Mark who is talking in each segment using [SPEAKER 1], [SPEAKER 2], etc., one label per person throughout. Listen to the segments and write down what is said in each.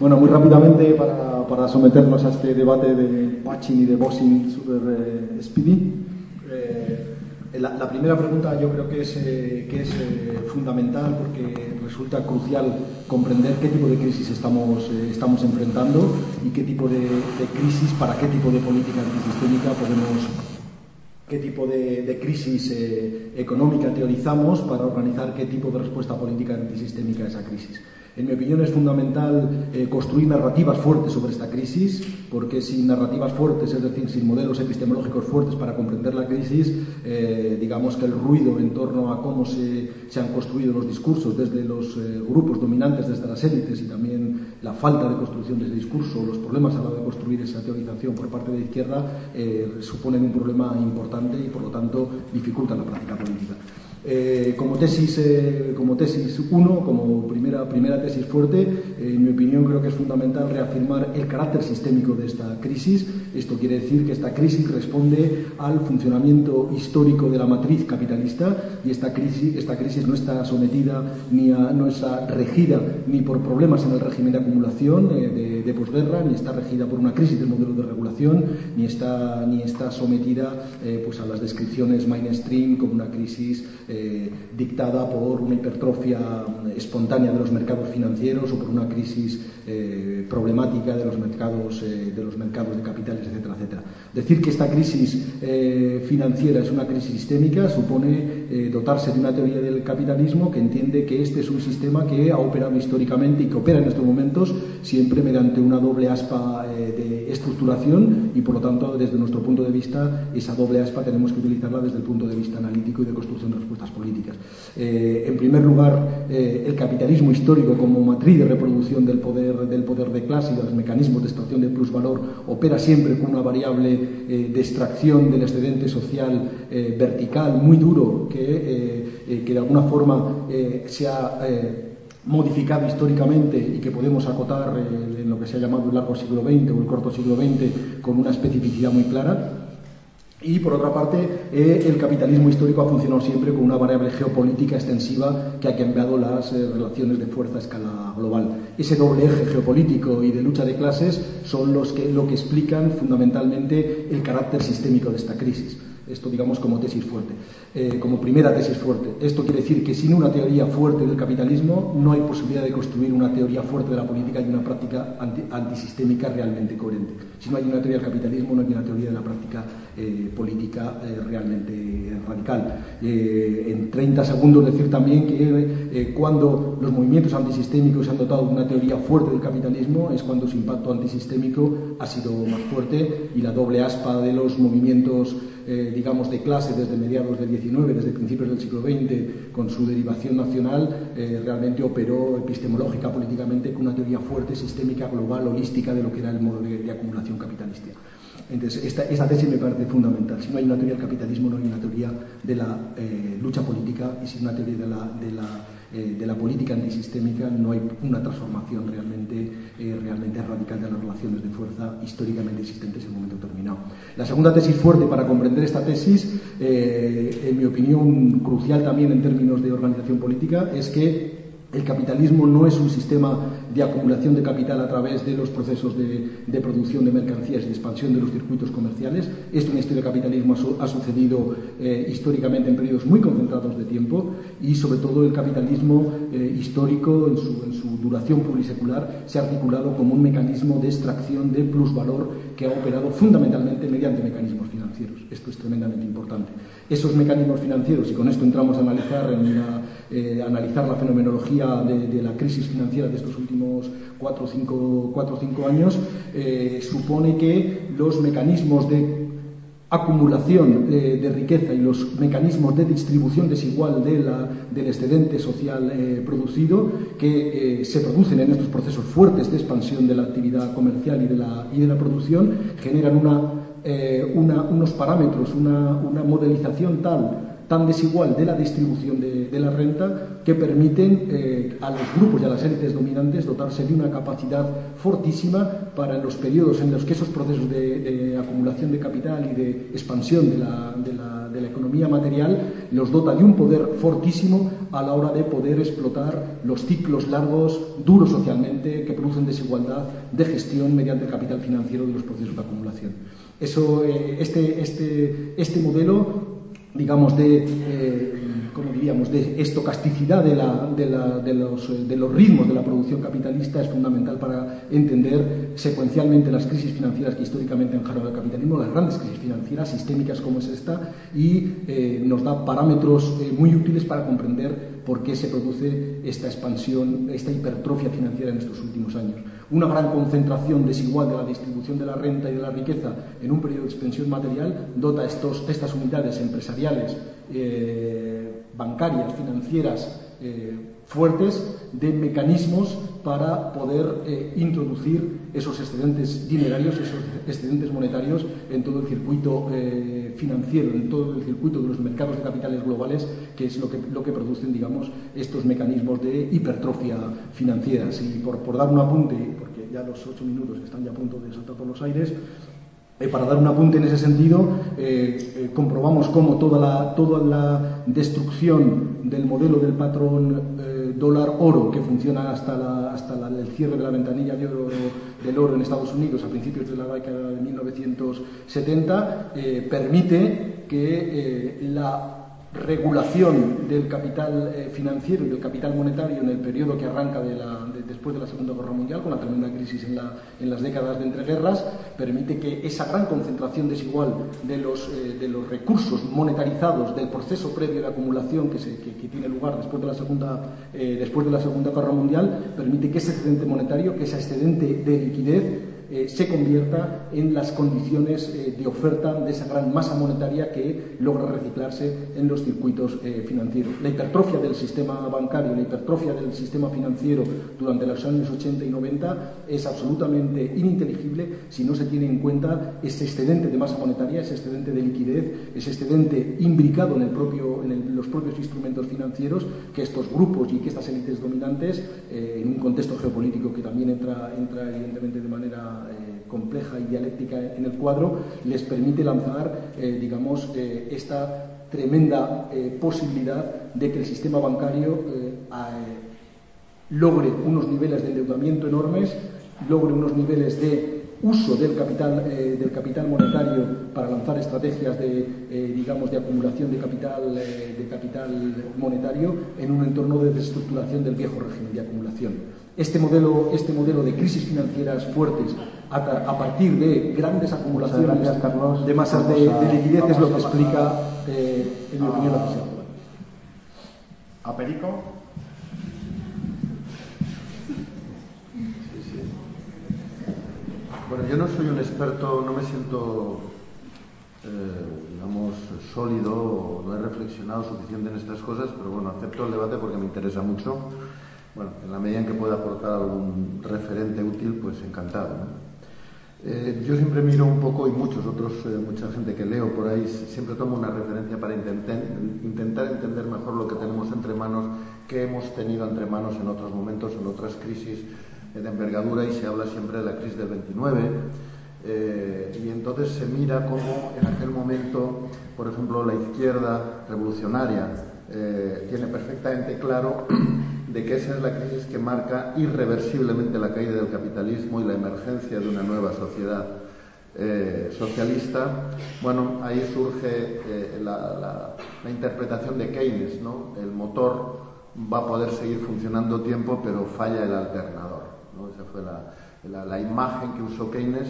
[SPEAKER 1] Bueno, muy rápidamente para, someternos a este debate de patching y de bossing super eh, speedy. Eh, la, primera pregunta yo creo que es, eh, que es fundamental porque resulta crucial comprender qué tipo de crisis estamos, estamos enfrentando y qué tipo de, de, crisis, para qué tipo de política antisistémica podemos, qué tipo de, de crisis económica teorizamos para organizar qué tipo de respuesta política antisistémica a esa crisis. En mi opinión es fundamental eh, construir narrativas fuertes sobre esta crisis, porque sin narrativas fuertes, es decir, sin modelos epistemológicos fuertes para comprender la crisis, eh, digamos que el ruido en torno a cómo se, han construido los discursos desde los eh, grupos dominantes, desde las élites y también la falta de construcción de ese discurso, los problemas a la hora de construir esa teorización por parte de la izquierda, suponen un problema importante y por lo tanto dificultan la práctica política. Eh, como tesis eh, como tesis 1, como primera, primera tesis fuerte, eh, en mi opinión creo que es fundamental reafirmar el carácter sistémico de esta crisis. Esto quiere decir que esta crisis responde al funcionamiento histórico de la matriz capitalista y esta crisis, esta crisis no está sometida ni a, no está regida ni por problemas en el régimen de acumulación eh, de, de, posguerra, ni está regida por una crisis del modelo de regulación, ni está, ni está sometida eh, pues a las descripciones mainstream como una crisis eh, dictada por una hipertrofia espontánea de los mercados financieros o por una crisis eh, problemática de los mercados eh, de los mercados de capitales, etcétera, etcétera. Decir que esta crisis financiera es una crisis sistémica supone eh, dotarse de una teoría del capitalismo que entiende que este es un sistema que ha operado históricamente y que opera en estos momentos siempre mediante una doble aspa eh, de estructuración y por lo tanto desde nuestro punto de vista esa doble aspa tenemos que utilizarla desde el punto de vista analítico y de construcción de respuestas políticas. Eh, en primer lugar, el capitalismo histórico como matriz de reproducción del poder, del poder de clase y de los mecanismos de extracción de plusvalor opera siempre con una variable de extracción del excedente social vertical muy duro que, que, de alguna forma se ha modificado históricamente y que podemos acotar en lo que se ha llamado el largo siglo XX o el corto siglo XX con una especificidad muy clara. Y por otra parte, eh, el capitalismo histórico ha funcionado siempre con una variable geopolítica extensiva que ha cambiado las eh, relaciones de fuerza a escala global. Ese doble eje geopolítico y de lucha de clases son los que, lo que explican fundamentalmente el carácter sistémico de esta crisis. Esto, digamos, como tesis fuerte, eh, como primera tesis fuerte. Esto quiere decir que sin una teoría fuerte del capitalismo no hay posibilidad de construir una teoría fuerte de la política y una práctica anti, antisistémica realmente coherente. Si no hay una teoría del capitalismo, no hay una teoría de la práctica eh, política eh, realmente radical. En 30 segundos decir también que cuando los movimientos antisistémicos se han dotado de una teoría fuerte del capitalismo es cuando su impacto antisistémico ha sido más fuerte y la doble aspa de los movimientos eh, digamos, de clase desde mediados del XIX, desde principios del siglo XX, con su derivación nacional, eh, realmente operó epistemológica, políticamente, con una teoría fuerte, sistémica, global, holística de lo que era el modo de, acumulación capitalista. Entonces, esta, tesis me parece fundamental. Si no hay una teoría del capitalismo, no hay una teoría de la eh, lucha política, y sin una teoría de la eh, de la política antisistémica no hay una transformación realmente, eh, realmente radical de las relaciones de fuerza históricamente existentes en un momento determinado. La segunda tesis fuerte para comprender esta tesis, eh, en mi opinión crucial también en términos de organización política, es que el capitalismo no es un sistema de acumulación de capital a través de los procesos de, producción de mercancías y de expansión de los circuitos comerciales. Esto en la historia del capitalismo ha sucedido eh, históricamente en periodos muy concentrados de tiempo y sobre todo el capitalismo eh, histórico en su, en su duración plurisecular se ha articulado como un mecanismo de extracción de plusvalor que ha operado fundamentalmente mediante mecanismos financieros. Esto es tremendamente importante. Esos mecanismos financieros, y con esto entramos a analizar, en una, eh, analizar la fenomenología de, la crisis financiera de estos últimos cuatro o cinco, cuatro, cinco años, eh, supone que los mecanismos de acumulación eh, de riqueza y los mecanismos de distribución desigual del excedente social eh, producido que eh, se producen en estos procesos fuertes de expansión de la actividad comercial y de la, producción generan una, una, unos parámetros, una modelización tal tan desigual de la distribución de, la renta que permiten eh, a los grupos y a las élites dominantes dotarse de una capacidad fortísima para los periodos en los que esos procesos de, acumulación de capital y de expansión de la, de economía material los dota de un poder fortísimo a la hora de poder explotar los ciclos largos, duros socialmente, que producen desigualdad de gestión mediante capital financiero de los procesos de acumulación. Eso, eh, este, este, este modelo digamos, de, eh, como diríamos, de estocasticidad de, los, de, los, ritmos de la producción capitalista es fundamental para entender secuencialmente las crisis financieras que históricamente han generado el capitalismo, las grandes crisis financieras sistémicas como es esta, y eh, nos da parámetros eh, muy útiles para comprender por qué se produce esta expansión, esta hipertrofia financiera en estos últimos años una gran concentración desigual de la distribución de la renta y de la riqueza en un periodo de expansión material dota estos, estas unidades empresariales, eh, bancarias, financieras eh, fuertes de mecanismos para poder eh, introducir esos excedentes dinerarios, esos excedentes monetarios en todo el circuito financiero, en todo el circuito de los mercados de capitales globales, que es lo que, lo que producen, digamos, estos mecanismos de hipertrofia financiera. Por, por dar un apunte, porque ya los ocho minutos están ya a punto de saltar por los aires, eh, para dar un apunte en ese sentido, eh, eh, comprobamos cómo toda la, toda la destrucción del modelo del patrón dólar-oro que funciona hasta, hasta el cierre de la ventanilla de oro, del oro en Estados Unidos a principios de la década de 1970 permite que la regulación del capital eh, financiero y del capital monetario en el periodo que arranca después de la Segunda Guerra Mundial, con la tremenda crisis en, las décadas de entreguerras, permite que esa gran concentración desigual de los, eh, recursos monetarizados del proceso previo de acumulación que, tiene lugar después de, la segunda, eh, después de la Segunda Guerra Mundial, permite que ese excedente monetario, que ese excedente de liquidez, eh, se convierta en las condiciones eh, de oferta de esa gran masa monetaria que logra reciclarse en los circuitos eh, financieros. La hipertrofia del sistema bancario, la hipertrofia del sistema financiero durante los años 80 y 90 es absolutamente ininteligible si no se tiene en cuenta ese excedente de masa monetaria, ese excedente de liquidez, ese excedente imbricado en, los propios instrumentos financieros que estos grupos y que estas élites dominantes, en un contexto geopolítico que también entra evidentemente de manera eh, compleja y dialéctica en el cuadro, les permite lanzar, eh, digamos, eh, esta tremenda posibilidad de que el sistema bancario logre unos niveles de endeudamiento enormes, logre unos niveles de uso del capital, del capital monetario para lanzar estrategias de, digamos, de acumulación de capital, de capital monetario en un entorno de desestructuración del viejo régimen de acumulación. Este modelo, este modelo de crisis financieras fuertes a, partir de grandes acumulaciones de masas de, liquidez es lo que explica, eh, en mi opinión, la crisis
[SPEAKER 2] ¿A Perico?
[SPEAKER 3] Bueno, yo no soy un experto, no me siento, eh, digamos, sólido no he reflexionado suficiente en estas cosas, pero bueno, acepto el debate porque me interesa mucho. Bueno, en la medida en que pueda aportar algún referente útil, pues encantado. Eh, yo siempre miro un poco, y muchos otros, eh, mucha gente que leo por ahí, siempre tomo una referencia para intentar, entender mejor lo que tenemos entre manos, que hemos tenido entre manos en otros momentos, en otras crisis de envergadura, y se habla siempre de la crisis del 29. Eh, y entonces se mira cómo en aquel momento, por ejemplo, la izquierda revolucionaria tiene perfectamente claro de que esa es la crisis que marca irreversiblemente la caída del capitalismo y la emergencia de una nueva sociedad eh, socialista, bueno, ahí surge eh, la, interpretación de Keynes, ¿no? El motor va a poder seguir funcionando tiempo, pero falla el alternador, fue la, imagen que usó Keynes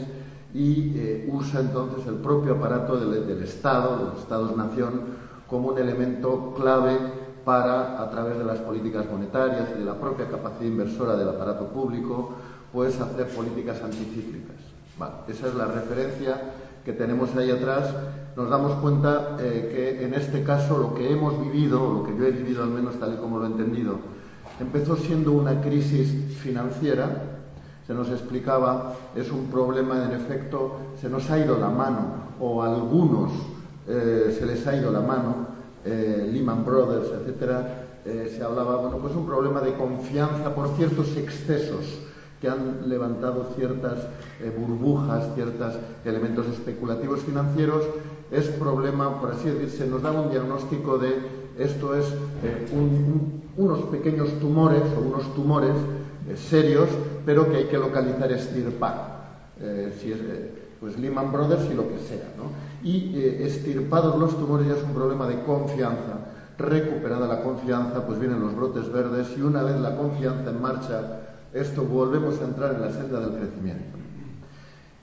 [SPEAKER 3] y eh, usa entonces el propio aparato del, del Estado, los Estados-nación, como un elemento clave para, a través de las políticas monetarias y de la propia capacidad inversora del aparato público, pues hacer políticas anticíclicas. esa es la referencia que tenemos ahí atrás. Nos damos cuenta eh, que en este caso lo que hemos vivido, lo que yo he vivido al menos tal y como lo he entendido, empezó siendo una crisis financiera, se nos explicaba, es un problema, en efecto, se nos ha ido la mano, o a algunos eh, se les ha ido la mano, Lehman Brothers, etcétera, se hablaba, bueno, pues un problema de confianza por ciertos excesos que han levantado ciertas burbujas, ciertos elementos especulativos financieros, es problema, por así decirse, se nos da un diagnóstico de esto es unos pequeños tumores o unos tumores serios, pero que hay que localizar, estirpar. si es, pues Lehman Brothers y lo que sea. ¿no? Y eh, estirpados los tumores ya es un problema de confianza. Recuperada la confianza, pues vienen los brotes verdes y una vez la confianza en marcha, esto volvemos a entrar en la senda del crecimiento.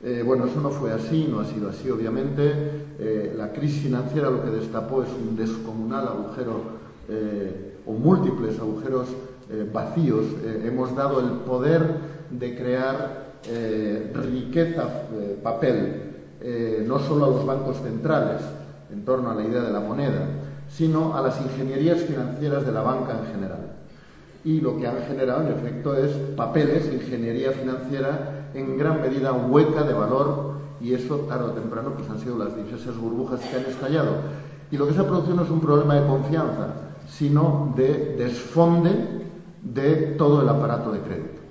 [SPEAKER 3] Eh, bueno, eso no fue así, no ha sido así, obviamente. Eh, la crisis financiera lo que destapó es un descomunal agujero o múltiples agujeros vacíos. hemos dado el poder de crear eh, riqueza, eh, papel, eh, no solo a los bancos centrales en torno a la idea de la moneda, sino a las ingenierías financieras de la banca en general. Y lo que han generado, en efecto, es papeles, ingeniería financiera en gran medida hueca de valor, y eso, tarde o temprano, pues han sido las diversas burbujas que han estallado. Y lo que se ha producido no es un problema de confianza, sino de desfonde de todo el aparato de crédito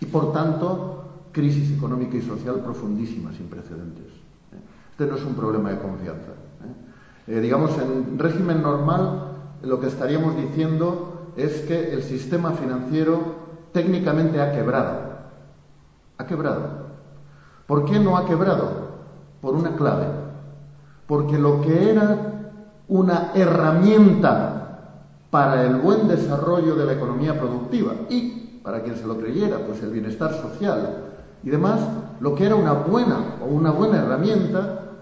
[SPEAKER 3] y, por tanto, crisis económica y social profundísima, sin precedentes. ¿eh? Este no es un problema de confianza. ¿eh? Eh, digamos, en régimen normal, lo que estaríamos diciendo es que el sistema financiero técnicamente ha quebrado. Ha quebrado. ¿Por qué no ha quebrado? Por una clave. Porque lo que era una herramienta para el buen desarrollo de la economía productiva y para quien se lo creyera, pues el bienestar social y demás, lo que era una buena o una buena herramienta,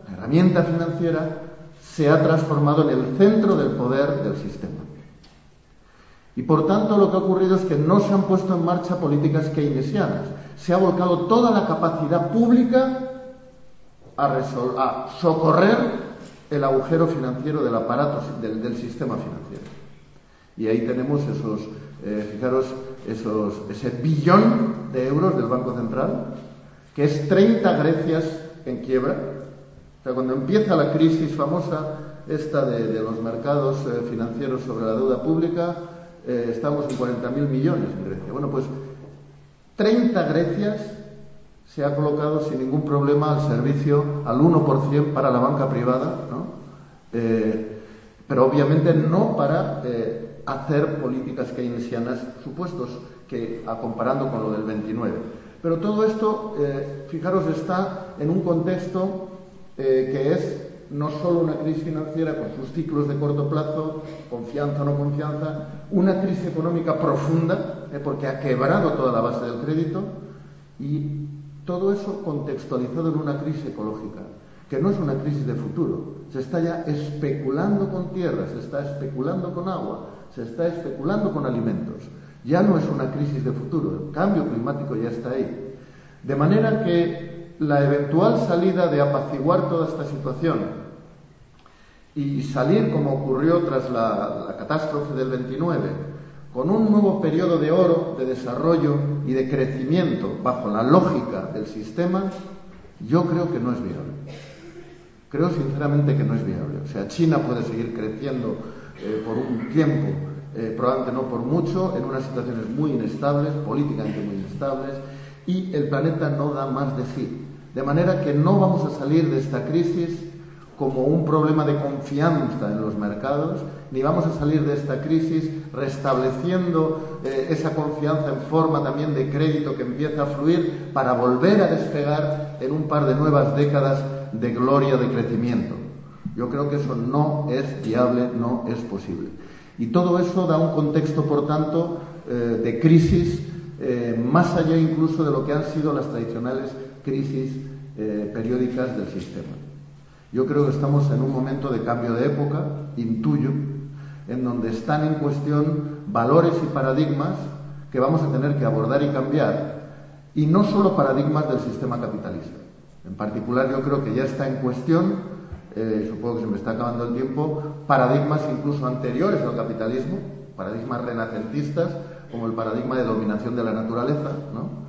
[SPEAKER 3] la herramienta financiera, se ha transformado en el centro del poder del sistema. Y por tanto lo que ha ocurrido es que no se han puesto en marcha políticas keynesianas. Se ha volcado toda la capacidad pública a, socorrer el agujero financiero del aparato del sistema financiero. Y ahí tenemos esos eh, fijaros, esos, ese billón de euros del Banco Central, que es 30 Grecias en quiebra. O sea, cuando empieza la crisis famosa, esta de, los mercados eh, financieros sobre la deuda pública, eh, estamos en 40.000 millones en Grecia. Bueno, pues 30 Grecias se ha colocado sin ningún problema al servicio al 1% para la banca privada, ¿no? pero obviamente no para hacer políticas keynesianas supuestos que a comparando con lo del 29. Pero todo esto, eh, fijaros, está en un contexto eh, que es no solo una crisis financiera con sus ciclos de corto plazo, confianza o no confianza, una crisis económica profunda, eh, porque ha quebrado toda la base del crédito, y todo eso contextualizado en una crisis ecológica, que no es una crisis de futuro, se está ya especulando con tierra, se está especulando con agua, se está especulando con alimentos. Ya no es una crisis de futuro, el cambio climático ya está ahí. De manera que la eventual salida de apaciguar toda esta situación y salir como ocurrió tras la, catástrofe del 29, con un nuevo periodo de oro, de desarrollo y de crecimiento bajo la lógica del sistema, yo creo que no es viable. Creo sinceramente que no es viable. O sea, China puede seguir creciendo eh, por un tiempo, eh, probablemente no por mucho, en unas situaciones muy inestables, políticamente muy inestables, y el planeta no da más de sí. De manera que no vamos a salir de esta crisis como un problema de confianza en los mercados, ni vamos a salir de esta crisis restableciendo eh, esa confianza en forma también de crédito que empieza a fluir para volver a despegar en un par de nuevas décadas de gloria de crecimiento. Yo creo que eso no es viable, no es posible. Y todo eso da un contexto, por tanto, eh, de crisis eh, más allá incluso de lo que han sido las tradicionales crisis eh, periódicas del sistema. Yo creo que estamos en un momento de cambio de época, intuyo, en donde están en cuestión valores y paradigmas que vamos a tener que abordar y cambiar, y no solo paradigmas del sistema capitalista. En particular, yo creo que ya está en cuestión eh, supongo que se me está acabando el tiempo, paradigmas incluso anteriores al capitalismo, paradigmas renacentistas, como el paradigma de dominación de la naturaleza, ¿no?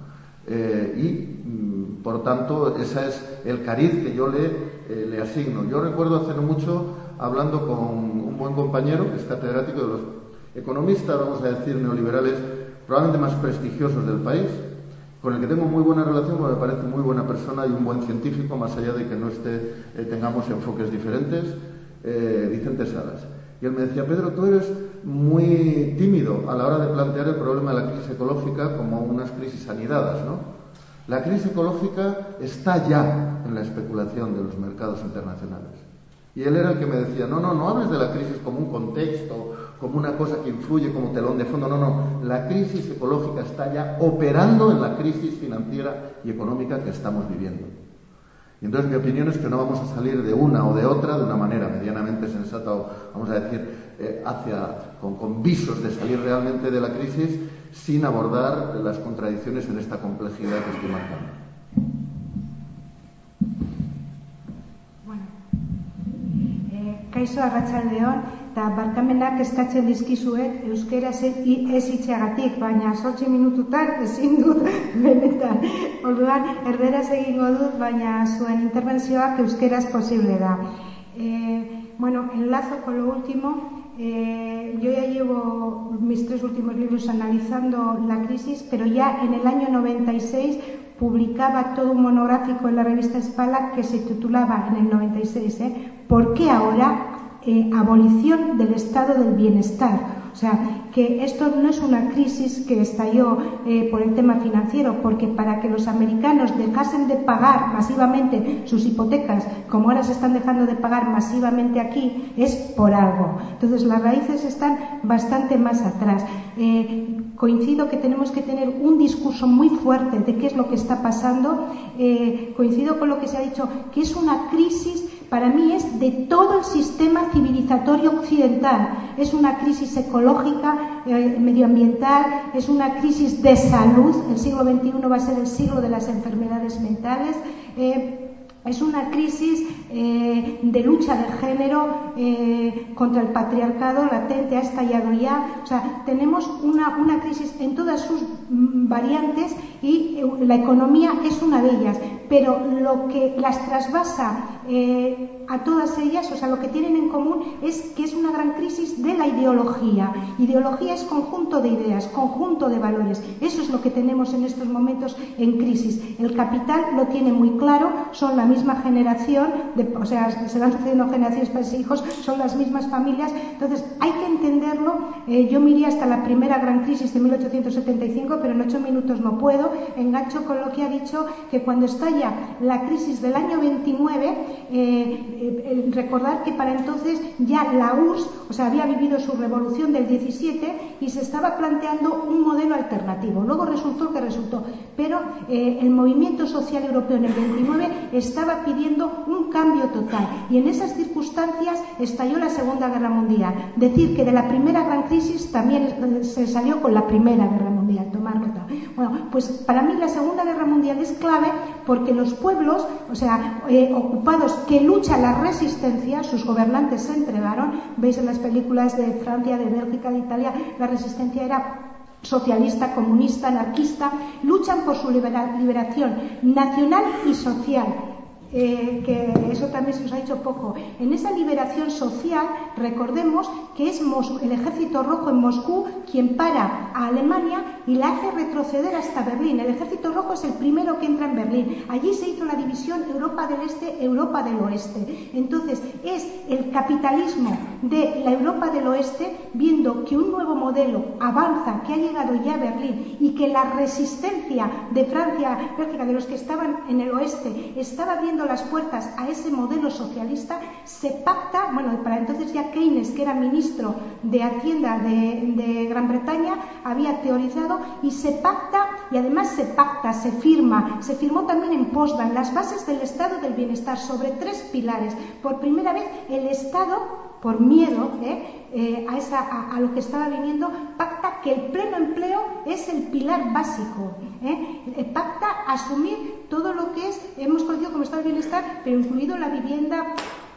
[SPEAKER 3] Eh, y, mm, por tanto, ese es el cariz que yo le, eh, le asigno. Yo recuerdo hace mucho, hablando con un buen compañero, que es catedrático de los economistas, vamos a decir, neoliberales, probablemente más prestigiosos del país, con el que tengo muy buena relación, porque me parece muy buena persona y un buen científico, más allá de que no esté, eh, tengamos enfoques diferentes, eh, Vicente Salas. Y él me decía, Pedro, tú eres muy tímido a la hora de plantear el problema de la crisis ecológica como unas crisis anidadas, ¿no? La crisis ecológica está ya en la especulación de los mercados internacionales. Y él era el que me decía, no, no, no hables de la crisis como un contexto, como una cosa que influye como telón de fondo, no, no, la crisis ecológica está ya operando en la crisis financiera y económica que estamos viviendo. Y entonces mi opinión es que no vamos a salir de una o de otra de una manera medianamente sensata o, vamos a decir, eh, hacia, con, visos de salir realmente de la crisis sin abordar las contradicciones en esta complejidad que estoy marcando.
[SPEAKER 4] Kaixo Arratsaldeon, eta barkamenak eskatzen dizkizuet euskera ez itxeagatik, baina 8 minututan ezin dut benetan. Orduan, erderaz egingo dut, baina zuen intervenzioak euskeraz posible da. Eh, bueno, enlazo con lo último. Eh, yo ya llevo mis tres últimos libros analizando la crisis, pero ya en el año 96 publicaba todo un monográfico en la revista Espala que se titulaba en el 96, ¿eh? ¿por qué ahora eh, abolición del estado del bienestar? O sea, que esto no es una crisis que estalló eh, por el tema financiero, porque para que los americanos dejasen de pagar masivamente sus hipotecas, como ahora se están dejando de pagar masivamente aquí, es por algo. Entonces, las raíces están bastante más atrás. Eh, coincido que tenemos que tener un discurso muy fuerte de qué es lo que está pasando. Coincido con lo que se ha dicho, que es una crisis para mí es de todo el sistema civilizatorio occidental. Es una crisis ecológica, eh, medioambiental, es una crisis de salud. El siglo XXI va a ser el siglo de las enfermedades mentales. Eh, es una crisis eh, de lucha de género eh, contra el patriarcado latente, ha estallado ya. O sea, tenemos una, crisis en todas sus mm, variantes y eh, la economía es una de ellas. Pero lo que las trasvasa a todas ellas, o sea, lo que tienen en común es que es una gran crisis de la ideología. Ideología es conjunto de ideas, conjunto de valores. Eso es lo que tenemos en estos momentos en crisis. El capital lo tiene muy claro, son la misma generación, o sea, se van sucediendo generaciones para hijos, son las mismas familias. Entonces, hay que entenderlo. Eh, yo miré hasta la primera gran crisis de 1875, pero en ocho minutos no puedo. Engancho con lo que ha dicho, que cuando estalla la crisis del año 29, eh, eh, recordar que para entonces ya la URSS, o sea, había vivido su revolución del 17 y se estaba planteando un modelo alternativo. Luego resultó que resultó, pero el movimiento social europeo en el 29 está estaba pidiendo un cambio total. Y en esas circunstancias estalló la Segunda Guerra Mundial. Decir que de la primera gran crisis también se salió con la Primera Guerra Mundial, tomar nota. Bueno, pues para mí la Segunda Guerra Mundial es clave porque los pueblos, o sea, eh, ocupados que luchan la resistencia, sus gobernantes se entregaron. Veis en las películas de Francia, de Bélgica, de Italia, la resistencia era socialista, comunista, anarquista, luchan por su liberación nacional y social eh, que eso también se nos ha dicho poco. En esa liberación social, recordemos que es el ejército rojo en Moscú quien para a Alemania y la hace retroceder hasta Berlín. El ejército rojo es el primero que entra en Berlín. Allí se hizo la división Europa del Este, Europa del Oeste. Entonces, es el capitalismo de la Europa del Oeste viendo que un nuevo modelo avanza, que ha llegado ya a Berlín y que la resistencia de Francia, Bélgica, de los que estaban en el oeste, estaba viendo las puertas a ese modelo socialista, se pacta, bueno, para entonces ya Keynes, que era ministro de Hacienda de, Gran Bretaña, había teorizado y se pacta, y además se pacta, se firma, se firmó también en Potsdam las bases del Estado del Bienestar sobre tres pilares. Por primera vez el Estado por miedo ¿eh? Eh, a, lo que estaba viviendo, pacta que el pleno empleo es el pilar básico. ¿eh? Pacta asumir todo lo que es, hemos conocido como estado de bienestar, pero incluido la vivienda,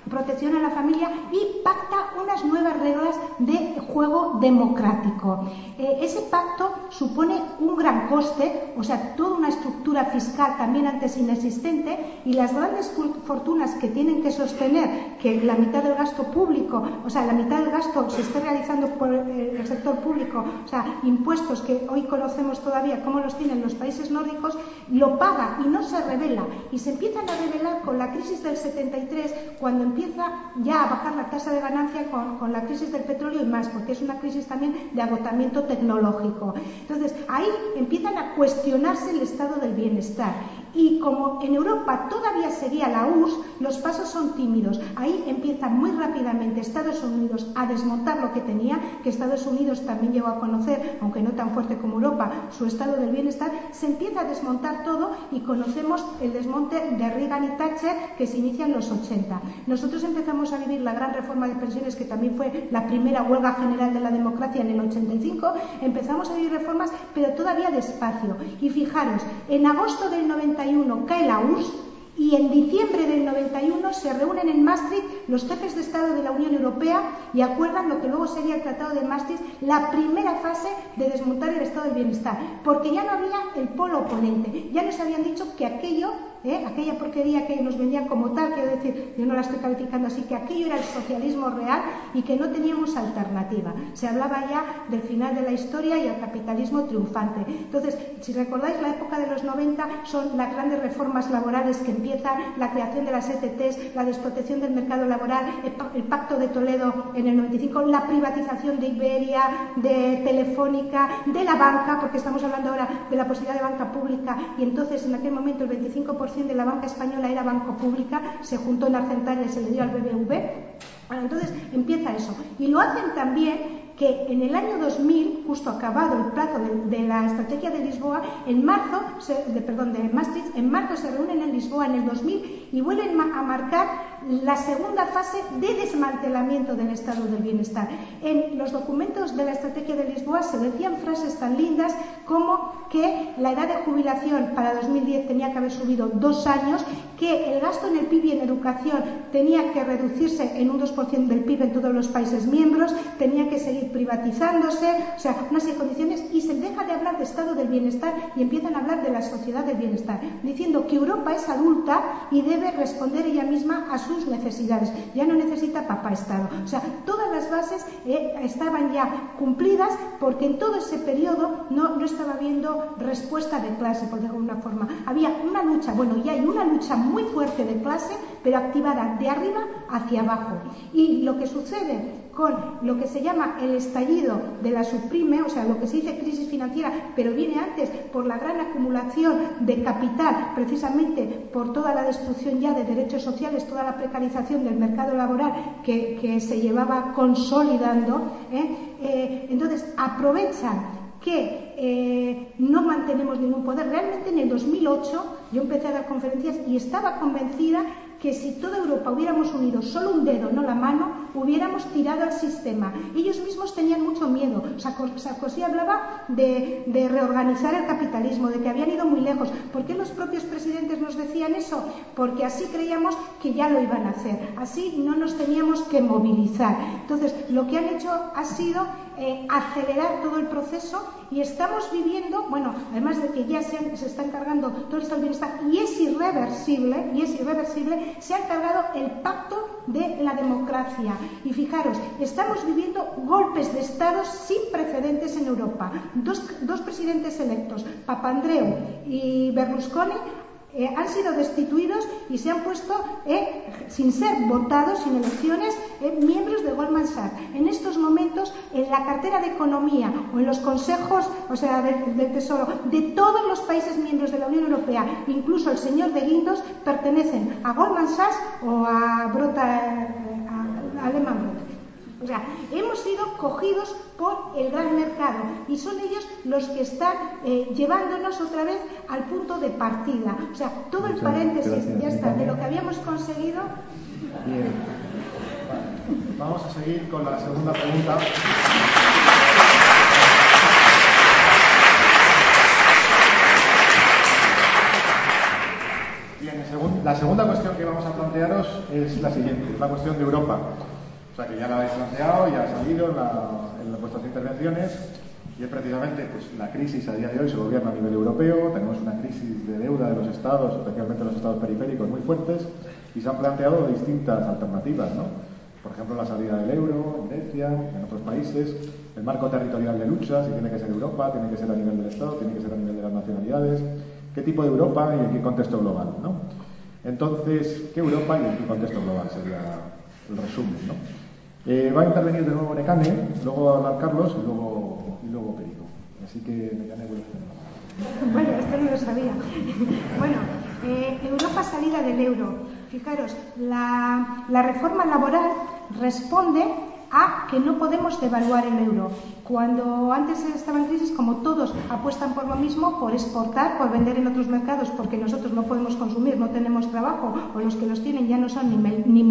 [SPEAKER 4] protección a la familia y pacta unas nuevas reglas de juego democrático. Eh, ese pacto supone un gran coste, o sea, toda una estructura fiscal también antes inexistente y las grandes fortunas que tienen que sostener que la mitad del gasto público, o sea, la mitad del gasto se esté realizando por el sector público, o sea, impuestos que hoy conocemos todavía como los tienen los países nórdicos, lo paga y no se revela. Y se empiezan a revelar con la crisis del 73, cuando empieza ya a bajar la tasa de ganancia con, con la crisis del petróleo y más, porque es una crisis también de agotamiento tecnológico. Entonces, ahí empiezan a cuestionarse el estado del bienestar. Y como en Europa todavía seguía la URSS, los pasos son tímidos. Ahí empieza muy rápidamente Estados Unidos a desmontar lo que tenía, que Estados Unidos también llegó a conocer, aunque no tan fuerte como Europa, su estado del bienestar. Se empieza a desmontar todo y conocemos el desmonte de Reagan y Thatcher que se inicia en los 80. Nosotros empezamos a vivir la gran reforma de pensiones, que también fue la primera huelga general de la democracia en el 85. Empezamos a vivir reformas, pero todavía despacio. Y fijaros, en agosto del 91 cae la URSS y en diciembre del 91 se reúnen en Maastricht los jefes de Estado de la Unión Europea y acuerdan lo que luego sería el Tratado de Maastricht, la primera fase de desmontar el estado del bienestar, porque ya no había el polo oponente, ya nos habían dicho que aquello ¿eh? aquella porquería que nos vendían como tal, quiero decir, yo no la estoy calificando así, que aquello era el socialismo real y que no teníamos alternativa. Se hablaba ya del final de la historia y el capitalismo triunfante. Entonces, si recordáis la época de los 90, son las grandes reformas laborales que empiezan, la creación de las ETTs, la desprotección del mercado laboral, el, pacto de Toledo en el 95, la privatización de Iberia, de Telefónica, de la banca, porque estamos hablando ahora de la posibilidad de banca pública, y entonces en aquel momento el 25% de la banca española era banco pública, se juntó en Argentaria y se le dio al BBV. entonces empieza eso. Y lo hacen también que en el año 2000, justo acabado el plazo de, la estrategia de Lisboa, en marzo, de, perdón, de Maastricht, en marzo se reúnen en Lisboa en el 2000 y vuelven a marcar la segunda fase de desmantelamiento del estado del bienestar. En los documentos de la estrategia de Lisboa se decían frases tan lindas como que la edad de jubilación para 2010 tenía que haber subido dos años, que el gasto en el PIB y en educación tenía que reducirse en un 2% del PIB en todos los países miembros, tenía que seguir privatizándose, o sea, unas condiciones, y se deja de hablar de estado del bienestar y empiezan a hablar de la sociedad del bienestar, diciendo que Europa es adulta y debe responder ella misma a sus necesidades. Ya no necesita papá Estado. O sea, todas las bases eh, estaban ya cumplidas porque en todo ese periodo no, no estaba habiendo respuesta de clase, por decirlo de alguna forma. Había una lucha, bueno, y hay una lucha muy fuerte de clase, pero activada de arriba hacia abajo. Y lo que sucede con lo que se llama el estallido de la subprime, o sea, lo que se dice crisis financiera, pero viene antes por la gran acumulación de capital, precisamente por toda la destrucción ya de derechos sociales, toda la precarización del mercado laboral que, se llevaba consolidando. ¿eh? Eh, entonces, aprovechan que eh, no mantenemos ningún poder. Realmente en el 2008 yo empecé a dar conferencias y estaba convencida que si toda Europa hubiéramos unido solo un dedo, no la mano, hubiéramos tirado al sistema. Ellos mismos tenían mucho miedo. Sarkozy hablaba de, reorganizar el capitalismo, de que habían ido muy lejos. ¿Por qué los propios presidentes nos decían eso? Porque así creíamos que ya lo iban a hacer. Así no nos teníamos que movilizar. Entonces, lo que han hecho ha sido eh, acelerar todo el proceso y estamos viviendo, bueno, además de que ya se, se está encargando todo esto del bienestar y es irreversible, y es irreversible, se ha encargado el pacto de la democracia. Y fijaros, estamos viviendo golpes de Estado sin precedentes en Europa. Dos, dos presidentes electos, Papandreou y Berlusconi, eh, han sido destituidos y se han puesto, eh, sin ser votados, sin elecciones, eh, miembros de Goldman Sachs. En estos momentos, en la cartera de Economía o en los consejos, o sea, del, Tesoro, de todos los países miembros de la Unión Europea, incluso el señor de Guindos, pertenecen a Goldman Sachs o a Brota, a, o sea, hemos sido cogidos por el gran mercado y son ellos los que están eh, llevándonos otra vez al punto de partida. O sea, todo el paréntesis, ya está, de lo que habíamos conseguido.
[SPEAKER 2] Bien. Vamos a seguir con la segunda pregunta. Bien, la segunda cuestión que vamos a plantearos es la siguiente, es la cuestión de Europa. O sea, que ya la habéis planteado, ya ha salido la, en vuestras intervenciones, y es precisamente pues, la crisis a día de hoy se gobierna a nivel europeo, tenemos una crisis de deuda de los estados, especialmente los estados periféricos, muy fuertes, y se han planteado distintas alternativas, ¿no? Por ejemplo, la salida del euro en Grecia, en otros países, el marco territorial de lucha, si tiene que ser Europa, tiene que ser a nivel del Estado, tiene que ser a nivel de las nacionalidades, qué tipo de Europa y en qué contexto global, ¿no? Entonces, ¿qué Europa y en qué contexto global sería el resumen, ¿no? Eh, va a intervenir de nuevo Necane, luego va a hablar Carlos y luego, y luego Perico. Así que Necane vuelve
[SPEAKER 4] a Bueno, esto no lo sabía. bueno, eh, Europa salida del euro. Fijaros, la, la reforma laboral responde a que no podemos devaluar el euro. Cuando antes estaba en crisis, como todos apuestan por lo mismo, por exportar, por vender en otros mercados, porque nosotros no podemos consumir, no tenemos trabajo, o los que los tienen ya no son ni, ni.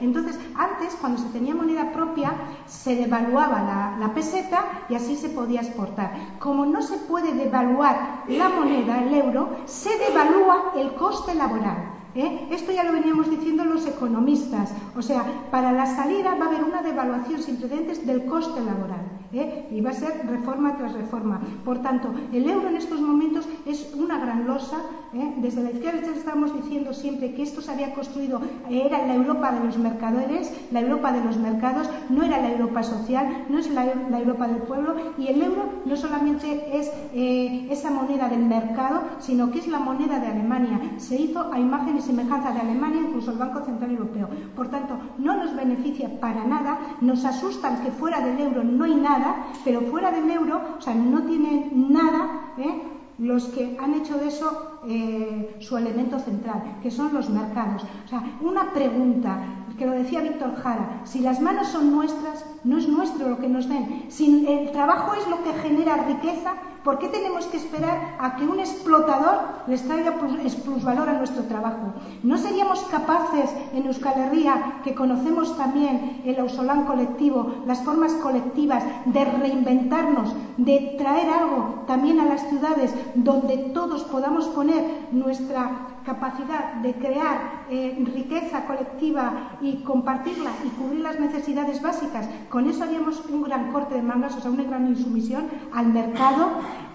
[SPEAKER 4] Entonces, antes, cuando se tenía moneda propia, se devaluaba la, la peseta y así se podía exportar. Como no se puede devaluar la moneda, el euro, se devalúa el coste laboral. ¿Eh? Esto ya lo veníamos diciendo los economistas. O sea, para la salida va a haber una devaluación sin precedentes del coste laboral. ¿Eh? Y va a ser reforma tras reforma. Por tanto, el euro en estos momentos es una gran losa. ¿eh? Desde la izquierda estamos diciendo siempre que esto se había construido, era la Europa de los mercaderes, la Europa de los mercados, no era la Europa social, no es la, Europa del pueblo. Y el euro no solamente es esa moneda del mercado, sino que es la moneda de Alemania. Se hizo a imagen semejanza de Alemania, incluso el Banco Central Europeo. Por tanto, no nos beneficia para nada, nos asustan que fuera del euro no hay nada, pero fuera del euro, o sea, no tienen nada ¿eh? los que han hecho de eso eh, su elemento central, que son los mercados. O sea, una pregunta, que lo decía Víctor Jara, si las manos son nuestras, no es nuestro lo que nos den. Si el trabajo es lo que genera riqueza, ¿por qué tenemos que esperar a que un explotador les traiga plusvalor a nuestro trabajo? ¿No seríamos capaces en Euskal Herria, que conocemos también el Ausolán colectivo, las formas colectivas, de reinventarnos, de traer algo también a las ciudades donde todos podamos poner nuestra capacidad de crear eh, riqueza colectiva y compartirla y cubrir las necesidades básicas, con eso haríamos un gran corte de mangas, o sea, una gran insumisión al mercado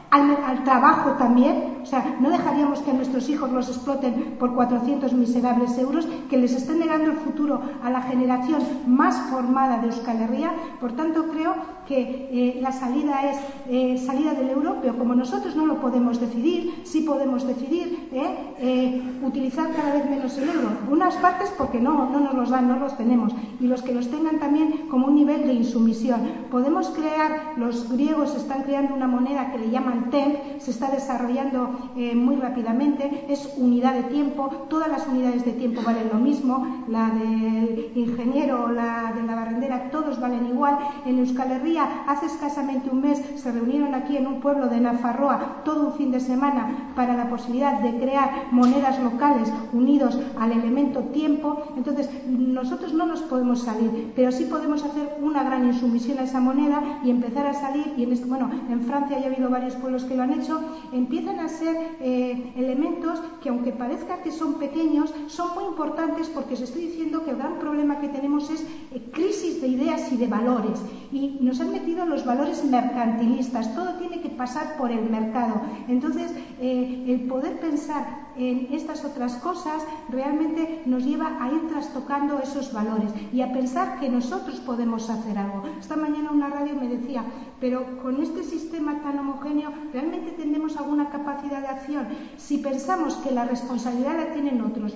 [SPEAKER 4] al, trabajo también, o sea, no dejaríamos que nuestros hijos los exploten por 400 miserables euros, que les estén negando el futuro a la generación más formada de Euskal Herria. Por tanto, creo que eh, la salida es eh, salida del euro, pero como nosotros no lo podemos decidir, sí podemos decidir eh, utilizar cada vez menos el euro. Unas partes porque no, no nos los dan, no los tenemos, y los que los tengan también como un nivel de insumisión. Podemos crear, los griegos están creando una moneda que le llaman TEMP se está desarrollando eh, muy rápidamente, es unidad de tiempo, todas las unidades de tiempo valen lo mismo, la del ingeniero la de la barrendera, todos valen igual. En Euskal Herria, hace escasamente un mes, se reunieron aquí en un pueblo de Nafarroa todo un fin de semana para la posibilidad de crear monedas locales unidos al elemento tiempo. Entonces, nosotros no nos podemos salir, pero sí podemos hacer una gran insumisión a esa moneda y empezar a salir. Y este, bueno, en Francia ya ha habido varios los que lo han hecho, empiezan a ser eh, elementos que aunque parezca que son pequeños, son muy importantes porque os estoy diciendo que el gran problema que tenemos es eh, crisis de ideas y de valores. Y nos han metido los valores mercantilistas, todo tiene que pasar por el mercado. Entonces, eh, el poder pensar en estas otras cosas realmente nos lleva a ir trastocando esos valores y a pensar que nosotros podemos hacer algo. Esta mañana una radio me decía, pero con este sistema tan homogéneo realmente tenemos alguna capacidad de acción. Si pensamos que la responsabilidad la tienen otros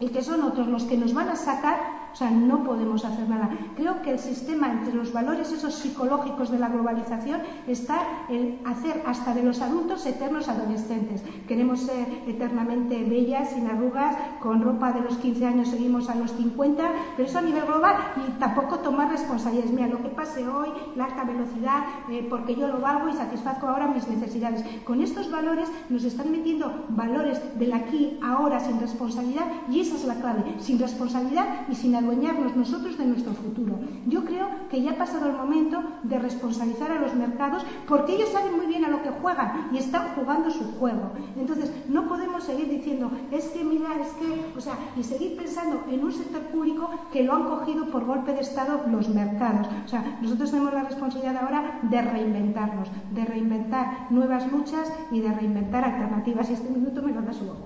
[SPEAKER 4] y que son otros los que nos van a sacar, o sea, no podemos hacer nada. Creo que el sistema entre los valores esos psicológicos de la globalización está el hacer hasta de los adultos eternos adolescentes. Queremos ser eternamente bellas, sin arrugas, con ropa de los 15 años seguimos a los 50, pero eso a nivel global y tampoco tomar responsabilidades. Mira, lo que pase hoy, la alta velocidad, eh, porque yo lo valgo y satisfazco ahora mis necesidades. Con estos valores nos están metiendo valores del aquí, ahora, sin responsabilidad y esa es la clave, sin responsabilidad y sin adueñarnos nosotros de nuestro futuro. Yo creo que ya ha pasado el momento de responsabilizar a los mercados porque ellos saben muy bien a lo que juegan y están jugando su juego. Entonces, no podemos seguir diciendo, es que mira, es que, o sea, y seguir pensando en un sector público que lo han cogido por golpe de Estado los mercados. O sea, nosotros tenemos la responsabilidad ahora de reinventarnos, de reinventar nuevas luchas y de reinventar alternativas. Y este minuto me lo da su ojo.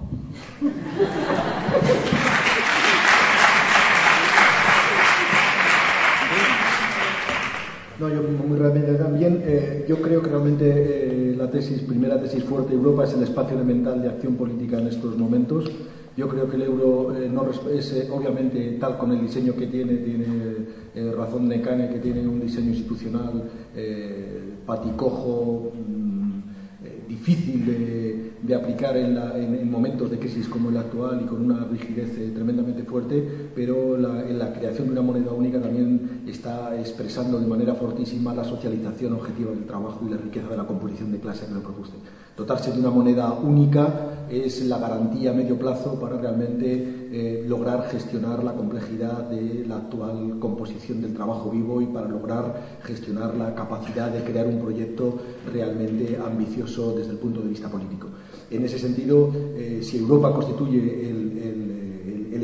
[SPEAKER 1] No, yo muy rápidamente también. Eh, yo creo que realmente eh, la tesis, primera tesis fuerte de Europa es el espacio elemental de acción política en estos momentos. Yo creo que el euro eh, no es obviamente tal con el diseño que tiene, tiene razón de Cane que tiene un diseño institucional paticojo, mm, difícil de de aplicar en, momentos de crisis como el actual y con una rigidez eh, tremendamente fuerte, pero la, en la creación de una moneda única también está expresando de manera fortísima la socialización objetiva del trabajo y la riqueza de la composición de clase que lo produce. Dotarse de una moneda única es la garantía a medio plazo para realmente eh, lograr gestionar la complejidad de la actual composición del trabajo vivo y para lograr gestionar la capacidad de crear un proyecto realmente ambicioso desde el punto de vista político. En ese sentido, eh, si Europa constituye el,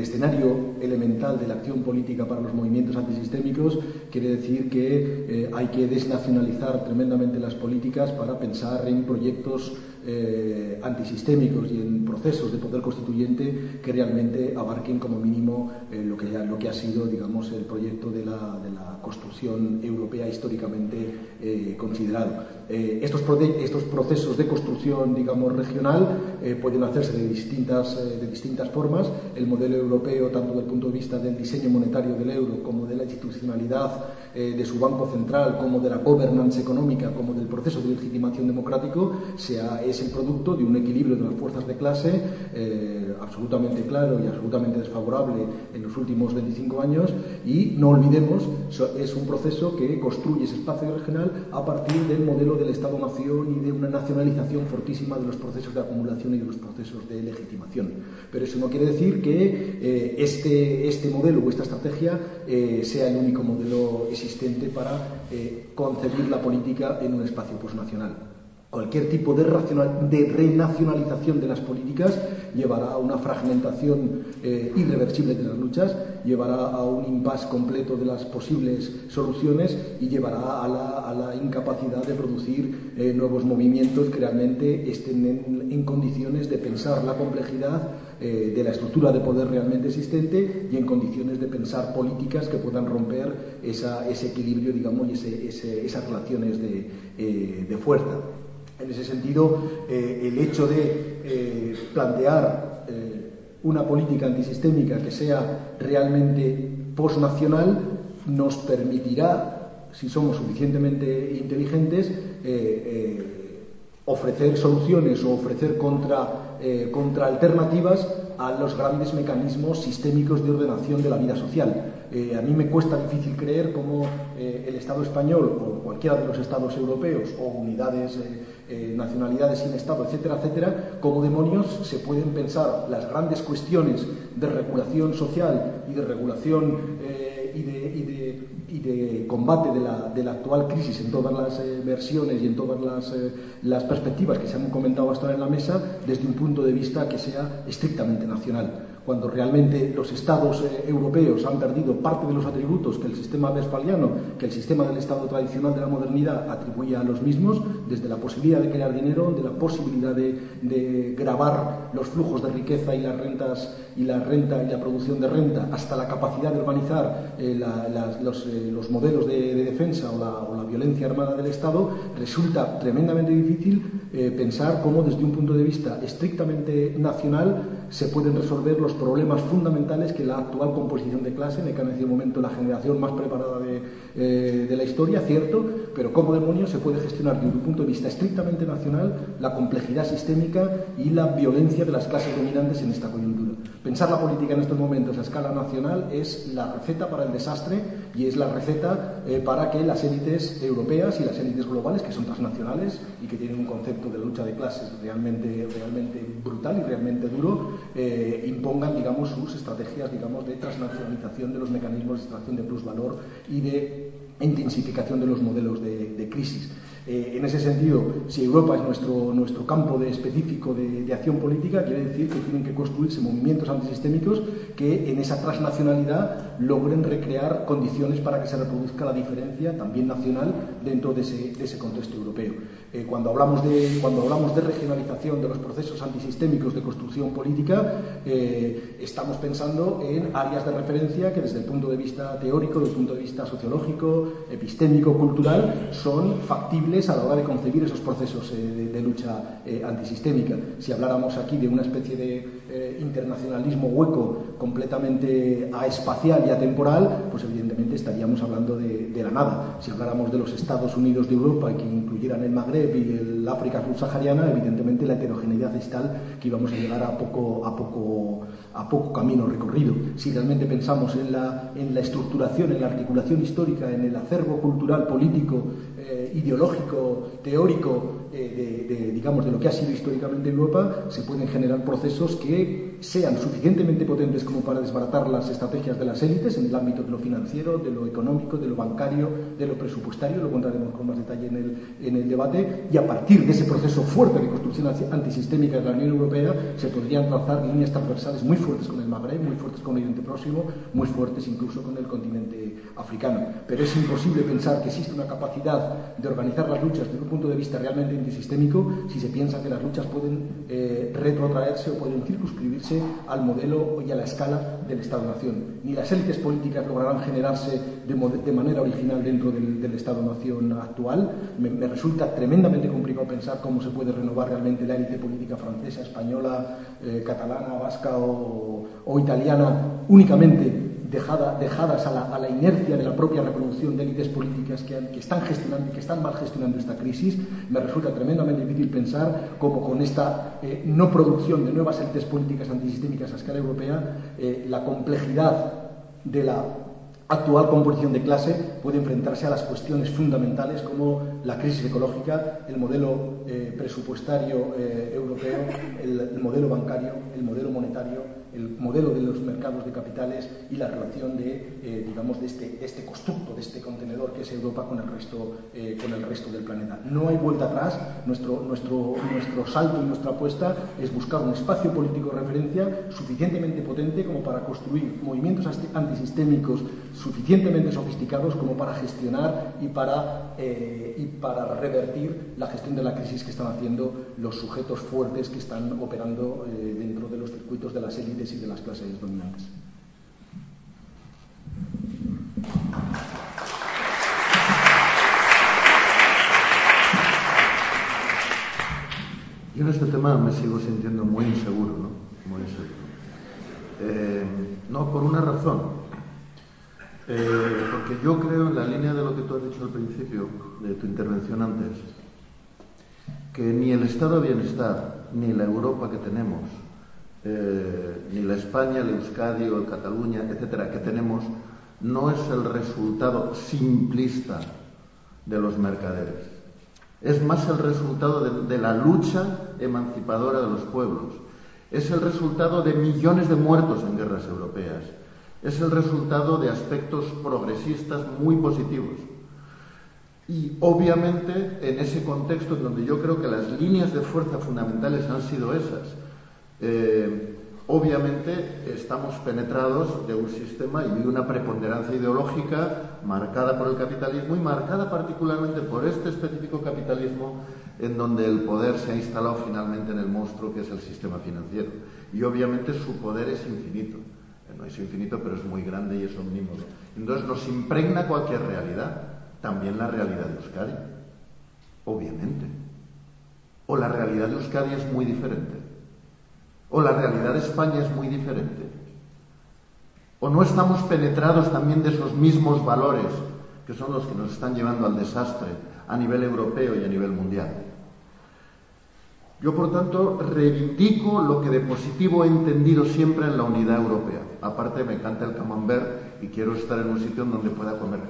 [SPEAKER 1] escenario elemental de la acción política para los movimientos antisistémicos, quiere decir que eh, hay que desnacionalizar tremendamente las políticas para pensar en proyectos eh, antisistémicos y en procesos de poder constituyente que realmente abarquen como mínimo eh, lo, que lo que ha sido digamos, el proyecto de la, de la construcción europea históricamente eh, considerado. estos, estos, procesos de construcción digamos, regional pueden hacerse de distintas, de distintas formas. El modelo europeo, tanto desde el punto de vista del diseño monetario del euro como de la institucionalidad de su Banco Central, como de la governance económica, como del proceso de legitimación democrático, sea, es el producto de un equilibrio de las fuerzas de clase eh, absolutamente claro y absolutamente desfavorable en los últimos 25 años y no olvidemos, es un proceso que construye ese espacio regional a partir del modelo del Estado-Nación y de una nacionalización fortísima de los procesos de acumulación y de los procesos de legitimación. Pero eso no quiere decir que eh, este, este modelo o esta estrategia eh, sea el único modelo existente para concebir la política en un espacio postnacional. Cualquier tipo de, renacionalización de las políticas llevará a una fragmentación eh, irreversible de las luchas, llevará a un impasse completo de las posibles soluciones y llevará a la, incapacidad de producir eh, nuevos movimientos que realmente estén en, condiciones de pensar la complejidad eh, de la estructura de poder realmente existente y en condiciones de pensar políticas que puedan romper ese equilibrio, digamos, y esas relaciones de fuerza. En ese sentido, eh, el hecho de eh, plantear eh, una política antisistémica que sea realmente postnacional nos permitirá, si somos suficientemente inteligentes, ofrecer soluciones o ofrecer contra, contra alternativas a los grandes mecanismos sistémicos de ordenación de la vida social. A mí me cuesta difícil creer cómo el Estado español o cualquiera de los Estados europeos o unidades, eh, nacionalidades sin Estado, etcétera, etcétera, como demonios se pueden pensar las grandes cuestiones de regulación social y de regulación y de, combate de la, actual crisis en todas las versiones y en todas las, las perspectivas que se han comentado hasta ahora en la mesa desde un punto de vista que sea estrictamente nacional cuando realmente los estados eh, europeos han perdido parte de los atributos que el sistema westfaliano, que el sistema del Estado tradicional de la modernidad atribuía a los mismos, desde la posibilidad de crear dinero, de la posibilidad de, grabar los flujos de riqueza y las rentas y la renta y la producción de renta, hasta la capacidad de organizar eh, eh, los, modelos de, defensa o la, violencia armada del Estado, resulta tremendamente difícil pensar cómo desde un punto de vista estrictamente nacional se pueden resolver los problemas fundamentales que la actual composición de clase, que en ese momento la generación más preparada de, eh, de la historia, cierto, pero cómo demonios se puede gestionar desde un punto de vista estrictamente nacional la complejidad sistémica y la violencia de las clases dominantes en esta coyuntura. Pensar la política en estos momentos a escala nacional es la receta para el desastre y es la receta eh, para que las élites europeas y las élites globales, que son transnacionales y que tienen un concepto de lucha de clases realmente, realmente brutal y realmente duro, eh, impongan digamos, sus estrategias digamos, de transnacionalización de los mecanismos de extracción de plusvalor y de intensificación de los modelos de crisis. Eh, en ese sentido, si Europa es nuestro, nuestro campo de específico de, acción política, quiere decir que tienen que construirse movimientos antisistémicos que en esa transnacionalidad logren recrear condiciones para que se reproduzca la diferencia, también nacional, dentro de ese, de ese contexto europeo. Eh, cuando, hablamos de, cuando hablamos de regionalización de los procesos antisistémicos de construcción política, eh, estamos pensando en áreas de referencia que desde el punto de vista teórico, desde el punto de vista sociológico, epistémico, cultural, son factibles a la hora de concebir esos procesos eh, de, lucha eh, antisistémica. Si habláramos aquí de una especie de eh, internacionalismo hueco completamente aespacial y atemporal, pues evidentemente estaríamos hablando de, la nada. Si habláramos de los Estados Unidos de Europa y que incluyeran el Magreb y el África subsahariana, evidentemente la heterogeneidad es tal que íbamos a llegar a poco, a poco, a poco camino recorrido. Si realmente pensamos en la, en la estructuración, en la articulación histórica, en el acervo cultural, político, ideológico, teórico de, digamos, de lo que ha sido históricamente Europa, se pueden generar procesos que sean suficientemente potentes como para desbaratar las estrategias de las élites en el ámbito de lo financiero, de lo económico, de lo bancario, de lo presupuestario, lo contaremos con más detalle en el, en el debate, y a partir de ese proceso fuerte de construcción antisistémica de la Unión Europea se podrían trazar líneas transversales muy fuertes con el Magreb, muy fuertes con el Oriente Próximo, muy fuertes incluso con el continente africano. Pero es imposible pensar que existe una capacidad de organizar las luchas desde un punto de vista realmente antisistémico si se piensa que las luchas pueden eh, retrotraerse o pueden circunscribirse al modelo y a la escala del Estado-Nación. Ni las élites políticas lograrán generarse de, manera original dentro del, Estado-Nación actual. Me, resulta tremendamente complicado pensar cómo se puede renovar realmente la élite política francesa, española, eh, catalana, vasca o, o italiana únicamente dejadas a la, inercia de la propia reproducción de élites políticas que, están gestionando, que están mal gestionando esta crisis, me resulta tremendamente difícil pensar cómo con esta eh, no producción de nuevas élites políticas antisistémicas a escala europea, eh, la complejidad de la actual composición de clase puede enfrentarse a las cuestiones fundamentales como la crisis ecológica, el modelo eh, presupuestario europeo, el modelo bancario, el modelo monetario, el modelo de los mercados de capitales y la relación de, eh, digamos, de este, este, constructo, de este contenedor que es Europa con el resto, eh, con el resto del planeta. No hay vuelta atrás. Nuestro, nuestro, nuestro salto y nuestra apuesta es buscar un espacio político de referencia suficientemente potente como para construir movimientos antisistémicos suficientemente sofisticados como para gestionar y para, eh, y para revertir la gestión de la crisis que están haciendo los sujetos fuertes que están operando dentro de los circuitos de las élites y de las clases dominantes.
[SPEAKER 3] Yo en este tema me sigo sintiendo muy inseguro, ¿no? Muy inseguro. Eh, no, por una razón. Eh, porque yo creo en la línea de lo que tú has dicho al principio, de tu intervención antes, que ni el estado de bienestar, ni la Europa que tenemos, eh, ni la España, el Euskadi o el Cataluña, etcétera, que tenemos, no es el resultado simplista de los mercaderes. Es más el resultado de, la lucha emancipadora de los pueblos. Es el resultado de millones de muertos en guerras europeas. Es el resultado de aspectos progresistas muy positivos. Y obviamente en ese contexto en donde yo creo que las líneas de fuerza fundamentales han sido esas, eh, obviamente estamos penetrados de un sistema y de una preponderancia ideológica marcada por el capitalismo y marcada particularmente por este específico capitalismo en donde el poder se ha instalado finalmente en el monstruo que es el sistema financiero. Y obviamente su poder es infinito. No es infinito, pero es muy grande y es omnímodo. Entonces nos impregna cualquier realidad, también la realidad de Euskadi, obviamente. O la realidad de Euskadi es muy diferente. ¿O la realidad de España es muy diferente? ¿O no estamos penetrados también de esos mismos valores que son los que nos están llevando al desastre a nivel europeo y a nivel mundial. Yo, por tanto, reivindico lo que de positivo he entendido siempre en la unidad europea. Aparte, me encanta el camembert y quiero estar en un sitio donde pueda comer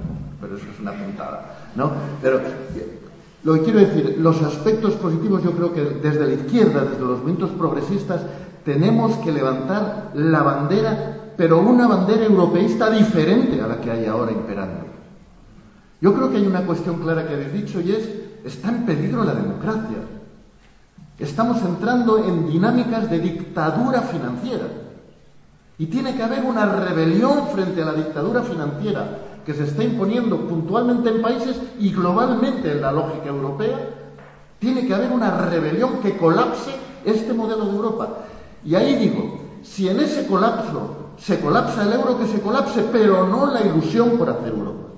[SPEAKER 3] pero eso es una puntada, ¿no? Pero lo que quiero decir, los aspectos positivos yo creo que desde la izquierda, desde los movimientos progresistas, tenemos que levantar la bandera, pero una bandera europeísta diferente a la que hay ahora imperando. Yo creo que hay una cuestión clara que habéis dicho y es, está en peligro la democracia. Estamos entrando en dinámicas de dictadura financiera. Y tiene que haber una rebelión frente a la dictadura financiera que se está imponiendo puntualmente en países y globalmente en la lógica europea. Tiene que haber una rebelión que colapse este modelo de Europa. Y ahí digo, si en ese colapso se colapsa el euro, que se colapse, pero no la ilusión por hacer Europa.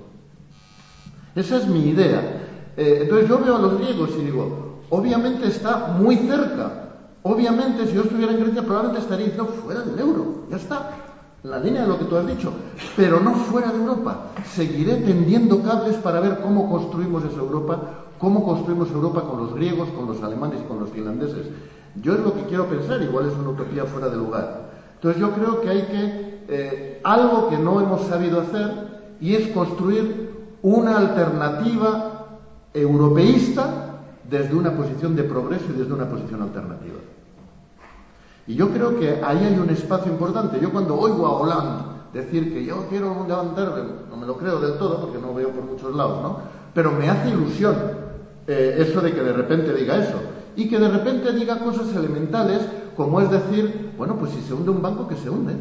[SPEAKER 3] Esa es mi idea. Eh, entonces yo veo a los griegos y digo, obviamente está muy cerca. Obviamente, si yo estuviera en Grecia, probablemente estaría diciendo fuera del euro. Ya está. La línea de lo que tú has dicho. Pero no fuera de Europa. Seguiré tendiendo cables para ver cómo construimos esa Europa, cómo construimos Europa con los griegos, con los alemanes y con los finlandeses. Yo es lo que quiero pensar, igual es una utopía fuera de lugar. Entonces yo creo que hay que, eh, algo que no hemos sabido hacer, y es construir una alternativa europeísta desde una posición de progreso y desde una posición alternativa. Y yo creo que ahí hay un espacio importante. Yo cuando oigo a Hollande decir que yo quiero levantar, no me lo creo del todo porque no veo por muchos lados, ¿no? Pero me hace ilusión eh, eso de que de repente diga eso y que de repente diga cosas elementales como es decir, bueno, pues si se hunde un banco, que se hunde.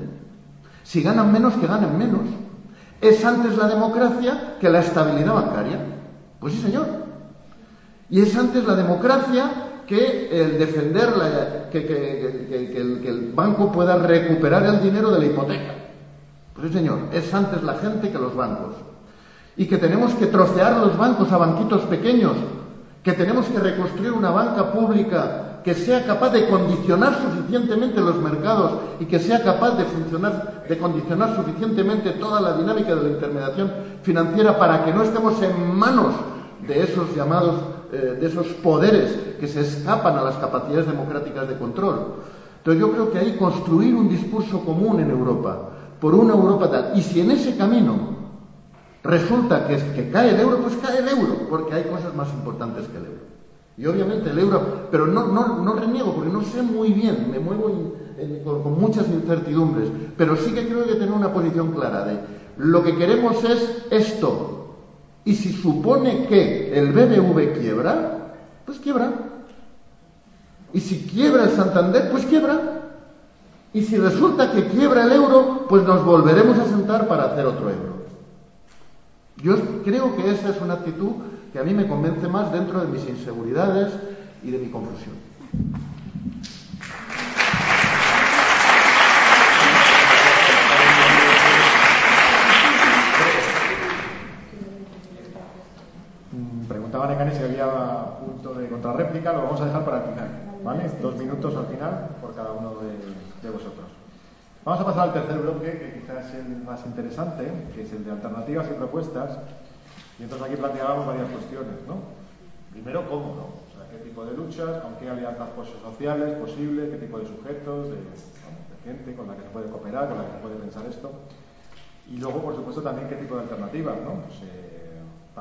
[SPEAKER 3] Si ganan menos, que ganen menos. ¿Es antes la democracia que la estabilidad bancaria? Pues sí, señor. Y es antes la democracia que el defender que, el, que, el, banco pueda recuperar el dinero de la hipoteca. Pues sí, señor. Es antes la gente que los bancos. Y que tenemos que trocear los bancos a banquitos pequeños que tenemos que reconstruir una banca pública que sea capaz de condicionar suficientemente los mercados y que sea capaz de funcionar, de condicionar suficientemente toda la dinámica de la intermediación financiera para que no estemos en manos de esos llamados, eh, de esos poderes que se escapan a las capacidades democráticas de control. Entonces yo creo que hay construir un discurso común en Europa, por una Europa tal. Y si en ese camino Resulta que, que cae el euro, pues cae el euro, porque hay cosas más importantes que el euro. Y obviamente el euro, pero no, no, no reniego, porque no sé muy bien, me muevo con, muchas incertidumbres, pero sí que creo que tener una posición clara de lo que queremos es esto. Y si supone que el BBV quiebra, pues quiebra. Y si quiebra el Santander, pues quiebra. Y si resulta que quiebra el euro, pues nos volveremos a sentar para hacer otro euro. Yo creo que esa es una actitud que a mí me convence más dentro de mis inseguridades y de mi confusión.
[SPEAKER 2] Preguntaba Necane si había punto de contrarréplica, lo vamos a dejar para el final, ¿vale? Dos minutos al final por cada uno de vosotros. Vamos a pasar al tercer bloque, que quizás es el más interesante, que es el de alternativas y propuestas. Y entonces aquí planteábamos varias cuestiones, ¿no? Primero, ¿cómo, no? O sea, qué tipo de luchas, con qué alianzas sociales posible, qué tipo de sujetos, de, gente con la que se puede cooperar, con la que se puede pensar esto. Y luego, por supuesto, también qué tipo de alternativas, ¿no? Pues, eh,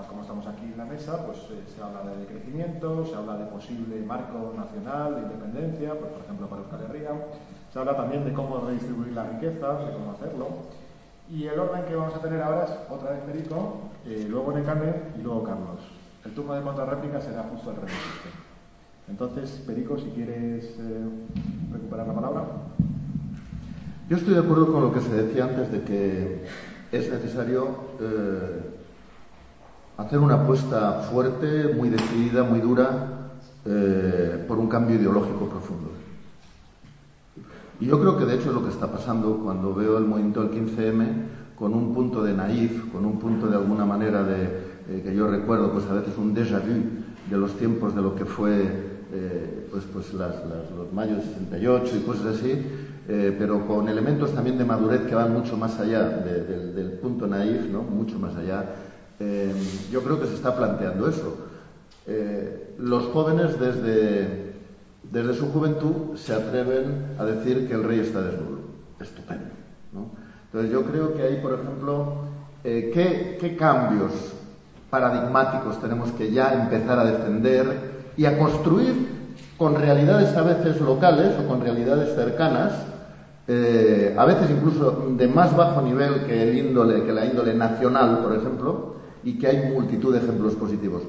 [SPEAKER 2] como estamos aquí en la mesa, pues eh, se habla de crecimiento, se habla de posible marco nacional de independencia, pues, por ejemplo, para Euskal Herria se habla también de cómo redistribuir la riqueza, de cómo hacerlo. Y el orden que vamos a tener ahora es otra vez Perico, eh, luego Necane y luego Carlos. El turno de contrarréplica será justo al revés. Entonces, Perico, si quieres eh, recuperar la palabra.
[SPEAKER 3] Yo estoy de acuerdo con lo que se decía antes de que es necesario hacer una apuesta fuerte, muy decidida, muy dura, por un cambio ideológico profundo. Y yo creo que de hecho es lo que está pasando cuando veo el movimiento del 15M con un punto de naif, con un punto de alguna manera de, eh, que yo recuerdo, pues a veces un déjà vu de los tiempos de lo que fue eh, pues, pues las, los mayos de 68 y cosas así, eh, pero con elementos también de madurez que van mucho más allá del punto naif, ¿no? mucho más allá. Eh, yo creo que se está planteando eso. Eh, los jóvenes desde, desde su juventud se atreven a decir que el rey está desnudo. Estupendo. Entonces yo creo que hay, por ejemplo, eh, ¿qué, ¿qué cambios paradigmáticos tenemos que ya empezar a defender y a construir con realidades a veces locales o con realidades cercanas, a veces incluso de más bajo nivel que la índole nacional, por ejemplo, y que hay multitud de ejemplos positivos.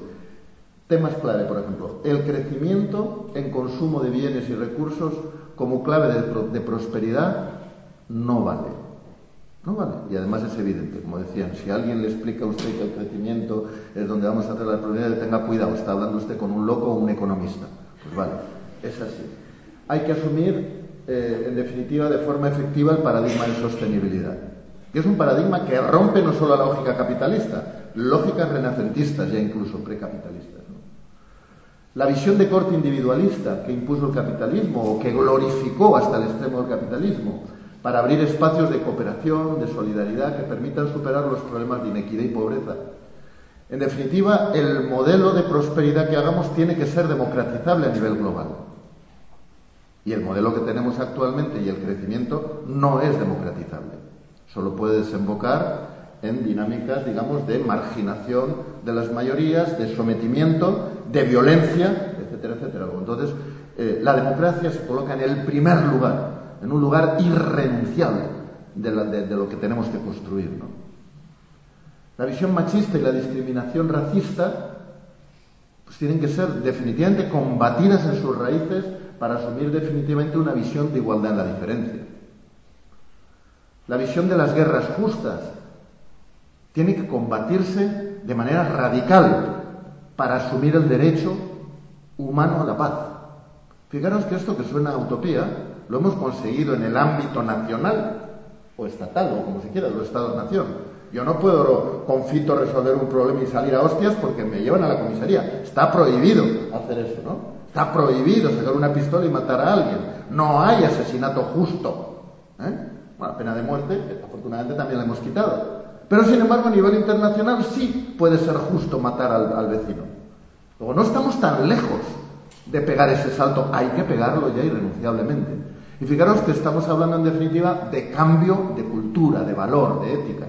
[SPEAKER 3] Temas clave, por ejemplo, el crecimiento en consumo de bienes y recursos como clave de, prosperidad no vale. No vale. Y además es evidente, como decían, si alguien le explica a usted que el crecimiento es donde vamos a hacer la prosperidad, tenga cuidado, está hablando usted con un loco o un economista. Pues vale, es así. Hay que asumir, eh, en definitiva, de forma efectiva el paradigma de sostenibilidad. Que es un paradigma que rompe no solo la lógica capitalista, lógicas renacentistas ya incluso precapitalistas. La visión de corte individualista que impuso el capitalismo o que glorificó hasta el extremo del capitalismo para abrir espacios de cooperación, de solidaridad que permitan superar los problemas de inequidad y pobreza en definitiva, el modelo de prosperidad que hagamos tiene que ser democratizable a nivel global. Y el modelo que tenemos actualmente y el crecimiento no es democratizable. Solo puede desembocar en dinámicas, digamos, de marginación de las mayorías, de sometimiento, de violencia, etcétera, etcétera. Entonces, eh, la democracia se coloca en el primer lugar, en un lugar irrenunciable de, lo que tenemos que construir. La visión machista y la discriminación racista pues tienen que ser definitivamente combatidas en sus raíces para asumir definitivamente una visión de igualdad en la diferencia. La visión de las guerras justas tiene que combatirse de manera radical para asumir el derecho humano a la paz. Fijaros que esto que suena a utopía lo hemos conseguido en el ámbito nacional o estatal o como se quiera, los estados-nación. Yo no puedo confito resolver un problema y salir a hostias porque me llevan a la comisaría. Está prohibido hacer eso, ¿no? Está prohibido sacar una pistola y matar a alguien. No hay asesinato justo. ¿eh? Bueno, la pena de muerte, afortunadamente también la hemos quitado. Pero sin embargo, a nivel internacional sí puede ser justo matar al, vecino. Luego, no estamos tan lejos de pegar ese salto. Hay que pegarlo ya irrenunciablemente. Y fijaros que estamos hablando en definitiva de cambio de cultura, de valor, de ética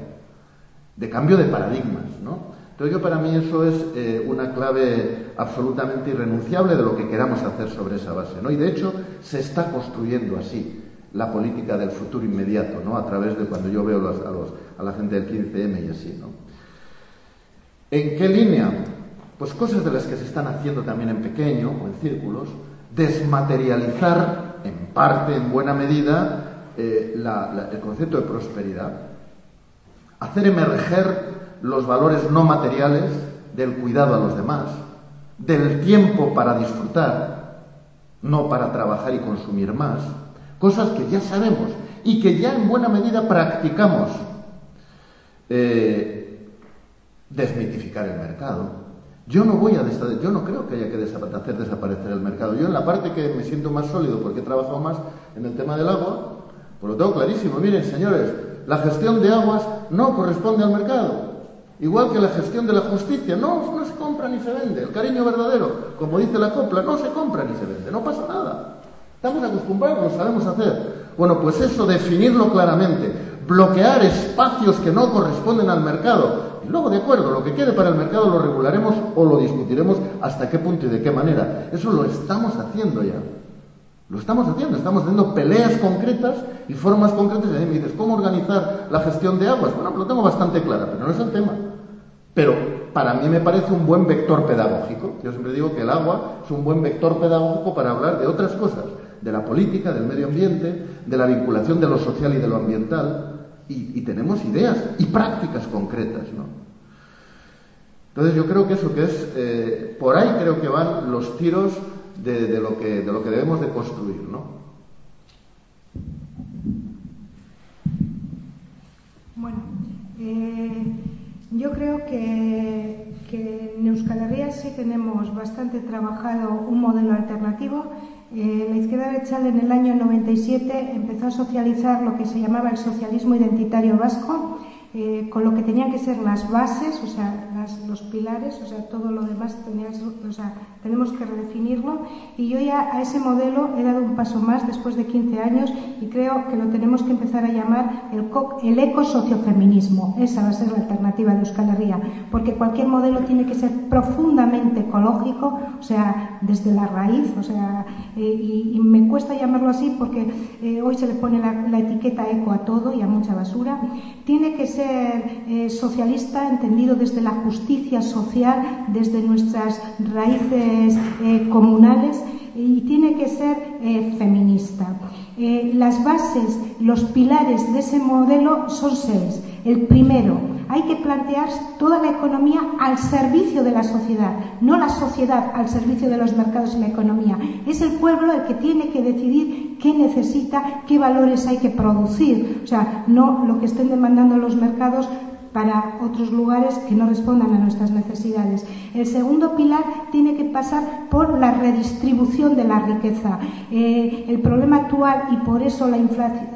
[SPEAKER 3] de cambio de paradigmas, ¿no? Entonces yo para mí eso es eh, una clave absolutamente irrenunciable de lo que queramos hacer sobre esa base, ¿no? Y de hecho se está construyendo así la política del futuro inmediato, ¿no? A través de cuando yo veo a, los, a la gente del 15M y así, ¿no? ¿En qué línea? Pues cosas de las que se están haciendo también en pequeño o en círculos, desmaterializar en parte, en buena medida, eh, el concepto de prosperidad, hacer emerger los valores no materiales del cuidado a los demás, del tiempo para disfrutar, no para trabajar y consumir más, cosas que ya sabemos y que ya en buena medida practicamos. Eh, desmitificar el mercado. Yo no voy a yo no creo que haya que hacer desaparecer el mercado. Yo en la parte que me siento más sólido porque he trabajado más en el tema del agua, por lo tengo clarísimo. Miren, señores, la gestión de aguas no corresponde al mercado. Igual que la gestión de la justicia, no, no se compra ni se vende. El cariño verdadero, como dice la copla, no se compra ni se vende, no pasa nada. Estamos acostumbrados, lo sabemos hacer. Bueno, pues eso, definirlo claramente, bloquear espacios que no corresponden al mercado. Y luego, de acuerdo, lo que quede para el mercado lo regularemos o lo discutiremos hasta qué punto y de qué manera. Eso lo estamos haciendo ya. Lo estamos haciendo, estamos haciendo peleas concretas y formas concretas. Y ahí me dices, ¿cómo organizar la gestión de aguas? Bueno, pues lo tengo bastante clara, pero no es el tema. Pero para mí me parece un buen vector pedagógico. Yo siempre digo que el agua es un buen vector pedagógico para hablar de otras cosas, de la política, del medio ambiente, de la vinculación de lo social y de lo ambiental. Y, tenemos ideas y prácticas concretas, ¿no? Entonces yo creo que eso que es, eh, por ahí creo que van los tiros de, lo que, de lo que debemos de construir, ¿no?
[SPEAKER 4] Bueno, eh, yo creo que, en Euskal Herria sí tenemos bastante trabajado un modelo alternativo. Eh, la izquierda Berchal en el año 97 empezó a socializar lo que se llamaba el socialismo identitario vasco, eh, con lo que tenían que ser las bases, o sea, los pilares, o sea, todo lo demás o sea, tenemos que redefinirlo y yo ya a ese modelo he dado un paso más después de 15 años y creo que lo tenemos que empezar a llamar el, el ecosociofeminismo. Esa va a ser la alternativa de Euskal Herria, porque cualquier modelo tiene que ser profundamente ecológico, o sea, desde la raíz, o sea, eh, y, me cuesta llamarlo así porque eh, hoy se le pone la, etiqueta eco a todo y a mucha basura. Tiene que ser eh, socialista entendido desde la justicia social, desde nuestras raíces comunales y tiene que ser feminista. las bases, los pilares de ese modelo son seis. El primero, hay que plantear toda la economía al servicio de la sociedad, no la sociedad al servicio de los mercados y la economía. Es el pueblo el que tiene que decidir qué necesita, qué valores hay que producir. O sea, no lo que estén demandando los mercados para otros lugares que no respondan a nuestras necesidades. El segundo pilar tiene que pasar por la redistribución de la riqueza. Eh, el problema actual y por eso la,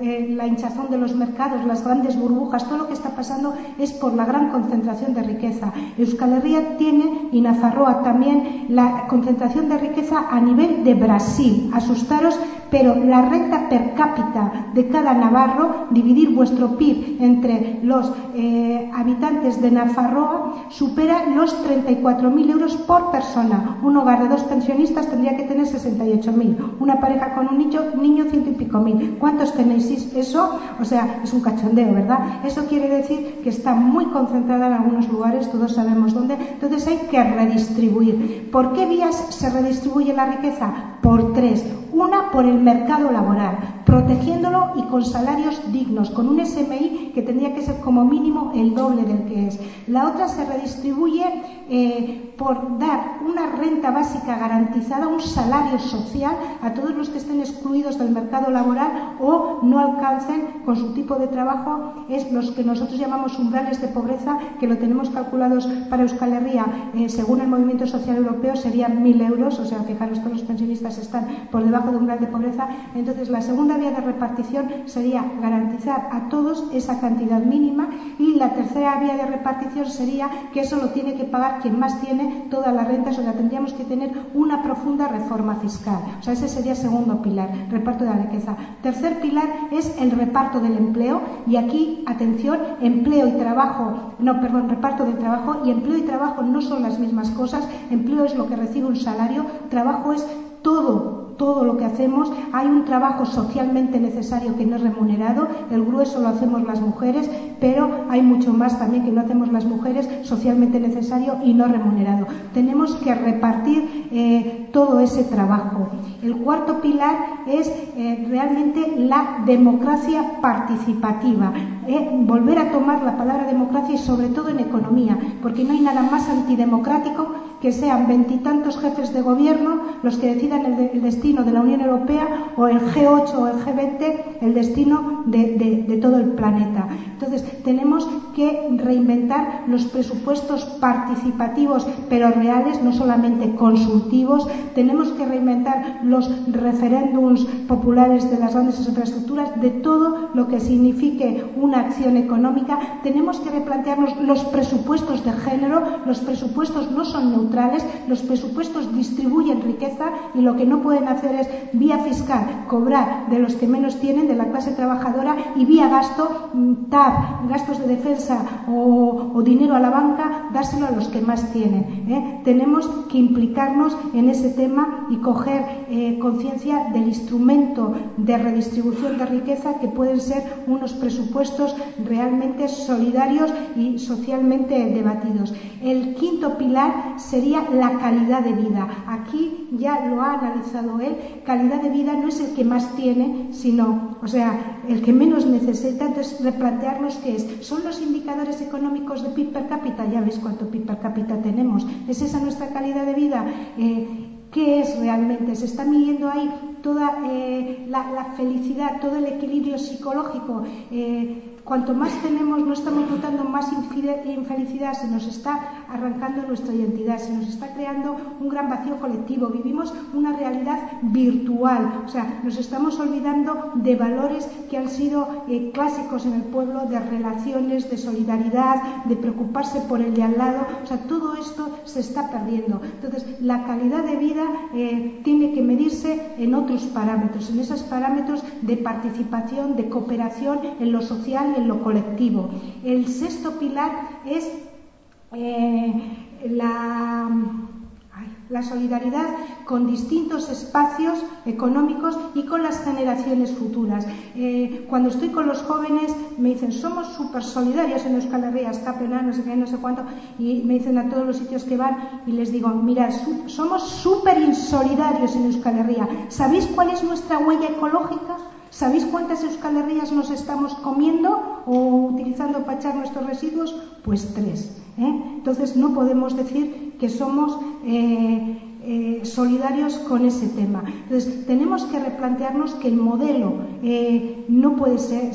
[SPEAKER 4] eh, la hinchazón de los mercados, las grandes burbujas, todo lo que está pasando es por la gran concentración de riqueza. Euskal Herria tiene y Nafarroa también la concentración de riqueza a nivel de Brasil. Asustaros pero la renta per cápita de cada navarro, dividir vuestro PIB entre los eh, habitantes de Nafarroa, supera los 34.000 euros por persona. Un hogar de dos pensionistas tendría que tener 68.000. Una pareja con un niño, niño ciento y pico mil. ¿Cuántos tenéis eso? O sea, es un cachondeo, ¿verdad? Eso quiere decir que está muy concentrada en algunos lugares, todos sabemos dónde. Entonces hay que redistribuir. ¿Por qué vías se redistribuye la riqueza? Por tres. Una, por el mercado laboral, protegiéndolo y con salarios dignos, con un SMI que tendría que ser como mínimo el doble del que es. La otra se redistribuye eh, por dar una renta básica garantizada, un salario social a todos los que estén excluidos del mercado laboral o no alcancen con su tipo de trabajo, es los que nosotros llamamos umbrales de pobreza, que lo tenemos calculados para Euskal Herria, eh, según el Movimiento Social Europeo, serían mil euros, o sea, fijaros, todos los pensionistas están por debajo de umbral de pobreza. Entonces, la segunda vía de repartición sería garantizar a todos esa cantidad mínima y la tercera vía de repartición sería que eso lo tiene que pagar quien más tiene todas las rentas, o sea, tendríamos que tener una profunda reforma fiscal. O sea, ese sería el segundo pilar, reparto de la riqueza. Tercer pilar es el reparto del empleo y aquí, atención, empleo y trabajo, no, perdón, reparto del trabajo y empleo y trabajo no son las mismas cosas. Empleo es lo que recibe un salario, trabajo es todo todo lo que hacemos, hay un trabajo socialmente necesario que no es remunerado, el grueso lo hacemos las mujeres, pero hay mucho más también que no hacemos las mujeres, socialmente necesario y no remunerado. Tenemos que repartir eh, todo ese trabajo. El cuarto pilar es eh, realmente la democracia participativa, eh, volver a tomar la palabra democracia y sobre todo en economía, porque no hay nada más antidemocrático que sean veintitantos jefes de gobierno los que decidan el destino de la Unión Europea o el G8 o el G20 el destino de, todo el planeta. Entonces, tenemos que reinventar los presupuestos participativos, pero reales, no solamente consultivos. Tenemos que reinventar los referéndums populares de las grandes infraestructuras, de todo lo que signifique una acción económica. Tenemos que replantearnos los presupuestos de género. Los presupuestos no son neutrales, los presupuestos distribuyen riqueza y lo que no pueden hacer es, vía fiscal, cobrar de los que menos tienen, de la clase trabajadora, y vía gasto, TAP, gastos de defensa o, dinero a la banca, dárselo a los que más tienen. ¿eh? Tenemos que implicarnos en ese tema y coger eh, conciencia del instrumento de redistribución de riqueza que pueden ser unos presupuestos realmente solidarios y socialmente debatidos. El quinto pilar sería la calidad de vida. Aquí ya lo ha analizado él calidad de vida no es el que más tiene, sino, o sea, el que menos necesita. Entonces, replantearnos qué es. ¿Son los indicadores económicos de PIB per cápita? Ya veis cuánto PIB per cápita tenemos. ¿Es esa nuestra calidad de vida? Eh, ¿Qué es realmente? Se está midiendo ahí toda eh, la, felicidad, todo el equilibrio psicológico. Eh, cuanto más tenemos, no estamos notando más infelicidad, se nos está arrancando nuestra identidad, se nos está creando un gran vacío colectivo, vivimos una realidad virtual, o sea, nos estamos olvidando de valores que han sido eh, clásicos en el pueblo, de relaciones, de solidaridad, de preocuparse por el de al lado, o sea, todo esto se está perdiendo. Entonces, la calidad de vida eh, tiene que medirse en otros parámetros, en esos parámetros de participación, de cooperación en lo social y lo colectivo. El sexto pilar es eh, la la solidaridad con distintos espacios económicos y con las generaciones futuras. Eh, cuando estoy con los jóvenes me dicen, somos súper solidarios en Euskal Herria, está pena, no sé qué, no sé cuánto, y me dicen a todos los sitios que van y les digo, mira, somos súper insolidarios en Euskal Herria. ¿Sabéis cuál es nuestra huella ecológica? ¿Sabéis cuántas Euskal nos estamos comiendo o utilizando para echar nuestros residuos? Pues tres. ¿eh? Entonces no podemos decir que somos eh, eh, solidarios con ese tema. Entonces, tenemos que replantearnos que el modelo eh, no puede ser,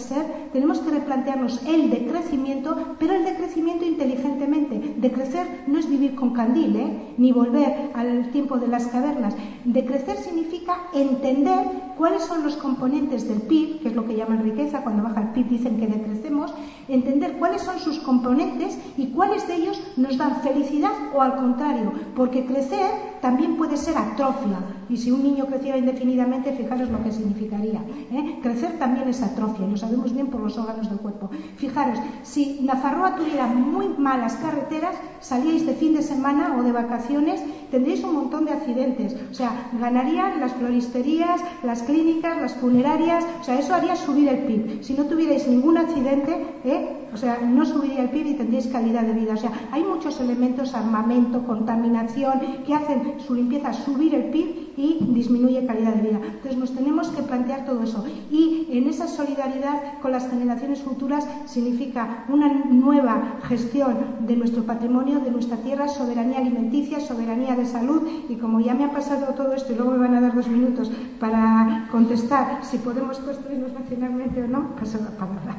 [SPEAKER 4] tenemos que replantearnos el decrecimiento, pero el decrecimiento inteligentemente. Decrecer no es vivir con candil, ¿eh? ni volver al tiempo de las cavernas. Decrecer significa entender cuáles son los componentes del PIB, que es lo que llaman riqueza, cuando baja el PIB dicen que decrecemos, entender cuáles son sus componentes y cuáles de ellos nos dan felicidad o al contrario, porque crecer también puede ser atrofia. Y si un niño creciera indefinidamente, fijaros lo que significaría. ¿eh? Crecer también es atrofia, lo sabemos bien por los órganos del cuerpo. Fijaros, si Nafarroa tuviera muy malas carreteras, salíais de fin de semana o de vacaciones, tendríais un montón de accidentes. O sea, ganarían las floristerías, las clínicas, las funerarias, o sea, eso haría subir el PIB. Si no tuvierais ningún accidente, ¿eh? o sea, no subiría el PIB y tendríais calidad de vida. O sea, hay muchos elementos, armamento, contaminación, que hacen su limpieza, subir el PIB y disminuye calidad de vida. Entonces nos tenemos que plantear todo eso. Y en esa solidaridad con las generaciones futuras significa una nueva gestión de nuestro patrimonio, de nuestra tierra, soberanía alimenticia, soberanía de salud. Y como ya me ha pasado todo esto y luego me van a dar dos minutos para contestar si podemos construirnos nacionalmente o no, paso la palabra.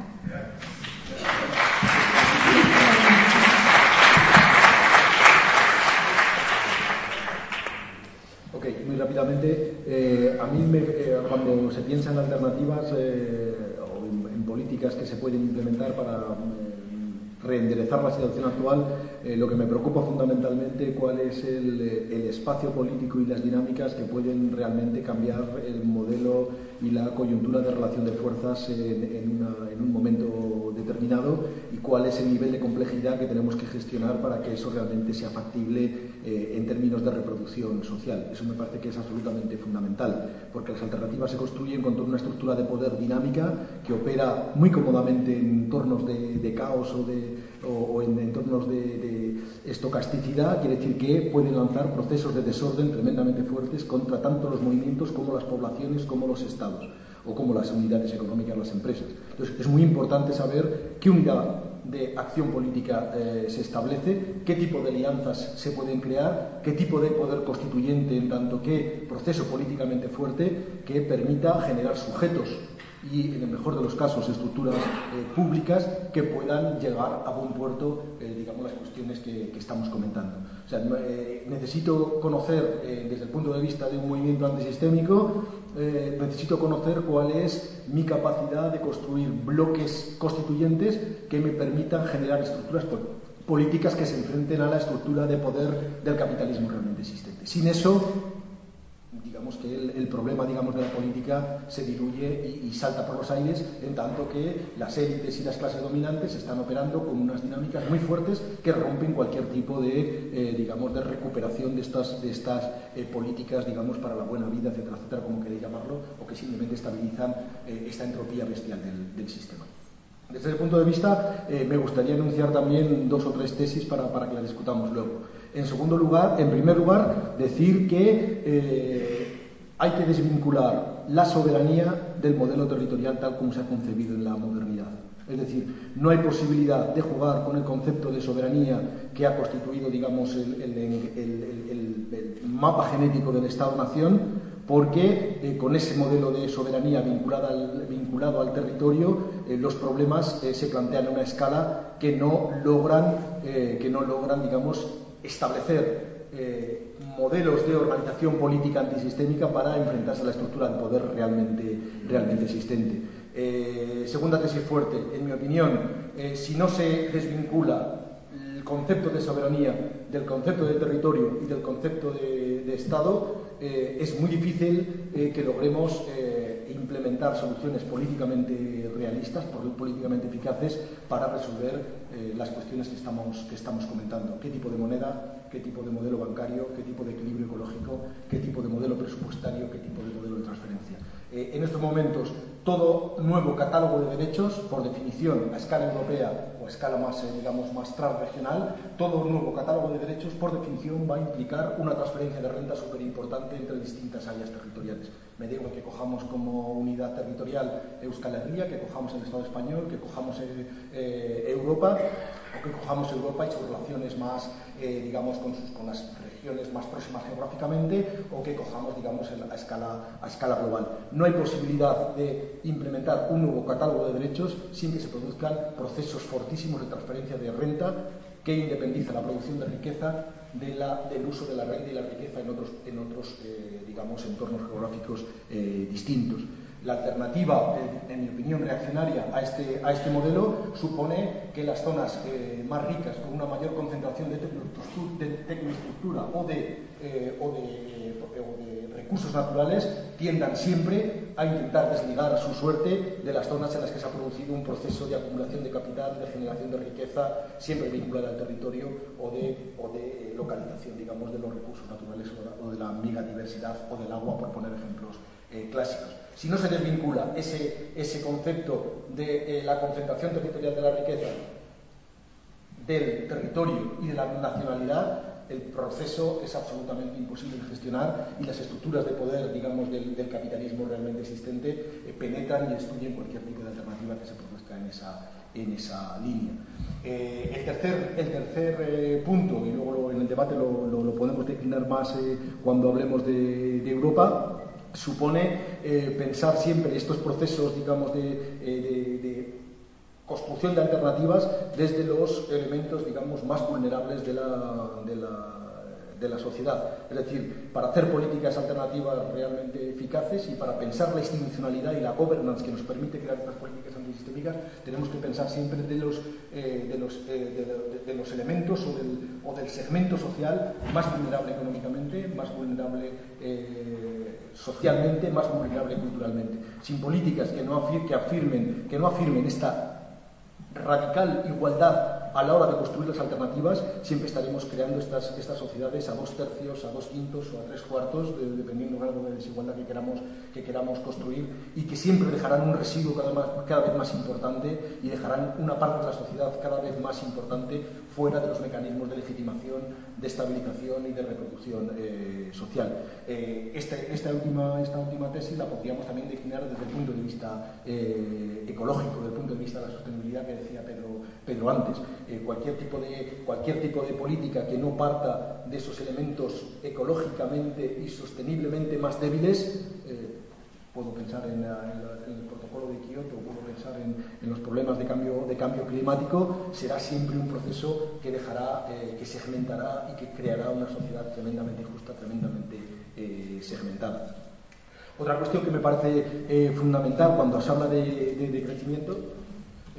[SPEAKER 1] Rápidamente, eh, a mí me, eh, cuando se piensa en alternativas eh, o en, políticas que se pueden implementar para reenderezar la situación actual, lo que me preocupa fundamentalmente cuál es el, espacio político y las dinámicas que pueden realmente cambiar el modelo y la coyuntura de relación de fuerzas en, un momento determinado y cuál es el nivel de complejidad que tenemos que gestionar para que eso realmente sea factible eh, en términos de reproducción social. Eso me parece que es absolutamente fundamental, porque las alternativas se construyen con toda una estructura de poder dinámica que opera muy cómodamente en entornos de, caos o, de, o, en entornos de, de estocasticidad, quiere decir que pueden lanzar procesos de desorden tremendamente fuertes contra tanto los movimientos como las poblaciones como los estados o como las unidades económicas, las empresas. Entonces, es muy importante saber qué unidad de acción política eh, se establece, qué tipo de alianzas se pueden crear, qué tipo de poder constituyente, en tanto que proceso políticamente fuerte que permita generar sujetos y, en el mejor de los casos, estructuras eh, públicas que puedan llegar a buen puerto, eh, digamos, las cuestiones que, estamos comentando. O sea, necesito conocer, desde el punto de vista de un movimiento antisistémico, eh, necesito conocer cuál es mi capacidad de construir bloques constituyentes que me permitan generar estructuras políticas que se enfrenten a la estructura de poder del capitalismo realmente existente. Sin eso, digamos que el, problema digamos, de la política se diluye y, salta por los aires, en tanto que las élites y las clases dominantes están operando con unas dinámicas muy fuertes que rompen cualquier tipo de, eh, digamos, de recuperación de estas, de estas eh, políticas digamos, para la buena vida, etcétera, etcétera, como queréis llamarlo, o que simplemente estabilizan eh, esta entropía bestial del, sistema. Desde ese punto de vista, me gustaría anunciar también dos o tres tesis para, para que las discutamos luego. En segundo lugar, en primer lugar, decir que eh, hay que desvincular la soberanía del modelo territorial tal como se ha concebido en la modernidad. Es decir, no hay posibilidad de jugar con el concepto de soberanía que ha constituido, digamos, el, mapa genético del Estado-nación porque con ese modelo de soberanía vinculado al territorio, los problemas se plantean a una escala que no logran, que no logran digamos, establecer modelos de organización política antisistémica para enfrentarse a la estructura de poder realmente, realmente existente. Eh, segunda tesis fuerte, en mi opinión, eh, si no se desvincula el concepto de soberanía del concepto de territorio y del concepto de, Estado, eh, es muy difícil que logremos implementar soluciones políticamente realistas, políticamente eficaces, para resolver las cuestiones que estamos, que estamos comentando. ¿Qué tipo de moneda? qué tipo de modelo bancario, qué tipo de equilibrio ecológico, qué tipo de modelo presupuestario, qué tipo de modelo de transferencia. Eh, en estos momentos, todo nuevo catálogo de derechos, por definición, a escala europea o a escala más, eh, digamos, más transregional, todo nuevo catálogo de derechos, por definición, va a implicar una transferencia de renta súper importante entre distintas áreas territoriales. Me digo que cojamos como unidad territorial Euskal Herria, que cojamos el Estado español, que cojamos eh, Europa, o que cojamos Europa y sus relaciones más, digamos, con, sus, con las regiones más próximas geográficamente, o que cojamos, digamos, a escala, a escala global. No hay posibilidad de implementar un nuevo catálogo de derechos sin que se produzcan procesos fortísimos de transferencia de renta que independiza la producción de riqueza del uso de la renta y la riqueza en otros, en otros eh, digamos, entornos geográficos eh, distintos. La alternativa, en, mi opinión, reaccionaria a este, a este modelo supone que las zonas eh, más ricas, con una mayor concentración de, tecnoestructura o de, o, de, recursos naturales, tiendan siempre a intentar desligar a su suerte de las zonas en las que se ha producido un proceso de acumulación de capital, de generación de riqueza, siempre vinculada al territorio o de, de localización, digamos, de los recursos naturales o de la megadiversidad o del agua, por poner ejemplos eh, clásicos. Si no se desvincula ese, ese concepto de eh, la concentración territorial de la riqueza del territorio y de la nacionalidad, el proceso es absolutamente imposible de gestionar y las estructuras de poder, digamos, del, capitalismo realmente existente eh, penetran y destruyen cualquier tipo de alternativa que se produzca en esa, en esa línea. el tercer, el tercer punto, y luego en el debate lo, lo, podemos declinar más cuando hablemos de, Europa, supone eh, pensar siempre estos procesos, digamos, de, eh, construcción de alternativas desde los elementos, digamos, más vulnerables de la, de la sociedad. Es decir, para hacer políticas alternativas realmente eficaces y para pensar la institucionalidad y la governance que nos permite crear estas políticas antisistémicas, tenemos que pensar siempre de los, eh, de, los, de, los elementos o del, o del, segmento social más vulnerable económicamente, más vulnerable socialmente más vulnerable culturalmente. Sin políticas que, no que, afirmen, que no afirmen esta radical igualdad a la hora de construir las alternativas, siempre estaremos creando estas, estas sociedades a dos tercios, a dos quintos o a tres cuartos, dependiendo del grado de desigualdad que queramos, que queramos construir, y que siempre dejarán un residuo cada, cada vez más importante y dejarán una parte de la sociedad cada vez más importante fuera de los mecanismos de legitimación, de estabilización y de reproducción eh, social. Eh, este, esta, última, esta última tesis la podríamos también declinar desde el punto de vista eh, ecológico, desde el punto de vista de la sostenibilidad que decía Pedro, antes. Eh, cualquier, tipo de, cualquier tipo de política que no parta de esos elementos ecológicamente y sosteniblemente más débiles, eh, puedo pensar en, el protocolo de Kioto, puedo pensar en, los problemas de cambio, de cambio climático, será siempre un proceso que dejará, eh, que segmentará y que creará una sociedad tremendamente justa, tremendamente segmentada. Otra cuestión que me parece fundamental cuando se habla de crecimiento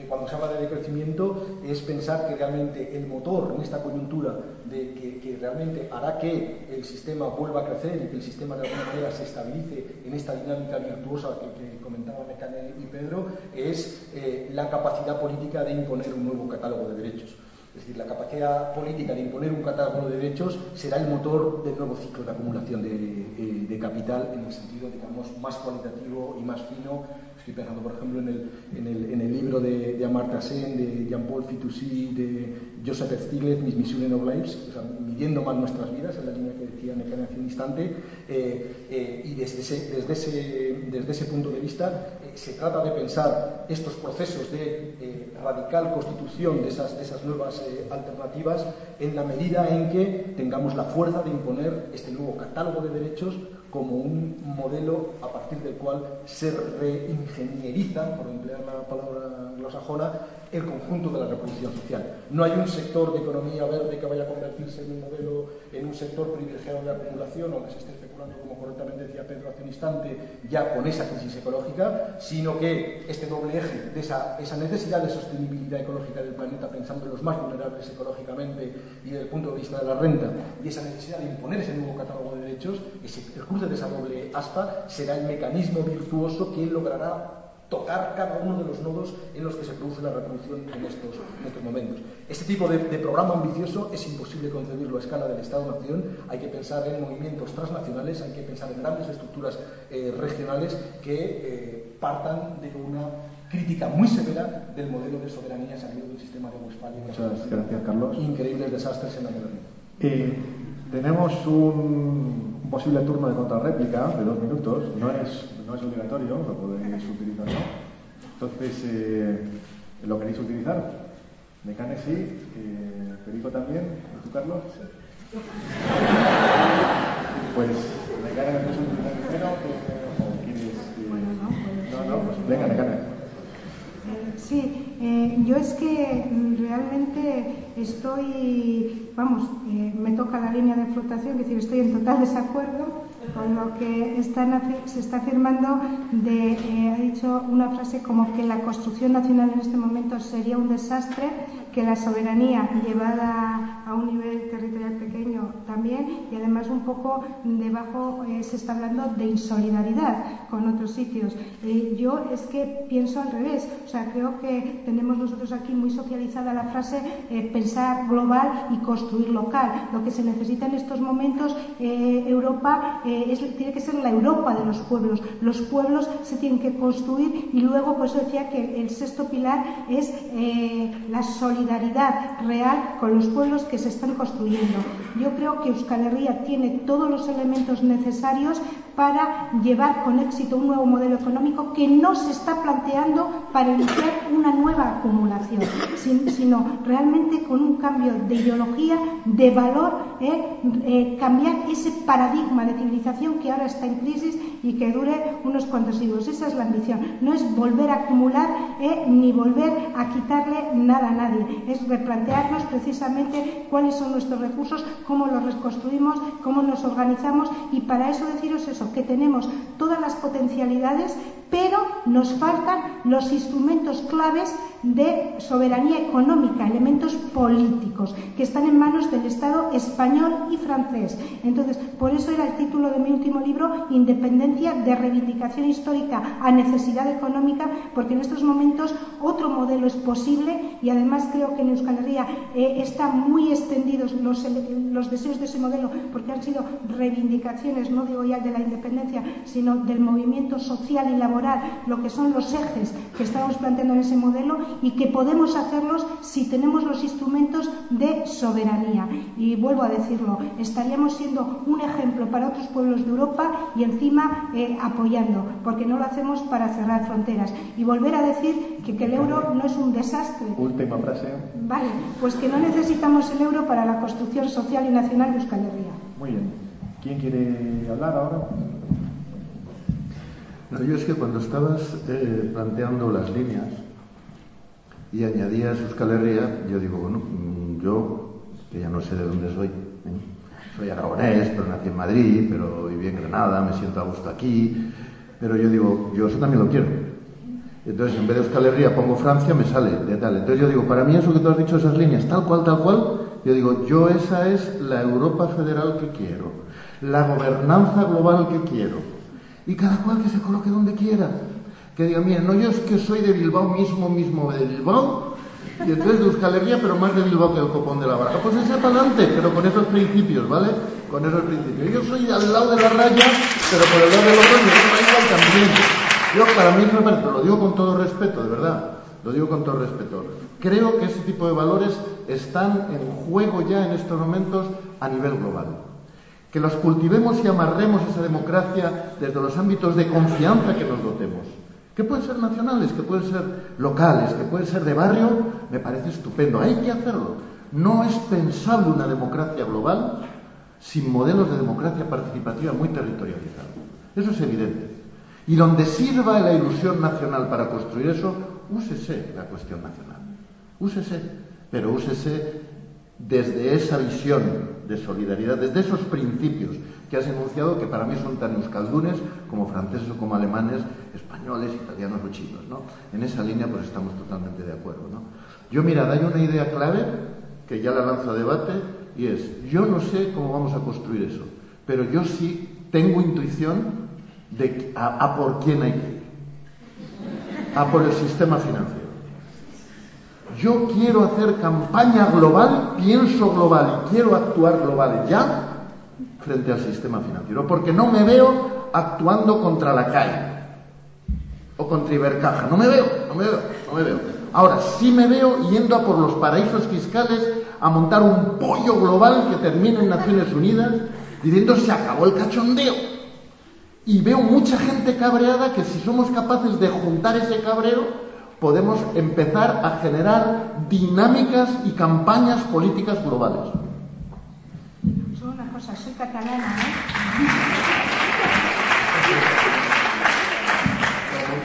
[SPEAKER 1] cuando se habla de decrecimiento es pensar que realmente el motor en esta coyuntura de que, realmente hará que el sistema vuelva a crecer y que el sistema de alguna manera se estabilice en esta dinámica virtuosa que, comentaban Mecane y Pedro es eh, la capacidad política de imponer un nuevo catálogo de derechos. Es decir, la capacidad política de imponer un catálogo de derechos será el motor del nuevo ciclo de acumulación de, eh, capital en el sentido, digamos, más cualitativo y más fino. Estoy pensando, por ejemplo, en el, en el, libro de, de Amartya Sen, de Jean-Paul Fitoussi, de Joseph Stiglitz, Mis Mission of Lives, o sea, midiendo más nuestras vidas, en la línea que decía Necane hace un instante, eh, eh, y desde ese, desde, ese, desde ese punto de vista se trata de pensar estos procesos de radical constitución de esas, de esas nuevas eh, alternativas en la medida en que tengamos la fuerza de imponer este nuevo catálogo de derechos como un modelo a partir del cual se reingenieriza, por emplear la palabra anglosajona, el conjunto de la reproducción social. No hay un sector de economía verde que vaya a convertirse en un modelo, en un sector privilegiado de acumulación, aunque se esté especulando, como correctamente decía Pedro hace un instante, ya con esa crisis ecológica, sino que este doble eje de esa, esa necesidad de sostenibilidad ecológica del planeta, pensando en los más vulnerables ecológicamente y desde el punto de vista de la renta, y esa necesidad de imponer ese nuevo catálogo de derechos, ese, el cruce de esa doble aspa será el mecanismo virtuoso que logrará tocar cada uno de los nodos en los que se produce la reproducción en estos, momentos. Este tipo de, programa ambicioso es imposible concebirlo a escala del Estado-Nación, hay que pensar en movimientos transnacionales, hay que pensar en grandes estructuras eh, regionales que eh, partan de una crítica muy severa del modelo de soberanía salido del sistema de Westfalia.
[SPEAKER 2] Muchas gracias, Carlos.
[SPEAKER 1] Increíbles desastres en la modernidad.
[SPEAKER 2] Eh, tenemos un, posible turno de contrarréplica de dos minutos. No es, no es obligatorio, lo podéis utilizar. Entonces, eh, ¿lo queréis utilizar? Mecane sí, eh, Federico también. ¿Y tú, Carlos? Pues, Mecane me puso utilizar primero. ¿O quieres.? Eh, no, no, pues venga, Mecane.
[SPEAKER 4] Sí, eh, yo es que realmente estoy, vamos, eh, me toca la línea de flotación, es decir, estoy en total desacuerdo con lo que se está afirmando de, eh, ha dicho una frase como que la construcción nacional en este momento sería un desastre, que la soberanía llevada a un nivel territorial pequeño también y además un poco debajo se está hablando de insolidaridad con otros sitios. yo es que pienso al revés, o sea, creo que tenemos nosotros aquí muy socializada la frase eh, pensar global y construir local. Lo que se necesita en estos momentos, eh, Europa, eh, tiene que ser la Europa de los pueblos. Los pueblos se tienen que construir y luego, por eso decía que el sexto pilar es la solidaridad real con los pueblos que se están construyendo. Yo creo que Euskal Herria tiene todos los elementos necesarios para llevar con éxito un nuevo modelo económico que no se está planteando para iniciar una nueva acumulación, sino realmente con un cambio de ideología, de valor, ¿eh? Eh, cambiar ese paradigma de civilización que ahora está en crisis y que dure unos cuantos siglos. Esa es la ambición. No es volver a acumular ¿eh? ni volver a quitarle nada a nadie. Es replantearnos precisamente cuáles son nuestros recursos, cómo los reconstruimos, cómo nos organizamos y para eso deciros eso, que tenemos todas las potencialidades, pero nos faltan los instrumentos claves de soberanía económica, elementos políticos, que están en manos del Estado español y francés. Entonces, por eso era el título de mi último libro, Independencia de reivindicación histórica a necesidad económica, porque en estos momentos otro modelo es posible y además creo que en Euskal Herria eh, están muy extendidos los, los deseos de ese modelo, porque han sido reivindicaciones, no digo ya de la independencia, sino del movimiento social y laboral, lo que son los ejes que estamos planteando en ese modelo y que podemos hacerlos si tenemos los instrumentos de soberanía. Y vuelvo a decirlo, estaríamos siendo un ejemplo para otros pueblos de Europa y encima eh, apoyando, porque no lo hacemos para cerrar fronteras. Y volver a decir que, el euro no es un desastre.
[SPEAKER 2] Última frase.
[SPEAKER 4] Vale, pues que no necesitamos el euro para la construcción social y nacional de Euskal Herria.
[SPEAKER 2] Muy bien. ¿Quién quiere hablar ahora?
[SPEAKER 3] yo es que cuando estabas eh, planteando las líneas, y añadía Euskal Herria, yo digo, bueno, mm, yo, que ya no sé de dónde soy, ¿eh? Soy aragonés, pero nací en Madrid, pero viví en Granada, me siento a gusto aquí, pero yo digo, yo eso también lo quiero. Entonces, en vez de Euskal Herria pongo Francia, me sale de tal. Entonces yo digo, para mí eso que tú has dicho, esas líneas, tal cual, tal cual, yo digo, yo esa es la Europa federal que quiero, la gobernanza global que quiero. Y cada cual que se coloque donde quiera que diga, mira, no, yo es que soy de Bilbao mismo, mismo de Bilbao, y entonces de Euskal Herria, pero más de Bilbao que el copón de la barca. Pues ese para adelante, pero con esos principios, ¿vale? Con esos principios. Yo soy al lado de la raya, pero por el lado de los otros, yo también. Yo, para mí, pero lo digo con todo respeto, de verdad, lo digo con todo respeto. Creo que ese tipo de valores están en juego ya en estos momentos a nivel global. Que los cultivemos y amarremos esa democracia desde los ámbitos de confianza que nos dotemos que pueden ser nacionales, que pueden ser locales, que pueden ser de barrio, me parece estupendo. Hay que hacerlo. No es pensable una democracia global sin modelos de democracia participativa muy territorializados. Eso es evidente. Y donde sirva la ilusión nacional para construir eso, úsese la cuestión nacional. Úsese, pero úsese desde esa visión de solidaridad, desde esos principios que has enunciado, que para mí son tan euskaldunes como franceses o como alemanes, españoles, italianos o chinos. ¿no? En esa línea pues estamos totalmente de acuerdo. ¿no? Yo, mirad, hay una idea clave que ya la lanzo a debate y es, yo no sé cómo vamos a construir eso, pero yo sí tengo intuición de a, por quién hay que ir. A por el sistema financiero. Yo quiero hacer campaña global, pienso global y quiero actuar global ya frente al sistema financiero, porque no me veo actuando contra la calle o contra Ibercaja. No me veo, no me veo, no me veo. Ahora sí me veo yendo a por los paraísos fiscales a montar un pollo global que termine en Naciones Unidas diciendo se acabó el cachondeo. Y veo mucha gente cabreada que si somos capaces de juntar ese cabreo, podemos empezar a generar dinámicas y campañas políticas globales.
[SPEAKER 4] Solo una cosa, soy catalana, ¿eh?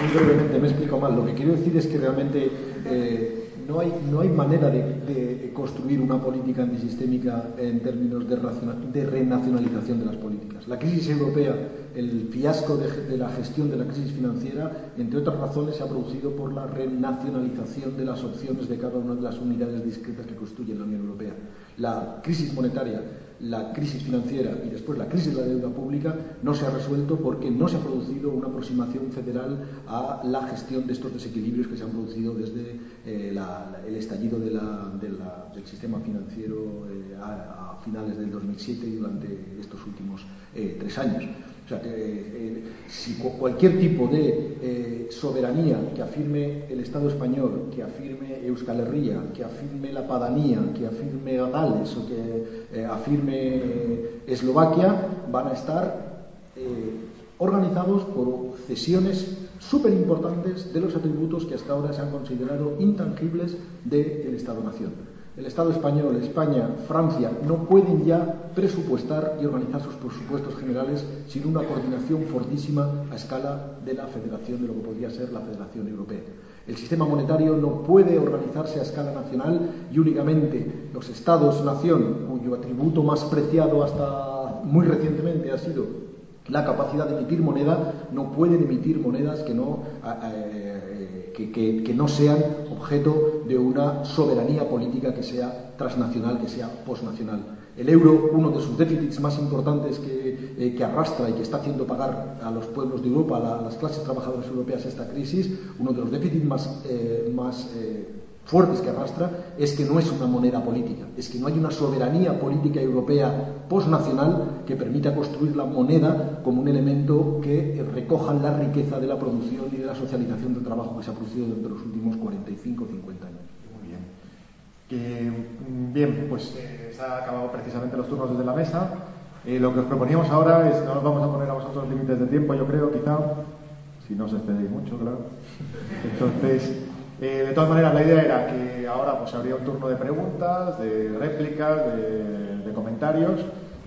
[SPEAKER 1] Muy brevemente, me explico mal. Lo que quiero decir es que realmente eh, no hay, no hay manera de, construir una política antisistémica en términos de, de, renacionalización de las políticas. La crisis europea, el fiasco de, la gestión de la crisis financiera, entre otras razones, se ha producido por la renacionalización de las opciones de cada una de las unidades discretas que construyen la Unión Europea. La crisis monetaria la crisis financiera y después la crisis de la deuda pública no se ha resuelto porque no se ha producido una aproximación federal a la gestión de estos desequilibrios que se han producido desde eh, el estallido del sistema financiero eh, a, finales del 2007 y durante estos últimos eh, tres años. O sea, que eh, cualquier tipo de eh, soberanía que afirme el Estado español, que afirme Euskal Herria, que afirme la Padanía, que afirme Gales o que eh, afirme Eslovaquia, van a estar organizados por cesiones súper importantes de los atributos que hasta ahora se han considerado intangibles del Estado-Nación el Estado español, España, Francia no pueden ya presupuestar y organizar sus presupuestos generales sin una coordinación fortísima a escala de la federación, de lo que podría ser la Federación Europea. El sistema monetario no puede organizarse a escala nacional y únicamente los Estados-nación, cuyo atributo más preciado hasta muy recientemente ha sido la capacidad de emitir moneda, no pueden emitir monedas que no, eh, que no sean objeto de una soberanía política que sea transnacional, que sea posnacional. El euro, uno de sus déficits más importantes que, eh, arrastra y que está haciendo pagar a los pueblos de Europa, a, las clases trabajadoras europeas esta crisis, uno de los déficits más, eh, más fuertes que arrastra es que no es una moneda política, es que no hay una soberanía política europea postnacional que permita construir la moneda como un elemento que recoja la riqueza de la producción y de la socialización del trabajo que se ha producido durante los últimos 45 o 50 años.
[SPEAKER 2] Muy bien. Mm, bien, pues eh, se han acabado precisamente los turnos desde la mesa. Eh, lo que os proponíamos ahora es, no nos vamos a poner a vosotros límites de tiempo, yo creo, quizá, si no os excedéis mucho, claro. Entonces, eh, de todas maneras, la idea era que ahora pues habría un turno de preguntas, de réplicas, de, comentarios.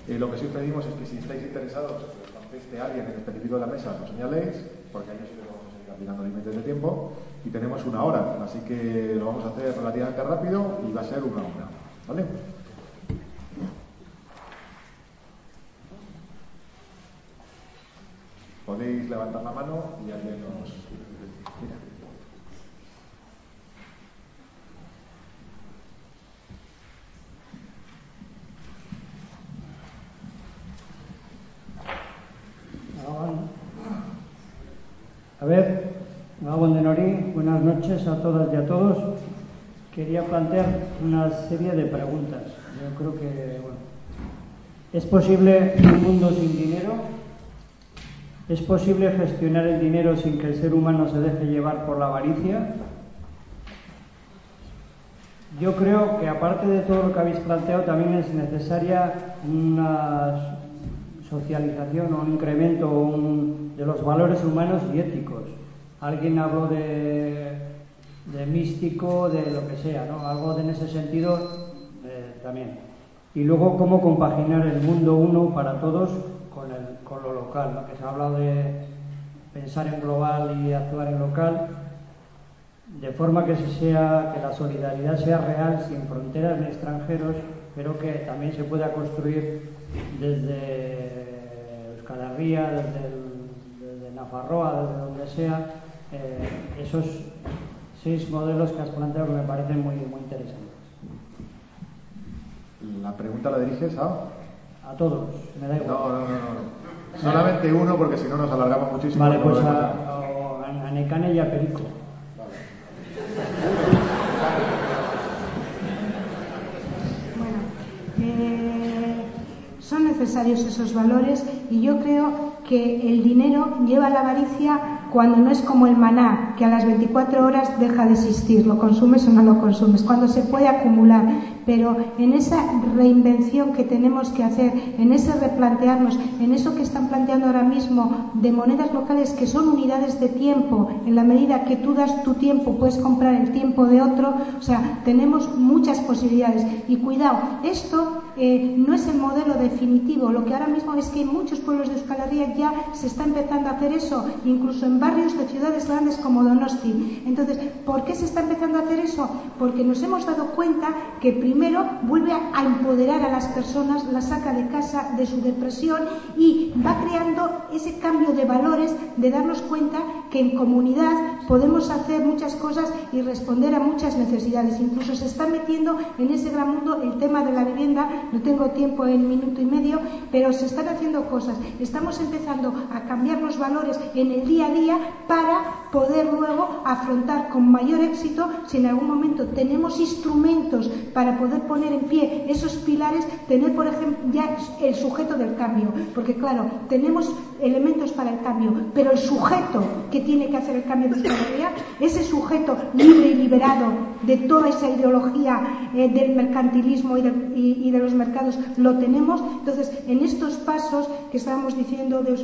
[SPEAKER 2] Eh, lo que sí pedimos es que si estáis interesados, que conteste alguien en específico de la mesa, lo señaléis, porque ahí sí que vamos a seguir aplicando límites de tiempo. Y tenemos una hora, así que lo vamos a hacer relativamente rápido y va a ser una hora. ¿Vale? Podéis levantar la mano y alguien nos. Mira.
[SPEAKER 5] A ver, Nori, buenas noches a todas y a todos. Quería plantear una serie de preguntas. Yo creo que, bueno, ¿es posible un mundo sin dinero? ¿Es posible gestionar el dinero sin que el ser humano se deje llevar por la avaricia? Yo creo que aparte de todo lo que habéis planteado, también es necesaria una socialización o un incremento de los valores humanos y éticos. Alguien habló de, místico, de lo que sea, ¿no? Algo en ese sentido eh, también. Y luego cómo compaginar el mundo uno para todos con, el, con lo local, que se ha hablado de pensar en global y actuar en local, de forma que, se sea, que la solidaridad sea real, sin fronteras ni extranjeros, pero que también se pueda construir desde Euskal Herria, desde, desde Nafarroa, desde donde sea, eh, esos seis modelos que has planteado que me parecen muy, muy interesantes.
[SPEAKER 2] ¿La pregunta la diriges a...?
[SPEAKER 5] A todos, me da igual.
[SPEAKER 2] No, no, no. no. Solamente uno, porque si no nos alargamos muchísimo.
[SPEAKER 5] Vale, pues a, a, a Necane y a Perico.
[SPEAKER 4] Bueno, eh, son necesarios esos valores y yo creo que el dinero lleva la avaricia cuando no es como el maná, que a las 24 horas deja de existir, lo consumes o no lo consumes, cuando se puede acumular. Pero en esa reinvención que tenemos que hacer, en ese replantearnos, en eso que están planteando ahora mismo de monedas locales que son unidades de tiempo, en la medida que tú das tu tiempo, puedes comprar el tiempo de otro, o sea, tenemos muchas posibilidades. Y cuidado, esto eh, no es el modelo definitivo, lo que ahora mismo es que en muchos pueblos de Euskal ya se está empezando a hacer eso, incluso en barrios de ciudades grandes como Donosti. Entonces, ¿por qué se está empezando a hacer eso? Porque nos hemos dado cuenta que primero vuelve a empoderar a las personas, las saca de casa, de su depresión y va creando ese cambio de valores de darnos cuenta que en comunidad podemos hacer muchas cosas y responder a muchas necesidades. Incluso se está metiendo en ese gran mundo el tema de la vivienda. No tengo tiempo en minuto y medio, pero se están haciendo cosas. Estamos empezando a cambiar los valores en el día a día para poder luego afrontar con mayor éxito si en algún momento tenemos instrumentos para poder poner en pie esos pilares, tener por ejemplo ya el sujeto del cambio, porque claro, tenemos elementos para el cambio, pero el sujeto que tiene que hacer el cambio de estrategia, ese sujeto libre y liberado de toda esa ideología eh, del mercantilismo y de, y de, los mercados, lo tenemos. Entonces, en estos pasos que estábamos diciendo de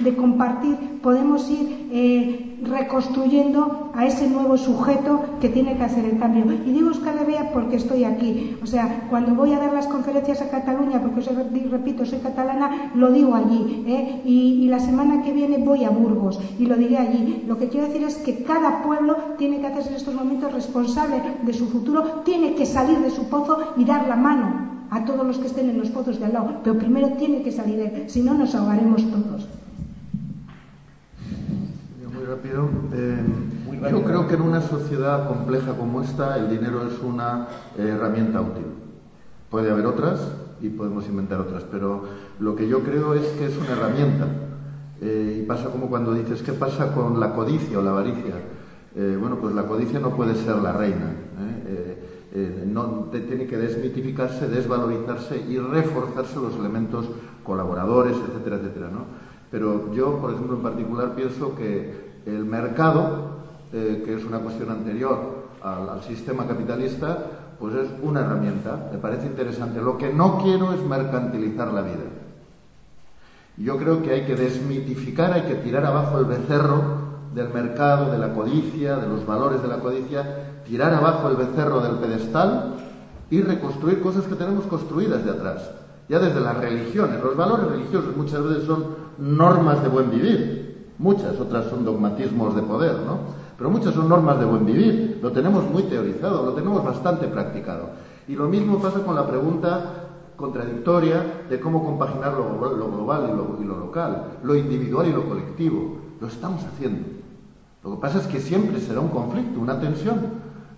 [SPEAKER 4] de compartir, podemos ir eh, reconstruyendo a ese nuevo sujeto que tiene que hacer el cambio. Y digo Euskal Herria porque estoy aquí. O sea, cuando voy a dar las conferencias a Cataluña, porque os repito, soy catalana, lo digo allí. ¿eh? Y, y, la semana que viene voy a Burgos y lo diré allí. Lo que quiero decir es que cada pueblo tiene que hacerse en estos momentos responsable de su futuro, tiene que salir de su pozo y dar la mano a todos los que estén en los pozos de al lado. Pero primero tiene que salir él, si no nos ahogaremos todos.
[SPEAKER 3] Muy rápido. Eh, muy rápido. Yo creo que en una sociedad compleja como esta el dinero es una eh, herramienta útil. Puede haber otras y podemos inventar otras, pero lo que yo creo es que es una herramienta. Eh, y pasa como cuando dices, ¿qué pasa con la codicia o la avaricia? Eh, bueno, pues la codicia no puede ser la reina. ¿eh? No, te, tiene que desmitificarse, desvalorizarse y reforzarse los elementos colaboradores, etcétera, etcétera. ¿no? Pero yo, por ejemplo, en particular pienso que el mercado, eh, que es una cuestión anterior al, al, sistema capitalista, pues es una herramienta, me parece interesante. Lo que no quiero es mercantilizar la vida. Yo creo que hay que desmitificar, hay que tirar abajo el becerro del mercado, de la codicia, de los valores de la codicia, tirar abajo el becerro del pedestal y reconstruir cosas que tenemos construidas de atrás. Ya desde las religiones, los valores religiosos muchas veces son normas de buen vivir, muchas otras son dogmatismos de poder, ¿no? Pero muchas son normas de buen vivir, lo tenemos muy teorizado, lo tenemos bastante practicado. Y lo mismo pasa con la pregunta contradictoria de cómo compaginar lo, lo global y lo, y lo local, lo individual y lo colectivo. Lo estamos haciendo. Lo que pasa es que siempre será un conflicto, una tensión.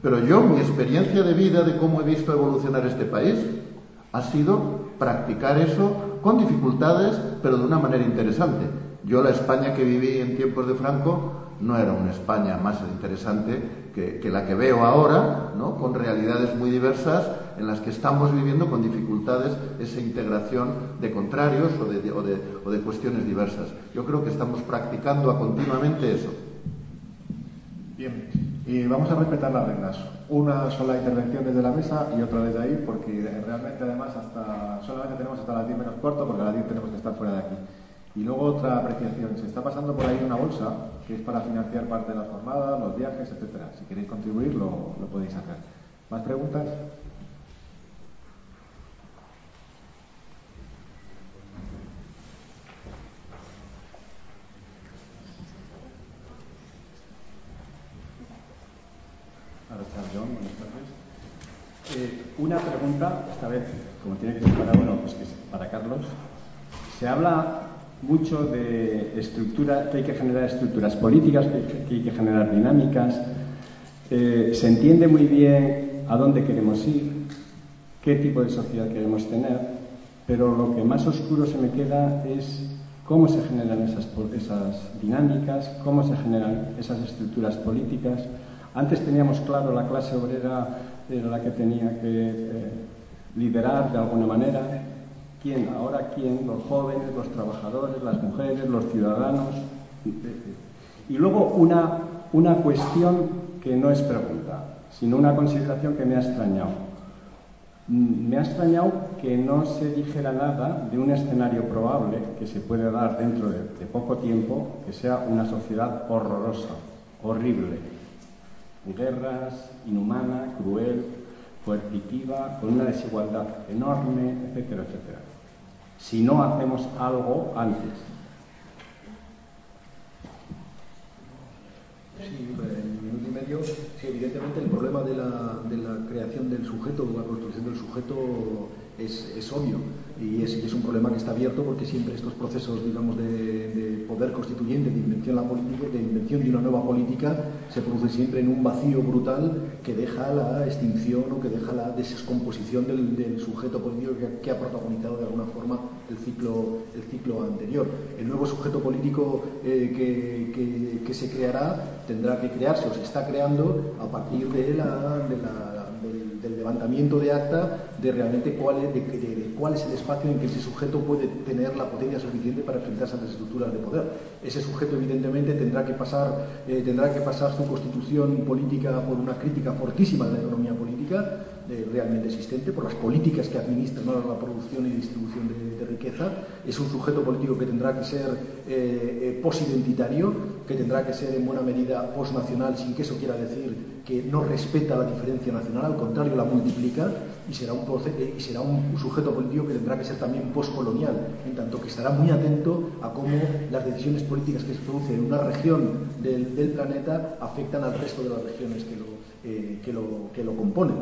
[SPEAKER 3] Pero yo, mi experiencia de vida, de cómo he visto evolucionar este país, ha sido practicar eso con dificultades, pero de una manera interesante. Yo la España que viví en tiempos de Franco no era una España más interesante que, la que veo ahora, ¿no? con realidades muy diversas en las que estamos viviendo con dificultades esa integración de contrarios o de, o de, o de cuestiones diversas. Yo creo que estamos practicando continuamente eso.
[SPEAKER 2] Bien, y vamos a respetar las reglas. Una sola intervención desde la mesa y otra desde ahí, porque realmente además hasta solamente tenemos hasta las 10 menos cuarto, porque a las 10 tenemos que estar fuera de aquí. Y luego otra apreciación. Se está pasando por ahí una bolsa que es para financiar parte de las jornadas, los viajes, etcétera. Si queréis contribuir, lo, lo podéis hacer. ¿Más preguntas?
[SPEAKER 6] Buenas tardes. Eh, una pregunta, esta vez, como tiene que ser para uno, pues que es para Carlos. Se habla mucho de estructura, que hay que generar estructuras políticas, que hay que generar dinámicas. Eh, se entiende muy bien a dónde queremos ir, qué tipo de sociedad queremos tener, pero lo que más oscuro se me queda es cómo se generan esas, esas dinámicas, cómo se generan esas estructuras políticas. Antes teníamos claro la clase obrera era la que tenía que eh, liderar de alguna manera. ¿Quién? Ahora quién? Los jóvenes, los trabajadores, las mujeres, los ciudadanos. Y luego una, una cuestión que no es pregunta, sino una consideración que me ha extrañado. Mm, me ha extrañado que no se dijera nada de un escenario probable que se puede dar dentro de, poco tiempo, que sea una sociedad horrorosa, horrible, guerras, inhumana, cruel, coercitiva, con una desigualdad enorme, etcétera, etcétera. Si no hacemos algo antes.
[SPEAKER 1] Sí, en minuto y medio, sí, evidentemente el problema de la, de la creación del sujeto, de la construcción del sujeto es, es obvio y es, un problema que está abierto porque siempre estos procesos, digamos, de, poder constituyente, de invención, la política, de invención de una nueva política, se produce siempre en un vacío brutal que deja la extinción o que deja la descomposición del, sujeto político que, ha protagonizado de alguna forma el ciclo, el ciclo anterior. El nuevo sujeto político eh, que, que, se creará tendrá que crearse o se está creando a partir de la, de la del levantamiento de acta de realmente cuál es, de, cuál es el espacio en que ese sujeto puede tener la potencia suficiente para enfrentarse a las estructuras de poder. Ese sujeto evidentemente tendrá que pasar, eh, tendrá que pasar su constitución política por una crítica fortísima de la economía política eh, realmente existente, por las políticas que administran la producción y distribución de, riqueza. Es un sujeto político que tendrá que ser eh, posidentitario, que tendrá que ser en buena medida postnacional, sin que eso quiera decir que no respeta la diferencia nacional, al contrario, la multiplica y será un, y será un sujeto político que tendrá que ser también postcolonial, en tanto que estará muy atento a cómo las decisiones políticas que se producen en una región del, planeta afectan al resto de las regiones que lo, eh, que lo, que lo componen.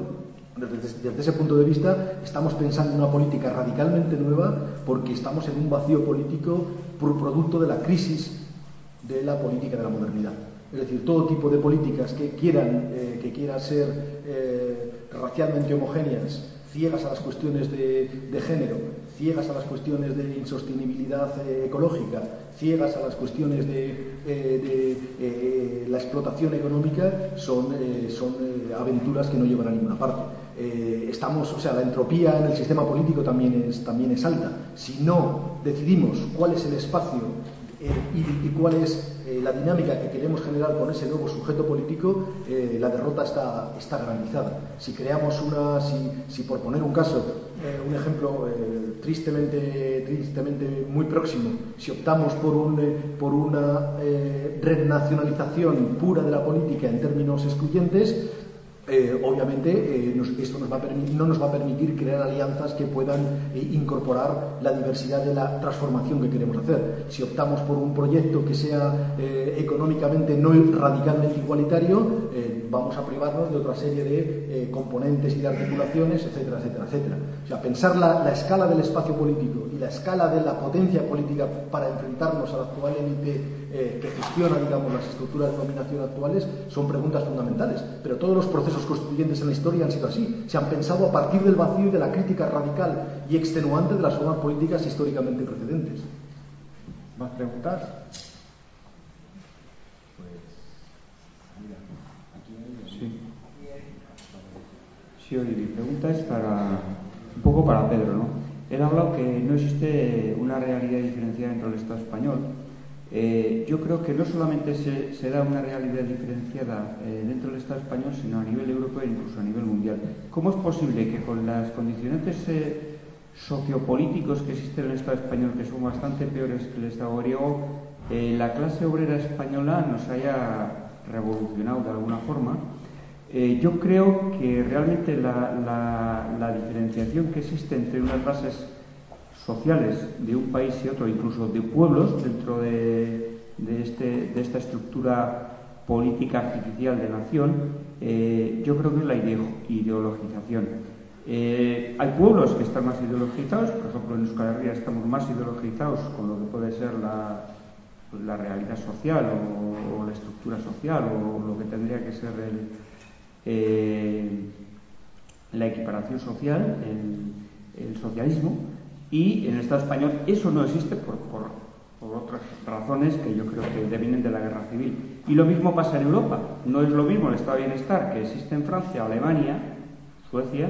[SPEAKER 1] Desde, desde, ese punto de vista, estamos pensando en una política radicalmente nueva porque estamos en un vacío político por producto de la crisis de la política de la modernidad es decir, todo tipo de políticas que quieran, eh, que quieran ser eh, racialmente homogéneas, ciegas a las cuestiones de, género, ciegas a las cuestiones de insostenibilidad eh, ecológica, ciegas a las cuestiones de, la explotación económica, son, son aventuras que no llevan a ninguna parte. estamos, o sea, la entropía en el sistema político también también es alta. Si no decidimos cuál es el espacio y, cuál es eh, la dinámica que queremos generar con ese nuevo sujeto político, eh, la derrota está, está garantizada. Si creamos una, si, por poner un caso, eh, un ejemplo tristemente, tristemente muy próximo, si optamos por, un, por una renacionalización pura de la política en términos excluyentes, eh, obviamente eh, esto nos va no nos va a permitir crear alianzas que puedan eh, incorporar la diversidad de la transformación que queremos hacer. Si optamos por un proyecto que sea económicamente no radicalmente igualitario, vamos a privarnos de otra serie de componentes y de articulaciones, etcétera, etcétera, etcétera. O sea, pensar la, escala del espacio político y la escala de la potencia política para enfrentarnos a la actual élite que gestiona, digamos, las estructuras de dominación actuales son preguntas fundamentales. Pero todos los procesos constituyentes en la historia han sido así. Se han pensado a partir del vacío y de la crítica radical y extenuante de las formas políticas históricamente precedentes.
[SPEAKER 6] ¿Más preguntas? Sí. Sí, mi pregunta es para un poco para Pedro, ¿no? Él ha hablado que no existe una realidad diferenciada dentro del Estado español, eh, yo creo que no solamente se, da una realidad diferenciada eh, dentro del Estado español, sino a nivel europeo e incluso a nivel mundial. ¿Cómo es posible que con las condicionantes eh, sociopolíticos que existen en el Estado español, que son bastante peores que el Estado griego, la clase obrera española nos haya revolucionado de alguna forma? yo creo que realmente la diferenciación que existe entre unas bases sociales de un país y otro, incluso de pueblos dentro de, este, de esta estructura
[SPEAKER 7] política artificial de nación, eh, yo creo que es la ideologización. Eh, hay pueblos que están más ideologizados, por ejemplo en Euskal Herria estamos más ideologizados con lo que puede ser la, la realidad social o, la estructura social o lo que tendría que ser el, la equiparación social, el, el, socialismo, y en el Estado español eso no existe por, por, otras razones que yo creo que devienen de la guerra civil. Y lo mismo pasa en Europa. No es lo mismo el estado de bienestar que existe en Francia, Alemania, Suecia,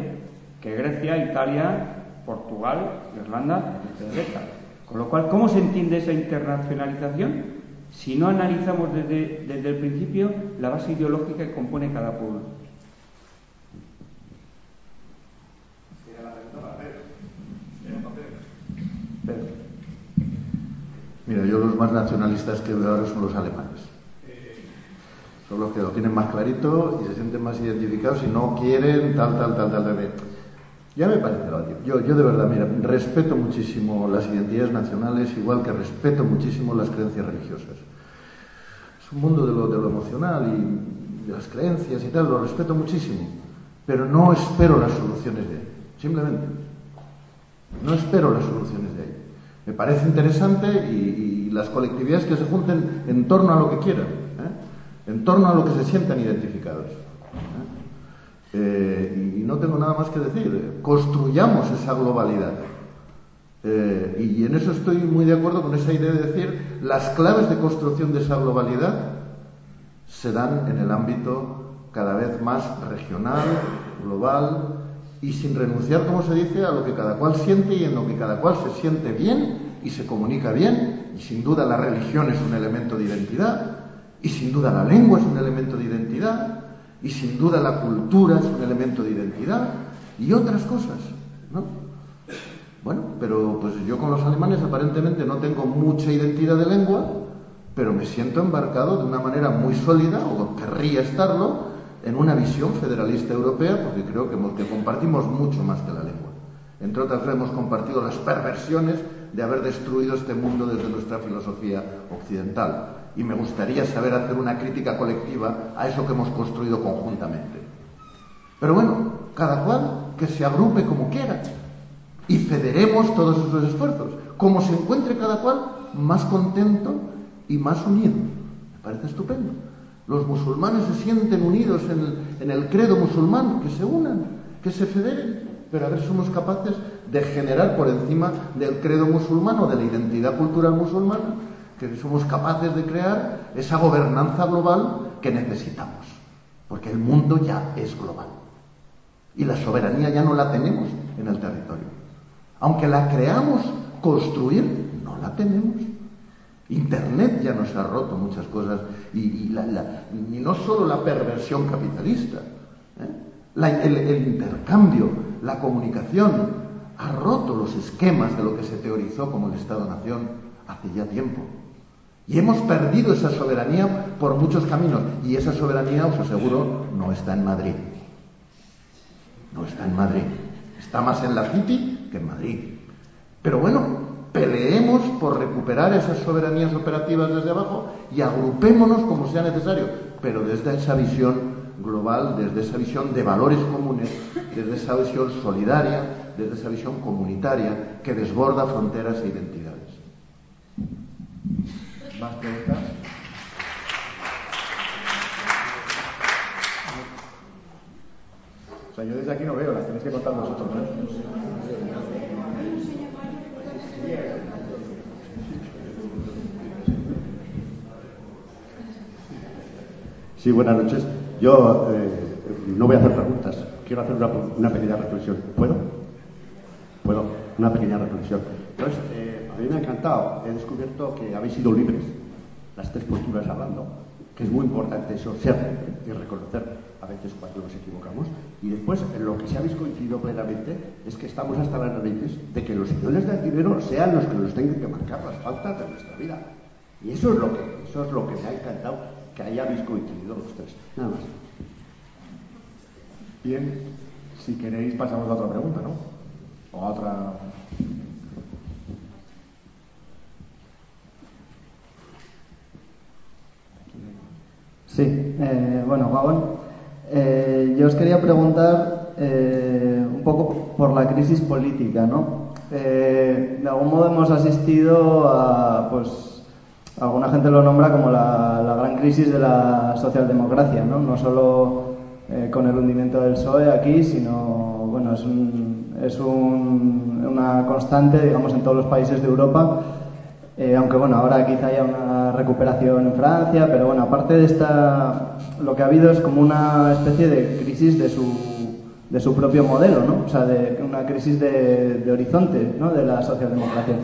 [SPEAKER 7] que Grecia, Italia, Portugal, Irlanda, etc. Con lo cual, ¿cómo se entiende esa internacionalización si no analizamos desde, desde el principio la base ideológica que compone cada pueblo?
[SPEAKER 3] Mira, yo los más nacionalistas que veo ahora son los alemanes. Son los que lo tienen más clarito y se sienten más identificados y no quieren tal, tal, tal, tal, tal. Ya me parece Yo, yo de verdad, mira, respeto muchísimo las identidades nacionales, igual que respeto muchísimo las creencias religiosas. Es un mundo de lo, de lo emocional y de las creencias y tal, lo respeto muchísimo, pero no espero las soluciones de ahí, simplemente. No espero las soluciones de ahí. Me parece interesante y, las colectividades que se junten en torno a lo que quieran, ¿eh? en torno a lo que se sientan identificados. ¿eh? Eh, y, no tengo nada más que decir. Construyamos esa globalidad. y en eso estoy muy de acuerdo con esa idea de decir las claves de construcción de esa globalidad se dan en el ámbito cada vez más regional, global, y sin renunciar, como se dice, a lo que cada cual siente y en lo que cada cual se siente bien y se comunica bien. Y sin duda la religión es un elemento de identidad, y sin duda la lengua es un elemento de identidad, y sin duda la cultura es un elemento de identidad, y otras cosas, ¿no? Bueno, pero pues yo con los alemanes aparentemente no tengo mucha identidad de lengua, pero me siento embarcado de una manera muy sólida, o querría estarlo, en una visión federalista europea, porque creo que, compartimos mucho más que la lengua. Entre otras hemos compartido las perversiones de haber destruido este mundo desde nuestra filosofía occidental. Y me gustaría saber hacer una crítica colectiva a eso que hemos construido conjuntamente. Pero bueno, cada cual que se agrupe como quiera y federemos todos esos esfuerzos, como se encuentre cada cual más contento y más unido. Me parece estupendo los musulmanes se sienten unidos en el, credo musulmán, que se unan, que se federen, pero a ver somos capaces de generar por encima del credo musulmán o de la identidad cultural musulmana, que somos capaces de crear esa gobernanza global que necesitamos, porque el mundo ya es global y la soberanía ya no la tenemos en el territorio. Aunque la creamos construir, no la tenemos. Internet ya nos ha roto muchas cosas y, no solo la perversión capitalista, ¿eh? el, intercambio, la comunicación ha roto los esquemas de lo que se teorizó como el Estado-Nación hace ya tiempo. Y hemos perdido esa soberanía por muchos caminos. Y esa soberanía, os aseguro, no está en Madrid. No está en Madrid. Está más en la City que en Madrid. Pero bueno, peleemos por recuperar esas soberanías operativas desde abajo y agrupémonos como sea necesario, pero desde esa visión global, desde esa visión de valores comunes, desde esa visión solidaria, desde esa visión comunitaria que desborda fronteras e identidades.
[SPEAKER 2] ¿Más preguntas? O sea, yo desde aquí no veo, las tenéis que contar vosotros, ¿no?
[SPEAKER 8] Sí, buenas noches. Yo eh, no voy a hacer preguntas, quiero hacer una, pequeña reflexión. ¿Puedo? ¿Puedo? Una pequeña reflexión. Entonces, eh, a mí me ha encantado, he descubierto que habéis sido libres, las tres posturas hablando, que es muy importante eso, ser y reconocer a veces cuando nos equivocamos. Y después, en lo que sí habéis coincidido plenamente es que estamos hasta las narices de que los señores del dinero sean los que nos tengan que marcar las faltas de nuestra vida. Y eso es lo que, eso es lo que me ha encantado que ahí habéis coincidido los tres. Nada más.
[SPEAKER 2] Bien, si queréis pasamos a otra pregunta, ¿no? O a otra...
[SPEAKER 9] Sí, bueno, Gabón. Eh, yo os quería preguntar eh, un poco por la crisis política, ¿no? de algún modo hemos asistido a, pues, alguna gente lo nombra como la, gran crisis de la socialdemocracia, ¿no? No solo con el hundimiento del PSOE aquí, sino, bueno, es, un, es un, una constante, digamos, en todos los países de Europa eh, aunque bueno, ahora quizá haya una recuperación en Francia, pero bueno, aparte de esta, lo que ha habido es como una especie de crisis de su, de su propio modelo, ¿no? O sea, de una crisis de, horizonte, ¿no? De la socialdemocracia.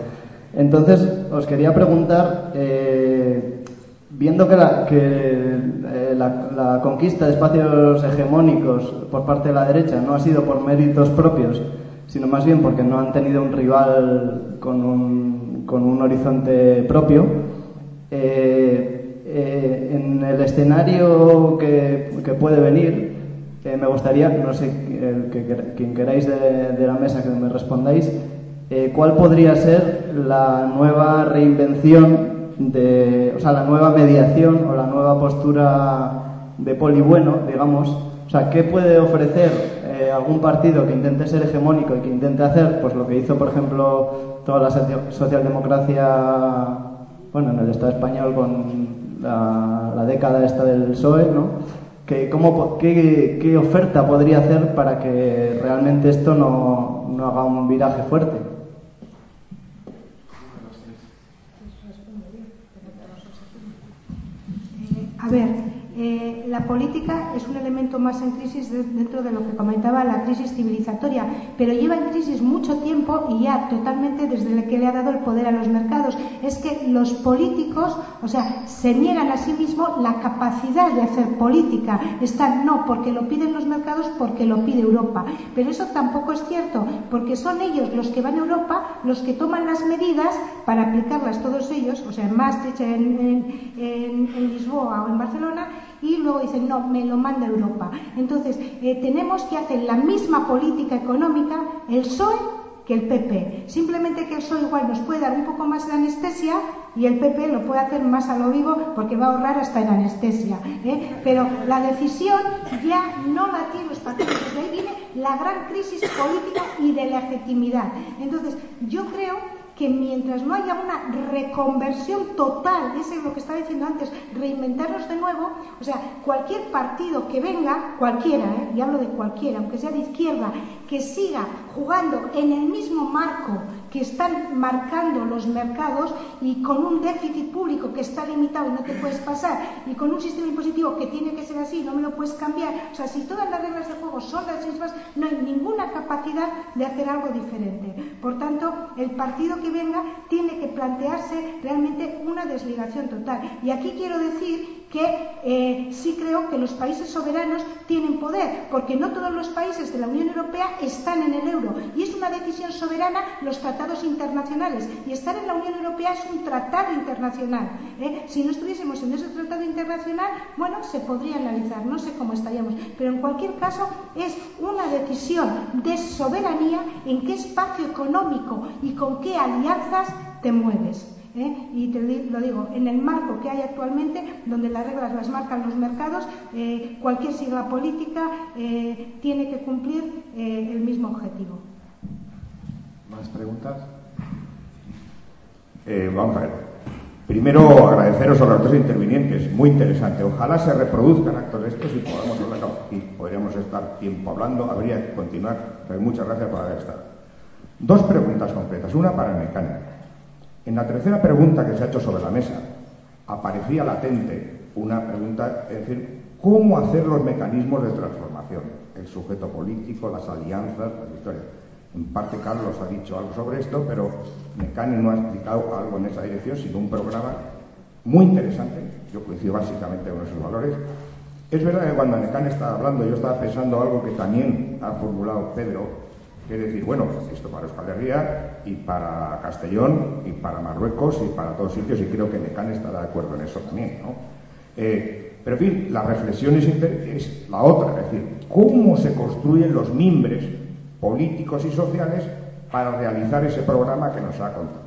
[SPEAKER 9] Entonces, os quería preguntar, eh, viendo que, eh, la conquista de espacios hegemónicos por parte de la derecha no ha sido por méritos propios, sino más bien porque no han tenido un rival con un con un horizonte propio. Eh, eh, en el escenario que, puede venir, eh, me gustaría, no sé que, quien queráis de, la mesa que me respondáis, cuál podría ser la nueva reinvención de, o sea, la nueva mediación o la nueva postura de polibueno, digamos, o sea, ¿qué puede ofrecer algún partido que intente ser hegemónico y que intente hacer pues lo que hizo, por ejemplo, toda la socialdemocracia, bueno, en el Estado español con la, década esta del PSOE, ¿no? Que, cómo, qué, oferta podría hacer para que realmente esto no, no haga un viraje fuerte?
[SPEAKER 4] A ver, eh, la política es un elemento más en crisis dentro de lo que comentaba la crisis civilizatoria, pero lleva en crisis mucho tiempo y ya totalmente desde que le ha dado el poder a los mercados. Es que los políticos, o sea, se niegan a sí mismos la capacidad de hacer política. Están no porque lo piden los mercados, porque lo pide Europa. Pero eso tampoco es cierto, porque son ellos los que van a Europa, los que toman las medidas para aplicarlas todos ellos, o sea, en Maastricht, en, en Lisboa o en Barcelona, y luego dicen, no, me lo manda Europa. Entonces, eh, tenemos que hacer la misma política económica, el PSOE, que el PP. Simplemente que el PSOE igual nos puede dar un poco más de anestesia y el PP lo puede hacer más a lo vivo porque va a ahorrar hasta en anestesia. ¿eh? Pero la decisión ya no la tiene los partidos. De ahí viene la gran crisis política y de legitimidad. Entonces, yo creo que mientras no haya una reconversión total, ese es lo que estaba diciendo antes, reinventarnos de nuevo, o sea, cualquier partido que venga, cualquiera, ¿eh? y hablo de cualquiera, aunque sea de izquierda, que siga jugando en el mismo marco que están marcando los mercados y con un déficit público que está limitado y no te puedes pasar, y con un sistema impositivo que tiene que ser así, no me lo puedes cambiar, o sea, si todas las reglas de juego son las mismas, no hay ninguna capacidad de hacer algo diferente. Por tanto, el partido que venga tiene que plantearse realmente una desligación total. Y aquí quiero decir que eh, sí creo que los países soberanos tienen poder, porque no todos los países de la Unión Europea están en el euro. Y es una decisión soberana los tratados internacionales. Y estar en la Unión Europea es un tratado internacional. ¿eh? Si no estuviésemos en ese tratado internacional, bueno, se podría analizar, no sé cómo estaríamos. Pero en cualquier caso, es una decisión de soberanía en qué espacio económico y con qué alianzas te mueves. ¿Eh? y te lo digo, en el marco que hay actualmente, donde las reglas las marcan los mercados, eh, cualquier sigla política eh, tiene que cumplir el mismo objetivo.
[SPEAKER 2] ¿Más preguntas?
[SPEAKER 10] vamos a ver. Primero, agradeceros a los dos intervinientes, muy interesante. Ojalá se reproduzcan actos estos y podamos y podríamos estar tiempo hablando, habría que continuar, pero muchas gracias por haber estado. Dos preguntas concretas, una para el mecánico. En la tercera pregunta que se ha hecho sobre la mesa, aparecía latente una pregunta, es decir, ¿cómo hacer los mecanismos de transformación? El sujeto político, las alianzas, las historias. En parte Carlos ha dicho algo sobre esto, pero Mecani no ha explicado algo en esa dirección, sino un programa muy interesante. Yo coincido básicamente con esos valores. Es verdad que cuando Mecani estaba hablando, yo estaba pensando algo que también ha formulado Pedro, es decir, bueno, esto para Euskal Herria y para Castellón y para Marruecos y para todos sitios, y creo que Mecan estará de acuerdo en eso también, ¿no? Eh, pero en fin, la reflexión es, la otra, es decir, cómo se construyen los mimbres políticos y sociales para realizar ese programa que nos ha contado.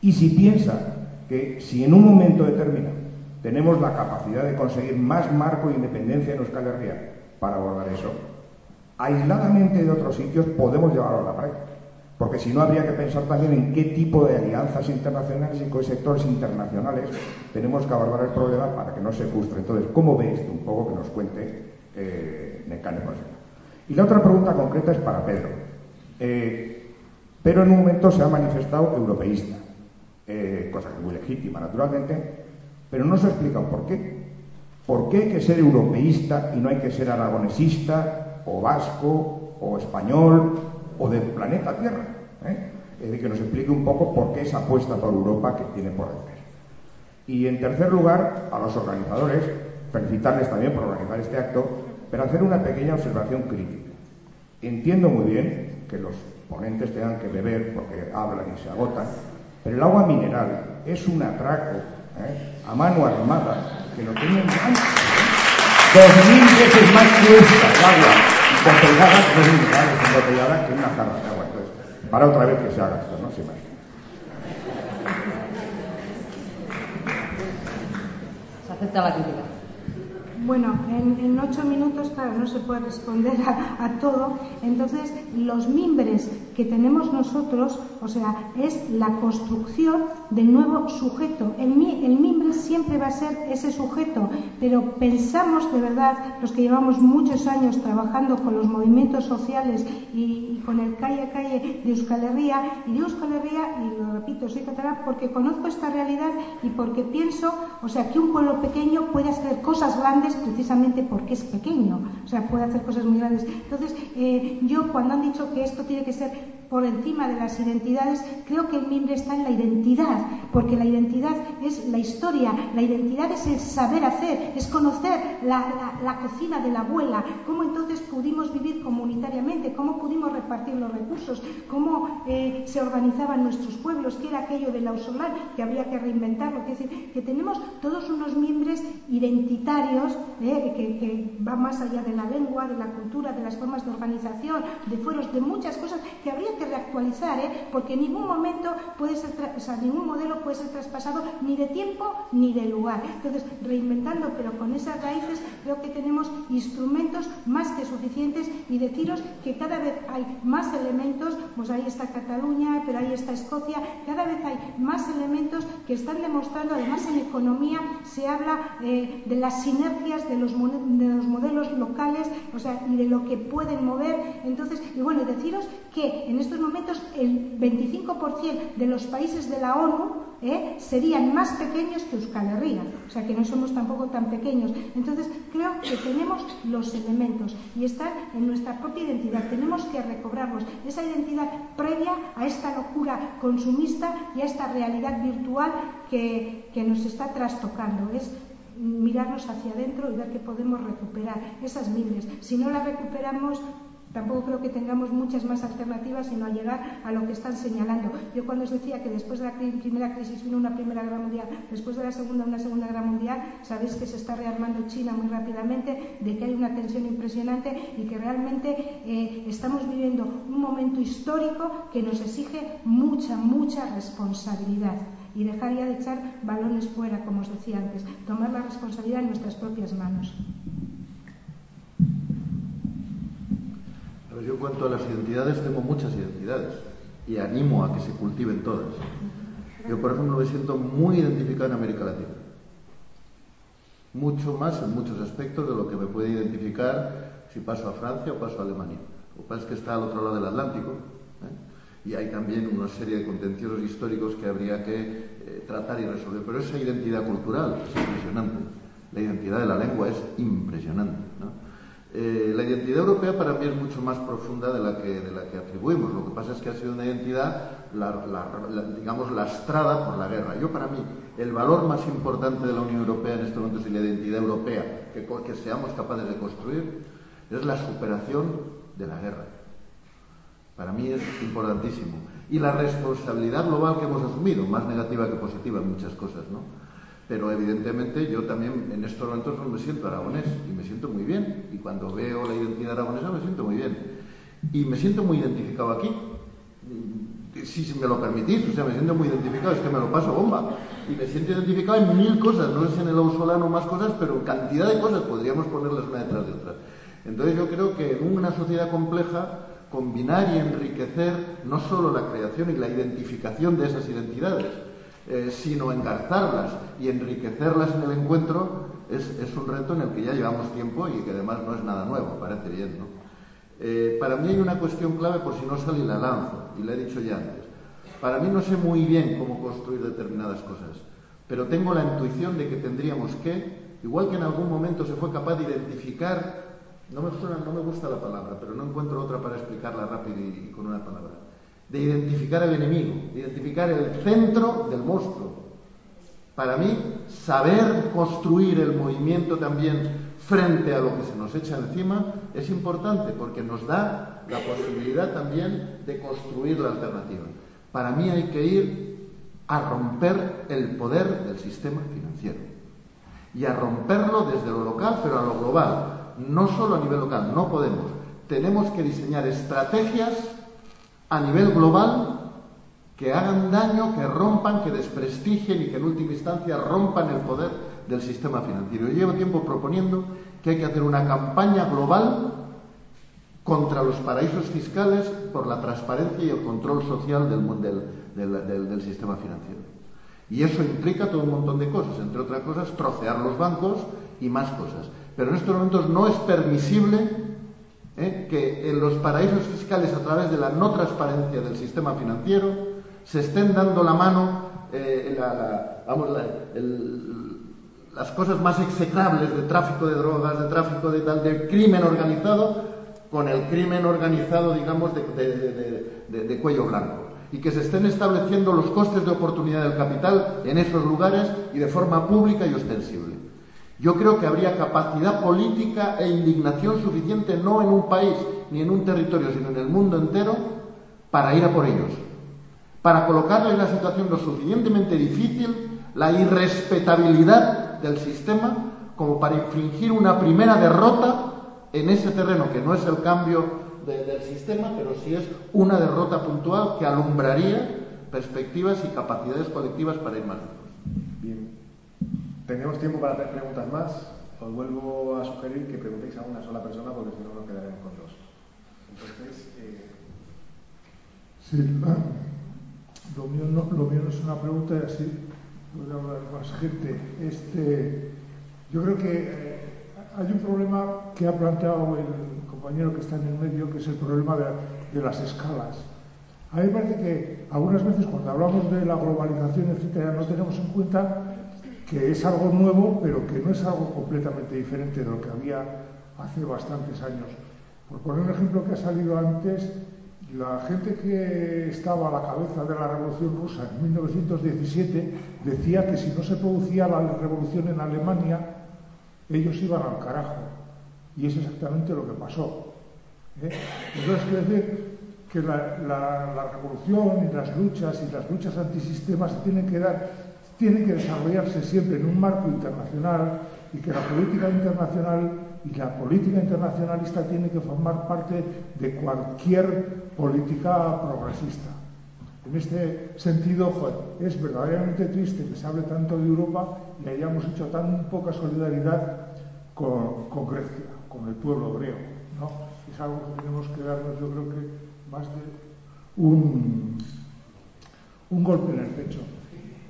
[SPEAKER 10] Y si piensa que si en un momento determinado tenemos la capacidad de conseguir más marco de independencia en Euskal Herria para abordar eso. Aisladamente de otros sitios podemos llevarlo a la práctica. Porque si no, habría que pensar también en qué tipo de alianzas internacionales y con sectores internacionales tenemos que abordar el problema para que no se frustre. Entonces, ¿cómo ve esto? Un poco que nos cuente eh, Y la otra pregunta concreta es para Pedro. Eh, Pedro en un momento se ha manifestado europeísta, eh, cosa que es muy legítima, naturalmente, pero no se ha explicado por qué. ¿Por qué hay que ser europeísta y no hay que ser aragonesista, o vasco, o español, o del planeta Tierra. ¿eh? Es decir, que nos explique un poco por qué esa apuesta por Europa que tiene por hacer. Y en tercer lugar, a los organizadores, felicitarles también por organizar este acto, pero hacer una pequeña observación crítica. Entiendo muy bien que los ponentes tengan que beber porque hablan y se agotan, pero el agua mineral es un atraco ¿eh? a mano armada que lo tienen dos mil veces más que el agua botellada, no de agua. Entonces, para otra vez que se haga esto, ¿no? Más.
[SPEAKER 11] Se acepta la crítica.
[SPEAKER 4] Bueno, en, ocho minutos, claro, no se puede responder a, todo. Entonces, los mimbres que tenemos nosotros, o sea, es la construcción del nuevo sujeto. El, el mimbre siempre va a ser ese sujeto, pero pensamos de verdad, los que llevamos muchos años trabajando con los movimientos sociales y, con el calle a calle de Euskal Herria, y de Euskal Herria, y lo repito, soy catalán porque conozco esta realidad y porque pienso, o sea, que un pueblo pequeño puede hacer cosas grandes precisamente porque es pequeño, o sea, puede hacer cosas muy grandes. Entonces, eh, yo cuando han dicho que esto tiene que ser por encima de las identidades, creo que el mimbre está en la identidad, porque la identidad es la historia, la identidad es el saber hacer, es conocer la, cocina de la abuela, cómo entonces pudimos vivir comunitariamente, cómo pudimos repartir los recursos, cómo eh, se organizaban nuestros pueblos, qué era aquello del ausolar, que habría que reinventarlo, es decir, que tenemos todos unos miembros identitarios eh, que, que van más allá de la lengua, de la cultura, de las formas de organización, de fueros, de muchas cosas que habría que reactualizar, ¿eh? porque en ningún momento puede ser, o sea, ningún modelo puede ser traspasado ni de tiempo ni de lugar. Entonces, reinventando, pero con esas raíces, creo que tenemos instrumentos más que suficientes y deciros que cada vez hay más elementos, pues ahí está Cataluña, pero ahí está Escocia, cada vez hay más elementos que están demostrando, además en economía se habla eh, de las sinergias de los, de los modelos locales, o sea, y de lo que pueden mover. Entonces, y bueno, deciros que en estos momentos el 25% de los países de la ONU ¿eh? serían más pequeños que Euskal Herria, o sea que no somos tampoco tan pequeños. Entonces creo que tenemos los elementos y están en nuestra propia identidad. Tenemos que recobrarlos, esa identidad previa a esta locura consumista y a esta realidad virtual que, que nos está trastocando. Es mirarnos hacia adentro y ver que podemos recuperar esas miles. Si no las recuperamos, Tampoco creo que tengamos muchas más alternativas sino a llegar a lo que están señalando. Yo cuando os decía que después de la primera crisis vino una primera guerra mundial, después de la segunda una segunda guerra mundial, sabéis que se está rearmando China muy rápidamente, de que hay una tensión impresionante y que realmente eh, estamos viviendo un momento histórico que nos exige mucha, mucha responsabilidad y dejar ya de echar balones fuera, como os decía antes, tomar la responsabilidad en nuestras propias manos.
[SPEAKER 3] Yo en cuanto a las identidades tengo muchas identidades y animo a que se cultiven todas. Yo, por ejemplo, me siento muy identificado en América Latina. Mucho más en muchos aspectos de lo que me puede identificar si paso a Francia o paso a Alemania. Lo que pasa es que está al otro lado del Atlántico ¿eh? y hay también una serie de contenciosos históricos que habría que eh, tratar y resolver. Pero esa identidad cultural es impresionante. La identidad de la lengua es impresionante. Eh, la identidad europea para mí es mucho más profunda de la, que, la atribuimos. Lo que pasa es que ha sido una identidad, digamos, lastrada por la guerra. Yo, para mí, el valor más importante de la Unión Europea en este momento es la identidad europea que, que seamos capaces de construir, es la superación de la guerra. Para mí es importantísimo. Y la responsabilidad global que hemos asumido, más negativa que positiva en muchas cosas, ¿no? Pero evidentemente yo también en estos momentos me siento aragonés y me siento muy bien. Y cuando veo la identidad aragonesa me siento muy bien. Y me siento muy identificado aquí. si, me lo permitís, o sea, me siento muy identificado, es que me lo paso bomba. Y me siento identificado en mil cosas, no si en el ausolano más cosas, pero cantidad de cosas podríamos ponerlas una detrás de otra. Entonces yo creo que en una sociedad compleja, combinar y enriquecer no solo la creación y la identificación de esas identidades, eh, sino engarzarlas y enriquecerlas en el encuentro, es, es, un reto en el que ya llevamos tiempo y que además no es nada nuevo, parece bien, ¿no? Eh, para mí hay una cuestión clave por si no sale la lanza, y la he dicho ya antes. Para mí no sé muy bien cómo construir determinadas cosas, pero tengo la intuición de que tendríamos que, igual que en algún momento se fue capaz de identificar, no me, no me gusta la palabra, pero no encuentro otra para explicarla rápido y con una palabra, de identificar el enemigo, de identificar el centro del monstruo. Para mí, saber construir el movimiento también frente a lo que se nos echa encima es importante porque nos da la posibilidad también de construir la alternativa. Para mí hay que ir a romper el poder del sistema financiero y a romperlo desde lo local pero a lo global, no solo a nivel local, no podemos. Tenemos que diseñar estrategias a nivel global que hagan daño, que rompan, que desprestigien y que en última instancia rompan el poder del sistema financiero. Yo llevo tiempo proponiendo que hay que hacer una campaña global contra los paraísos fiscales por la transparencia y el control social del, del, del, sistema financiero. Y eso implica todo un montón de cosas, entre otras cosas, trocear los bancos y más cosas. Pero en estos momentos no es permisible ¿eh? que en los paraísos fiscales, a través de la no transparencia del sistema financiero, se estén dando la mano eh, las cosas más execrables de tráfico de drogas, de tráfico de tal, del crimen organizado, con el crimen organizado, digamos, de, cuello blanco. Y que se estén estableciendo los costes de oportunidad del capital en esos lugares y de forma pública y ostensible. Yo creo que habría capacidad política e indignación suficiente, no en un país ni en un territorio, sino en el mundo entero, para ir a por ellos para colocarle en la situación lo suficientemente difícil, la irrespetabilidad del sistema, como para infringir una primera derrota en ese terreno, que no es el cambio del sistema, pero sí es una derrota puntual que alumbraría perspectivas y capacidades colectivas para ir más lejos.
[SPEAKER 2] Tenemos tiempo para hacer preguntas más. Os vuelvo a sugerir que preguntéis a una sola persona porque si no nos quedaremos con dos. Entonces, eh...
[SPEAKER 12] sí, lo mío no, lo mío no es una pregunta y así puede hablar más gente. Este, yo creo que eh, hay un problema que ha planteado el compañero que está en el medio, que es el problema de, las escalas. A mí me parece que algunas veces cuando hablamos de la globalización, etcétera, no tenemos en cuenta que es algo nuevo, pero que no es algo completamente diferente de lo que había hace bastantes años. Por poner un ejemplo que ha salido antes, la gente que estaba a la cabeza de la Revolución Rusa en 1917 decía que si no se producía la revolución en Alemania, ellos iban al carajo. Y es exactamente lo que pasó. ¿eh? Entonces, quiere decir que la, revolución y las luchas y las luchas antisistemas tienen que, dar, tienen que desarrollarse siempre en un marco internacional y que la política internacional y la política internacionalista tiene que formar parte de cualquier política progresista. En este sentido, es verdaderamente triste que se hable tanto de Europa y hayamos hecho tan poca solidaridad con, Grecia, con el pueblo griego. Es algo que tenemos que darnos, yo creo que más de un golpe en el pecho.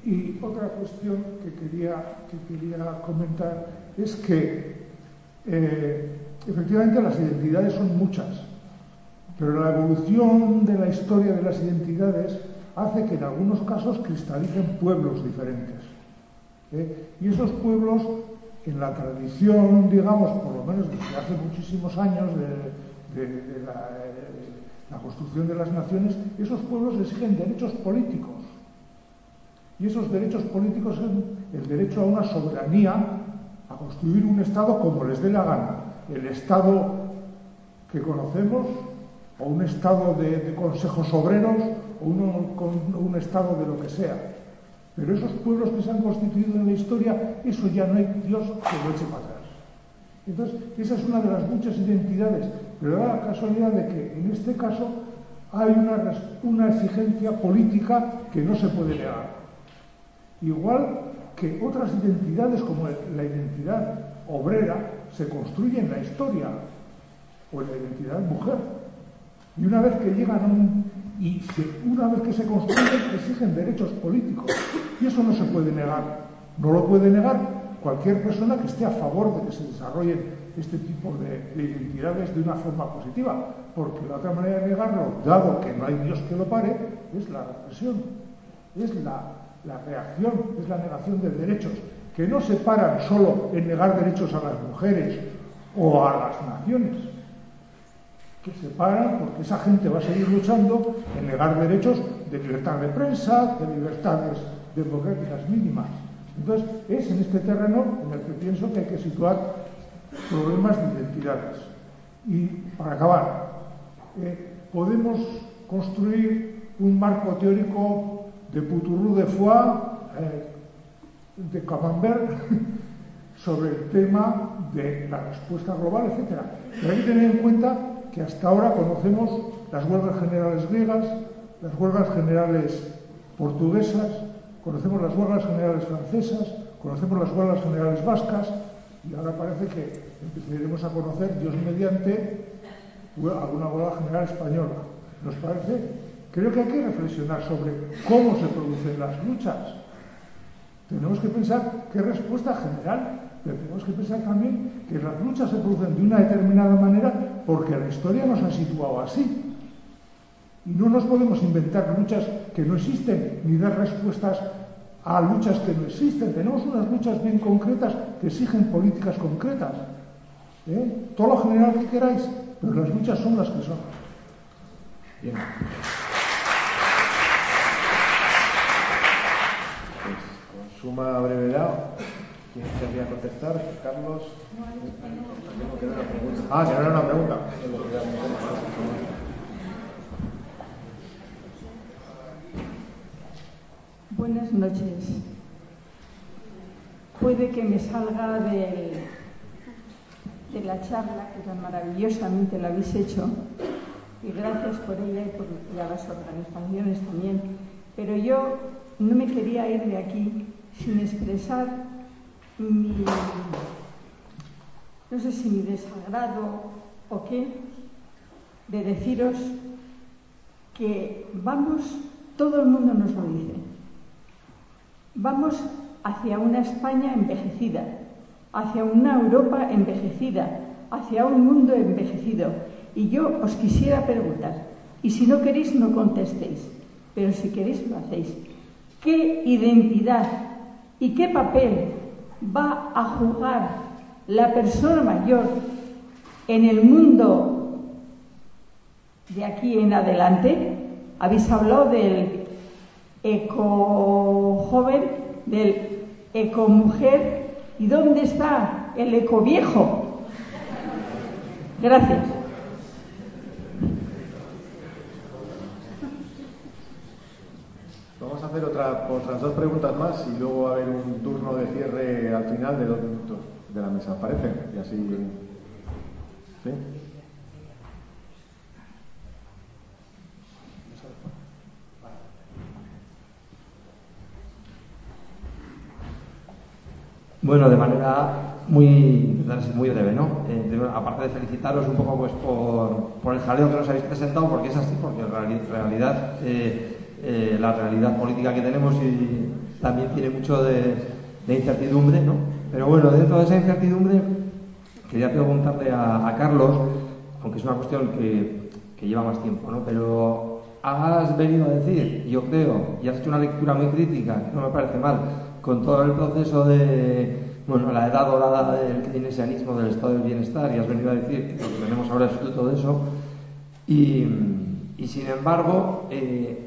[SPEAKER 12] Y otra cuestión que quería, que quería comentar es que eh, efectivamente las identidades son muchas pero la evolución de la historia de las identidades hace que en algunos casos cristalicen pueblos diferentes. ¿eh? Y esos pueblos, en la tradición, digamos, por lo menos desde hace muchísimos años de, la, construcción de las naciones, esos pueblos exigen derechos políticos. Y esos derechos políticos son el derecho a una soberanía, a construir un Estado como les dé la gana. El Estado que conocemos o un estado de, consejos obreros o un, estado de lo que sea. Pero esos pueblos que se han constituido en la historia, eso ya no hay Dios que lo eche para atrás. Entonces, esa es una de las muchas identidades, pero da la casualidad de que en este caso hay una, una exigencia política que no se puede negar. Igual que otras identidades como la identidad obrera se construye en la historia o en la identidad mujer. Y una vez que llegan a un y una vez que se construyen exigen derechos políticos y eso no se puede negar. No lo puede negar cualquier persona que esté a favor de que se desarrollen este tipo de, identidades de una forma positiva, porque la otra manera de negarlo, dado que no hay Dios que lo pare, es la represión, es la, la reacción, es la negación de derechos, que no se paran solo en negar derechos a las mujeres o a las naciones, que se paran porque esa gente va a seguir luchando en negar derechos de libertad de prensa, de libertades democráticas mínimas. Entonces, es en este terreno en el que pienso que hay que situar problemas de identidades. Y para acabar, eh, podemos construir un marco teórico de Poutourou de Foix, eh, de Camembert, sobre el tema de la respuesta global, etc. Pero hay que tener en cuenta que hasta ahora conocemos las huelgas generales griegas, las huelgas generales portuguesas, conocemos las huelgas generales francesas, conocemos las huelgas generales vascas y ahora parece que empezaremos a conocer, Dios mediante, alguna huelga general española. ¿Nos parece? Creo que hay que reflexionar sobre cómo se producen las luchas. Tenemos que pensar qué respuesta general, pero tenemos que pensar también que las luchas se producen de una determinada manera porque la historia nos ha situado así. Y no nos podemos inventar luchas que no existen ni dar respuestas a luchas que no existen. Tenemos unas luchas bien concretas que exigen políticas concretas. ¿eh? Todo lo general que queráis, pero las luchas son las que son.
[SPEAKER 6] Bien. Pues, con suma brevedad, ¿quién querría contestar? Carlos. Ah, que no era una pregunta.
[SPEAKER 13] Buenas noches. Puede que me salga de, de la charla, que tan maravillosamente la habéis hecho, y gracias por ella y, por, y las organizaciones también, pero yo no me quería ir de aquí sin expresar mi, no sé si mi desagrado o qué, de deciros que vamos, todo el mundo nos lo dice, vamos hacia una España envejecida, hacia una Europa envejecida, hacia un mundo envejecido. Y yo os quisiera preguntar, y si no queréis no contestéis, pero si queréis lo hacéis, ¿qué identidad y qué papel va a jugar la persona mayor en el mundo de aquí en adelante? Habéis hablado del eco joven, del eco mujer, ¿y dónde está el eco viejo? Gracias.
[SPEAKER 6] Vamos a hacer otra, otras dos preguntas más y luego va a haber un turno de cierre al final de dos minutos de la mesa, ¿parece? Y así. ¿Sí?
[SPEAKER 14] Bueno, de manera muy, muy breve, ¿no? Eh, aparte de felicitaros un poco pues, por, por, el jaleo que nos habéis presentado, porque es así, porque en realidad, eh, eh, la realidad política que tenemos y también tiene mucho de, incertidumbre, ¿no? Pero bueno, dentro de esa incertidumbre, quería preguntarle a, Carlos, aunque es una cuestión que, lleva más tiempo, ¿no? Pero has venido a decir, yo creo, y has hecho una lectura muy crítica, no me parece mal, con todo el proceso de, bueno, la edad dorada del keynesianismo del estado del bienestar, y has venido a decir que lo que tenemos ahora es fruto de eso, y, y sin embargo, eh,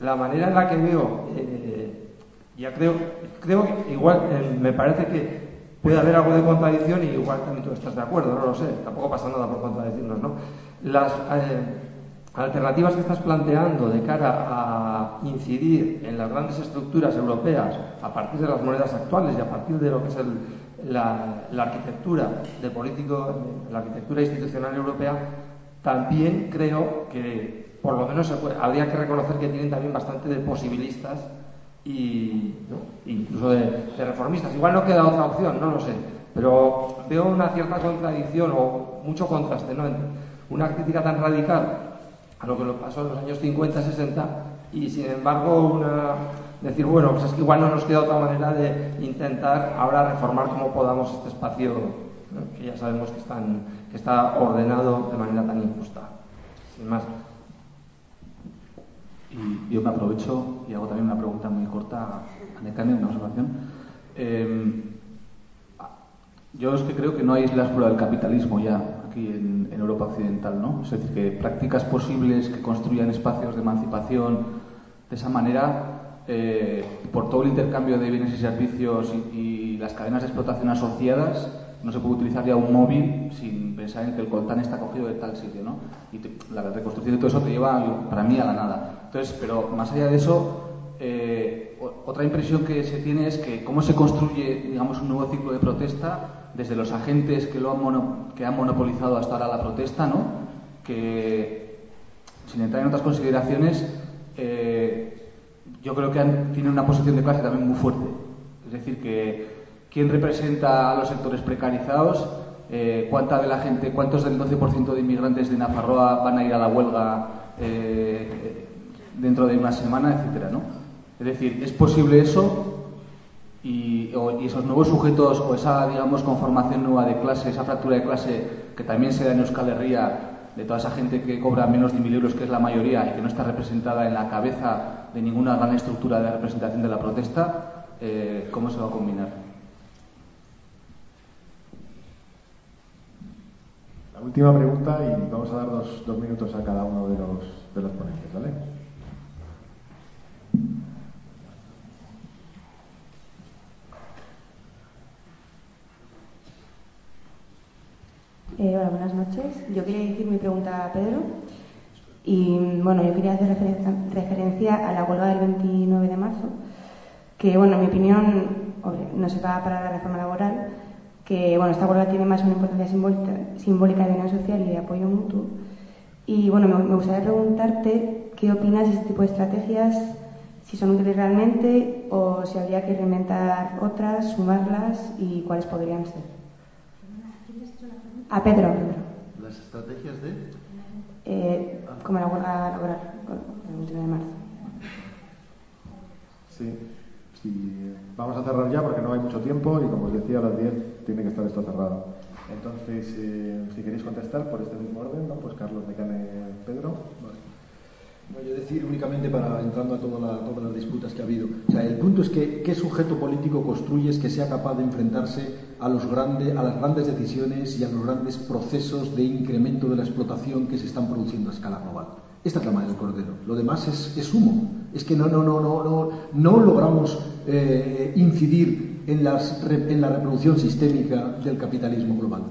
[SPEAKER 14] la manera en la que veo, eh, ya creo, creo que igual eh, me parece que puede haber algo de contradicción y igual también tú estás de acuerdo, no lo sé, tampoco pasa nada por contradecirnos, ¿no? Las, alternativas que estás planteando de cara a incidir en las grandes estructuras europeas a partir de las monedas actuales y a partir de lo que es la, arquitectura político, la arquitectura institucional europea, también creo que por lo menos habría que reconocer que tienen también bastante de posibilistas y incluso de, reformistas. Igual no queda otra opción, no lo sé, pero veo una cierta contradicción o mucho contraste, ¿no? Una crítica tan radical a lo que lo pasó en los años 50, 60 y sin embargo una decir, bueno, pues es que igual no nos queda otra manera de intentar ahora reformar como podamos este espacio que ya sabemos que está ordenado de manera tan injusta. Sin más.
[SPEAKER 15] Y yo me aprovecho y hago también una pregunta muy corta a Necane, una observación. Em, yo es que creo que no hay islas fuera del capitalismo ya aquí en, Europa Occidental, ¿no? Es decir, que prácticas posibles que construyan espacios de emancipación de esa manera, eh, por todo el intercambio de bienes y servicios y, las cadenas de explotación asociadas, no se puede utilizar ya un móvil sin pensar en que el coltán está cogido de tal sitio, ¿no? Y la reconstrucción de todo eso te lleva, para mí, a la nada. Entonces, pero más allá de eso, eh, otra impresión que se tiene es que cómo se construye, digamos, un nuevo ciclo de protesta desde los agentes que, lo han, que han monopolizado hasta ahora la protesta, ¿no? Que, sin entrar en otras consideraciones, eh, yo creo que tienen una posición de clase también muy fuerte. Es decir, que quién representa a los sectores precarizados, eh, cuánta de la gente, cuántos del 12% de inmigrantes de Nafarroa van a ir a la huelga dentro de una semana, etcétera, ¿no? Es decir, ¿es posible eso? Y, esos nuevos sujetos o esa, digamos, conformación nueva de clase, esa fractura de clase que también se da en Euskal Herria, de toda esa gente que cobra menos de mil euros, que es la mayoría, y que no está representada en la cabeza de ninguna gran estructura de representación de la protesta, eh, ¿cómo se va a combinar?
[SPEAKER 2] La última pregunta y vamos a dar dos, dos minutos a cada uno de los, de los ponentes, ¿vale?
[SPEAKER 16] Eh, hola, buenas noches. Yo quería decir mi pregunta a Pedro. Y bueno, yo quería hacer referencia, a la huelga del 29 de marzo, que bueno, en mi opinión no se va para la reforma laboral, que bueno, esta huelga tiene más una importancia simbólica, simbólica de unión social y de apoyo mutuo. Y bueno, me, me gustaría preguntarte qué opinas de este tipo de estrategias, si son útiles realmente o si habría que reinventar otras, sumarlas y cuáles podrían ser. A Pedro.
[SPEAKER 3] ¿Las estrategias de?
[SPEAKER 16] Eh, como la huelga laboral, el 21 de marzo.
[SPEAKER 2] Sí. Sí. Vamos a cerrar ya porque no hay mucho tiempo y como os decía a las 10 tiene que estar esto cerrado. Entonces, eh, si queréis contestar por este mismo orden, ¿no? pues Carlos Mecane Pedro. Vale.
[SPEAKER 1] No, yo decir únicamente para entrando a todas las disputas que ha habido. O sea, el punto es que qué sujeto político construyes que sea capaz de enfrentarse a, los a las grandes decisiones y a los grandes procesos de incremento de la explotación que se están produciendo a escala global. Esta es la madre del cordero. Lo demás es, es humo. Es que no, no, no, no, no, no logramos eh, incidir en, la reproducción sistémica del capitalismo global.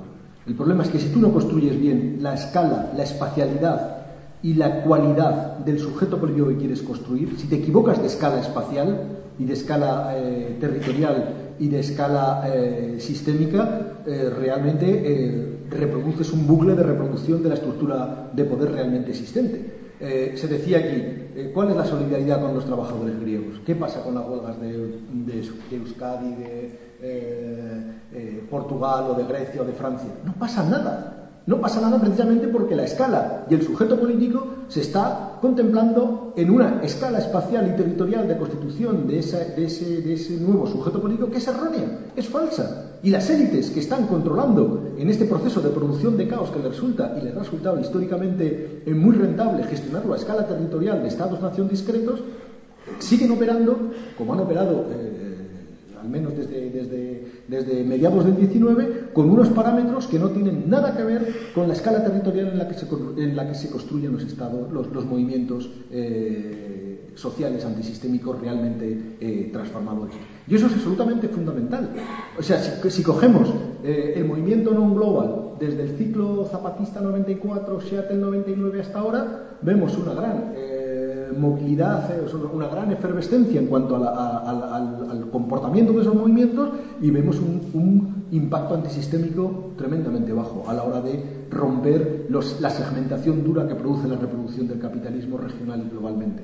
[SPEAKER 1] El problema es que si tú no construyes bien la escala, la espacialidad y la cualidad del sujeto político que quieres construir, si te equivocas de escala espacial y de escala eh, territorial y de escala eh, sistémica, realmente reproduces un bucle de reproducción de la estructura de poder realmente existente. Se decía aquí, ¿cuál es la solidaridad con los trabajadores griegos? ¿Qué pasa con las huelgas de, Euskadi, de Portugal o de Grecia o de Francia? No pasa nada. No pasa nada precisamente porque la escala y el sujeto político se está contemplando en una escala espacial y territorial de constitución de, ese, nuevo sujeto político que es errónea, es falsa. Y las élites que están controlando en este proceso de producción de caos que les resulta y les ha resultado históricamente eh, muy rentable gestionarlo a escala territorial de estados-nación discretos, siguen operando como han operado. Eh, al menos desde, desde, desde, mediados del 19, con unos parámetros que no tienen nada que ver con la escala territorial en la que se, en la que se construyen los estados, los, los movimientos eh, sociales antisistémicos realmente eh, transformadores. Y eso es absolutamente fundamental. O sea, si, cogemos eh, el movimiento non-global desde el ciclo zapatista 94, Seattle 99 hasta ahora, vemos una gran movilidad, eh, una gran efervescencia en cuanto al, comportamiento de esos movimientos y vemos un, impacto antisistémico tremendamente bajo a la hora de romper los, la segmentación dura que produce la reproducción del capitalismo regional y globalmente.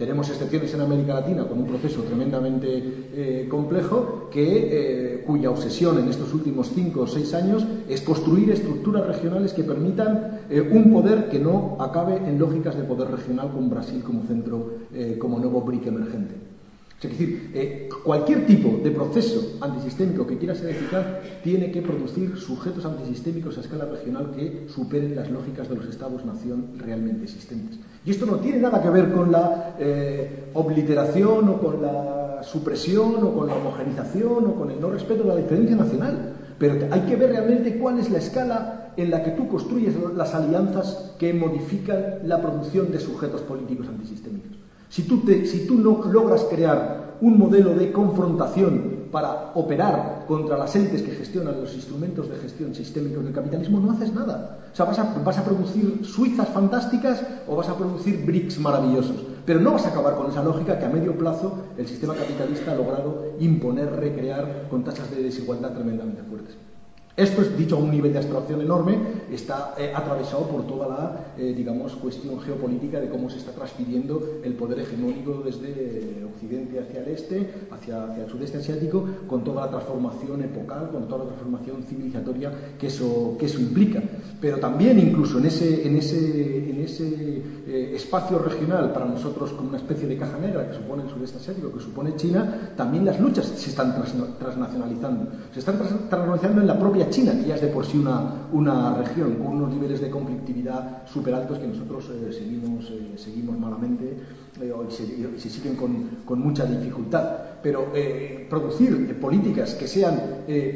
[SPEAKER 1] Tenemos excepciones en América Latina con un proceso tremendamente eh, complejo que, eh, cuya obsesión en estos últimos cinco o seis años es construir estructuras regionales que permitan eh, un poder que no acabe en lógicas de poder regional con Brasil como centro, como nuevo BRIC emergente. Es decir, eh, cualquier tipo de proceso antisistémico que quiera ser eficaz tiene que producir sujetos antisistémicos a escala regional que superen las lógicas de los estados-nación realmente existentes. Y esto no tiene nada que ver con la eh, obliteración o con la supresión o con la homogenización o con el no respeto de la diferencia nacional. Pero hay que ver realmente cuál es la escala en la que tú construyes las alianzas que modifican la producción de sujetos políticos antisistémicos. Si tú, no logras crear un modelo de confrontación para operar contra las entes que gestionan los instrumentos de gestión sistémicos del capitalismo, no haces nada. O sea, vas a, vas a producir suizas fantásticas o vas a producir BRICS maravillosos. Pero no vas a acabar con esa lógica que a medio plazo el sistema capitalista ha logrado imponer, recrear con tasas de desigualdad tremendamente fuertes. Esto es dicho a un nivel de abstracción enorme, está eh, atravesado por toda la, eh, digamos, cuestión geopolítica de cómo se está transfiriendo el poder hegemónico desde Occidente hacia el este, hacia, hacia, el sudeste asiático, con toda la transformación epocal, con toda la transformación civilizatoria que eso, que eso implica. Pero también incluso en ese, en ese, en ese eh, espacio regional, para nosotros como una especie de caja negra que supone el sudeste asiático, que supone China, también las luchas se están transnacionalizando. Se están transnacionalizando en la propia China, que ya es de por sí una, una región con unos niveles de conflictividad súper altos que nosotros eh, seguimos, eh, seguimos malamente eh, y, se, se, siguen con, con, mucha dificultad. Pero producir políticas que sean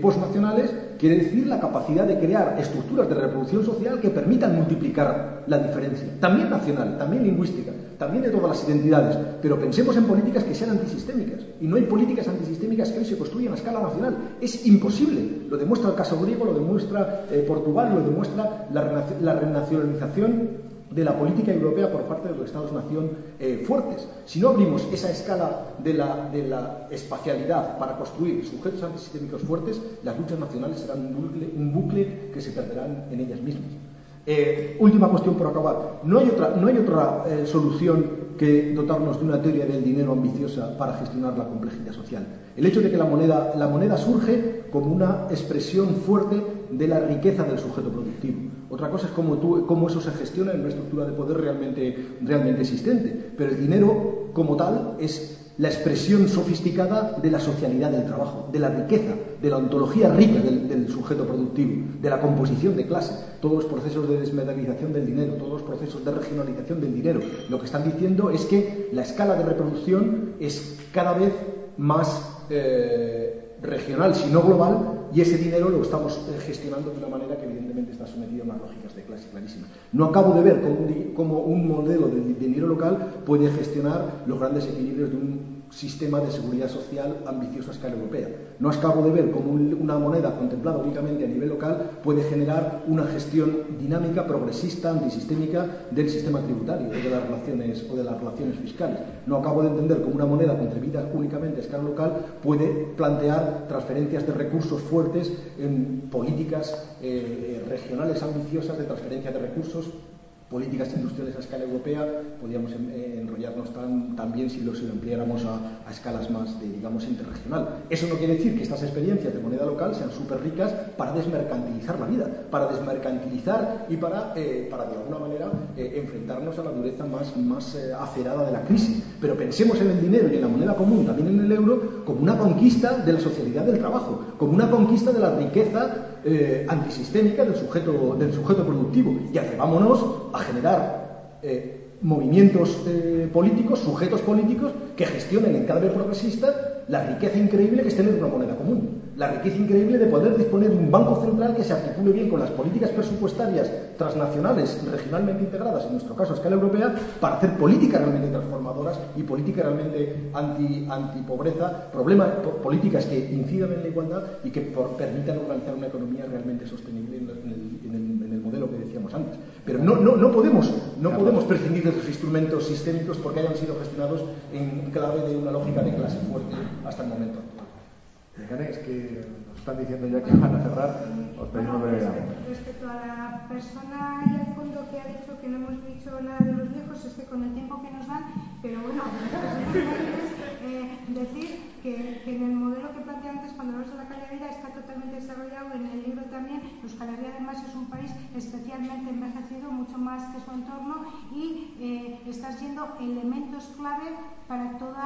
[SPEAKER 1] postnacionales quiere decir la capacidad de crear estructuras de reproducción social que permitan multiplicar la diferencia, también nacional, también lingüística también de todas las identidades, pero pensemos en políticas que sean antisistémicas. Y no hay políticas antisistémicas que hoy se construyan a escala nacional. Es imposible. Lo demuestra el caso griego, lo demuestra eh, Portugal, lo demuestra la, la renacionalización de la política europea por parte de los Estados-nación eh, fuertes. Si no abrimos esa escala de la, de la, espacialidad para construir sujetos antisistémicos fuertes, las luchas nacionales serán un bucle, que se perderán en ellas mismas. Eh, última cuestión por acabar. No hay otra, no hay otra eh, solución que dotarnos de una teoría del dinero ambiciosa para gestionar la complejidad social. El hecho de que la moneda, la moneda surge como una expresión fuerte de la riqueza del sujeto productivo. Otra cosa es cómo, cómo eso se gestiona en una estructura de poder realmente, realmente existente. Pero el dinero como tal es la expresión sofisticada de la socialidad del trabajo, de la riqueza, de la ontología rica del, sujeto productivo, de la composición de clase, todos los procesos de desmedalización del dinero, todos los procesos de regionalización del dinero. Lo que están diciendo es que la escala de reproducción es cada vez más eh, regional, si no global, y ese dinero lo estamos eh, gestionando de una manera que evidentemente está sometido a unas lógicas de clase clarísimas. No acabo de ver cómo un, modelo de dinero local puede gestionar los grandes equilibrios de un sistema de seguridad social ambicioso a escala europea. No acabo de ver cómo una moneda contemplada únicamente a nivel local puede generar una gestión dinámica, progresista, antisistémica del sistema tributario o de las relaciones, o de las relaciones fiscales. No acabo de entender cómo una moneda concebida únicamente a escala local puede plantear transferencias de recursos fuertes en políticas eh, eh, regionales ambiciosas de transferencia de recursos políticas industriales a escala europea, podríamos eh, enrollarnos tan, también si lo, si empleáramos a, escalas más, de, digamos, interregional. Eso no quiere decir que estas experiencias de moneda local sean súper ricas para desmercantilizar la vida, para desmercantilizar y para, eh, para de alguna manera, eh, enfrentarnos a la dureza más, más acerada de la crisis. Pero pensemos en el dinero y en la moneda común, también en el euro, como una conquista de la socialidad del trabajo, como una conquista de la riqueza eh, antisistémica del sujeto, del sujeto productivo. Y atrevámonos a generar eh, movimientos eh, políticos, sujetos políticos que gestionen en cada vez progresista la riqueza increíble que es tener una moneda común la riqueza increíble de poder disponer de un banco central que se articule bien con las políticas presupuestarias transnacionales, regionalmente integradas, en nuestro caso a escala europea, para hacer políticas realmente transformadoras y políticas realmente anti, antipobreza, problemas, políticas que incidan en la igualdad y que permitan organizar una economía realmente sostenible en el, modelo que decíamos antes. Pero no, no, no podemos, no podemos prescindir de esos instrumentos sistémicos porque hayan sido gestionados en clave de una lógica de clase fuerte hasta el momento.
[SPEAKER 2] Es que nos están diciendo ya que van a cerrar. Os pedimos
[SPEAKER 4] bueno, respecto, respecto a la persona y al fondo que ha dicho que no hemos dicho nada de los viejos, es que con el tiempo que nos dan, pero bueno, eh, decir que, en el modelo que planteé antes, cuando hablamos de la calidad de vida, está totalmente desarrollado. En el libro también, Euskal Herria además es un país especialmente envejecido, mucho más que su entorno, y eh, está siendo elementos clave para todo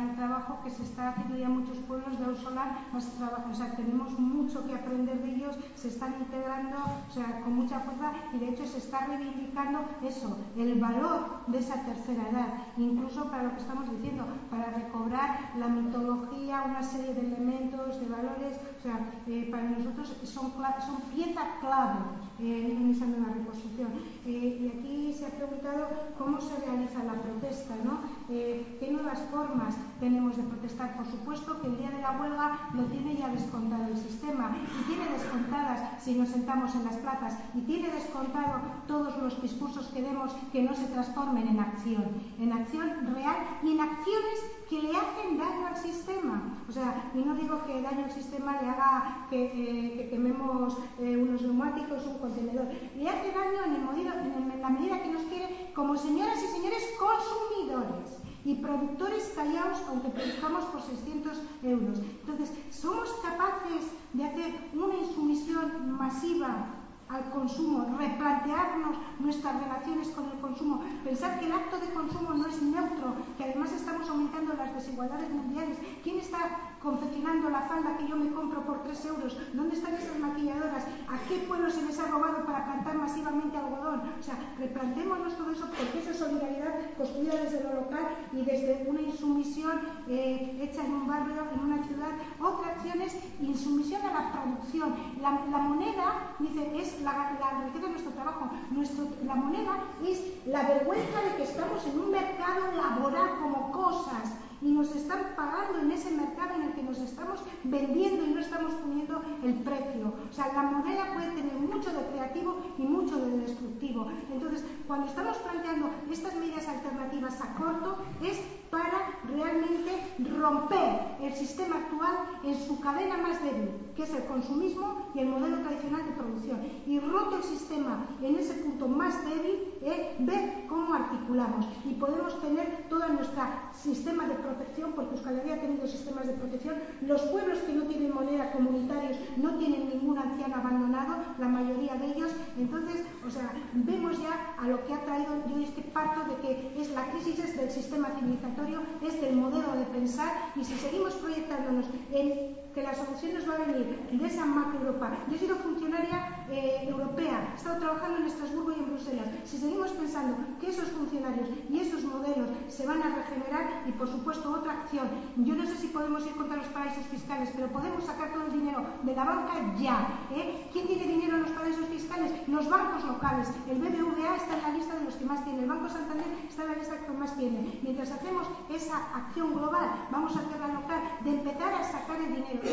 [SPEAKER 4] el trabajo que se está haciendo ya en muchos pueblos de Ausolan. O sea, tenemos mucho que aprender de ellos, se están integrando o sea, con mucha fuerza y de hecho se está reivindicando eso, el valor de esa tercera edad, incluso para lo que estamos diciendo, para recobrar la mitología, una serie de elementos, de valores, o sea, eh, para nosotros son, son pieza clave eh, en esa nueva reconstrucción. Eh, y aquí se ha preguntado cómo se realiza la protesta, ¿no? ¿Qué nuevas formas tenemos de protestar? Por supuesto que el día de la huelga lo tiene ya descontado el sistema y tiene descontadas si nos sentamos en las plazas y tiene descontado todos los discursos que demos que no se transformen en acción, en acción real y en acciones que le hacen daño al sistema. O sea, y no digo que daño al sistema le haga que, eh, quememos eh, unos neumáticos, un Le hace daño en, en la medida que nos quiere como señoras y señores consumidores y productores callados aunque produzcamos por 600 euros. Entonces, somos capaces de hacer una insumisión masiva al consumo, replantearnos nuestras relaciones con el consumo, pensar que el acto de consumo no es neutro, que además estamos aumentando las desigualdades mundiales. ¿Quién está confeccionando la falda que yo me compro por 3 euros? ¿Dónde están esas maquilladoras? ¿A qué pueblo se les ha robado para plantar masivamente algodón? O sea, replantémonos todo eso porque eso es solidaridad construida desde lo local y desde una insumisión eh, hecha en un barrio, en una ciudad. Otra acción es insumisión a la producción. La moneda, dice, es la, riqueza de nuestro trabajo. Nuestro, la moneda es la vergüenza de que estamos en un mercado laboral como cosas y nos están pagando en ese mercado en el que nos estamos vendiendo y no estamos poniendo el precio. O sea, la moneda puede tener mucho de creativo y mucho de destructivo. Entonces, cuando estamos planteando estas medidas alternativas a corto, es para realmente romper el sistema actual en su cadena más débil, que es el consumismo y el modelo tradicional de producción. Y roto el sistema en ese punto más débil, es ver cómo articulamos y podemos tener todo nuestro sistema de protección, porque Euskal Herria ha tenido sistemas de protección. Los pueblos que no tienen moneda comunitarios no tienen ningún anciano abandonado, la mayoría de ellos. Entonces, o sea, vemos ya a lo que ha traído, yo este parto de que es la crisis del sistema civilizatorio es del modelo de pensar y si seguimos proyectándonos en que la solución nos va a venir de esa macro Europa. Yo he sido funcionaria eh, europea, he estado trabajando en Estrasburgo y en Bruselas. Si seguimos pensando que esos funcionarios y esos modelos se van a regenerar y por supuesto otra acción, yo no sé si podemos ir contra los paraísos fiscales, pero podemos sacar todo el dinero de la banca ya. ¿eh? ¿Quién tiene dinero en los paraísos fiscales? Los bancos locales. El BBVA está en la lista de los que más tiene, el Banco Santander está en la lista de que más tiene. Mientras hacemos esa acción global, vamos a hacerla local, de empezar a sacar el dinero.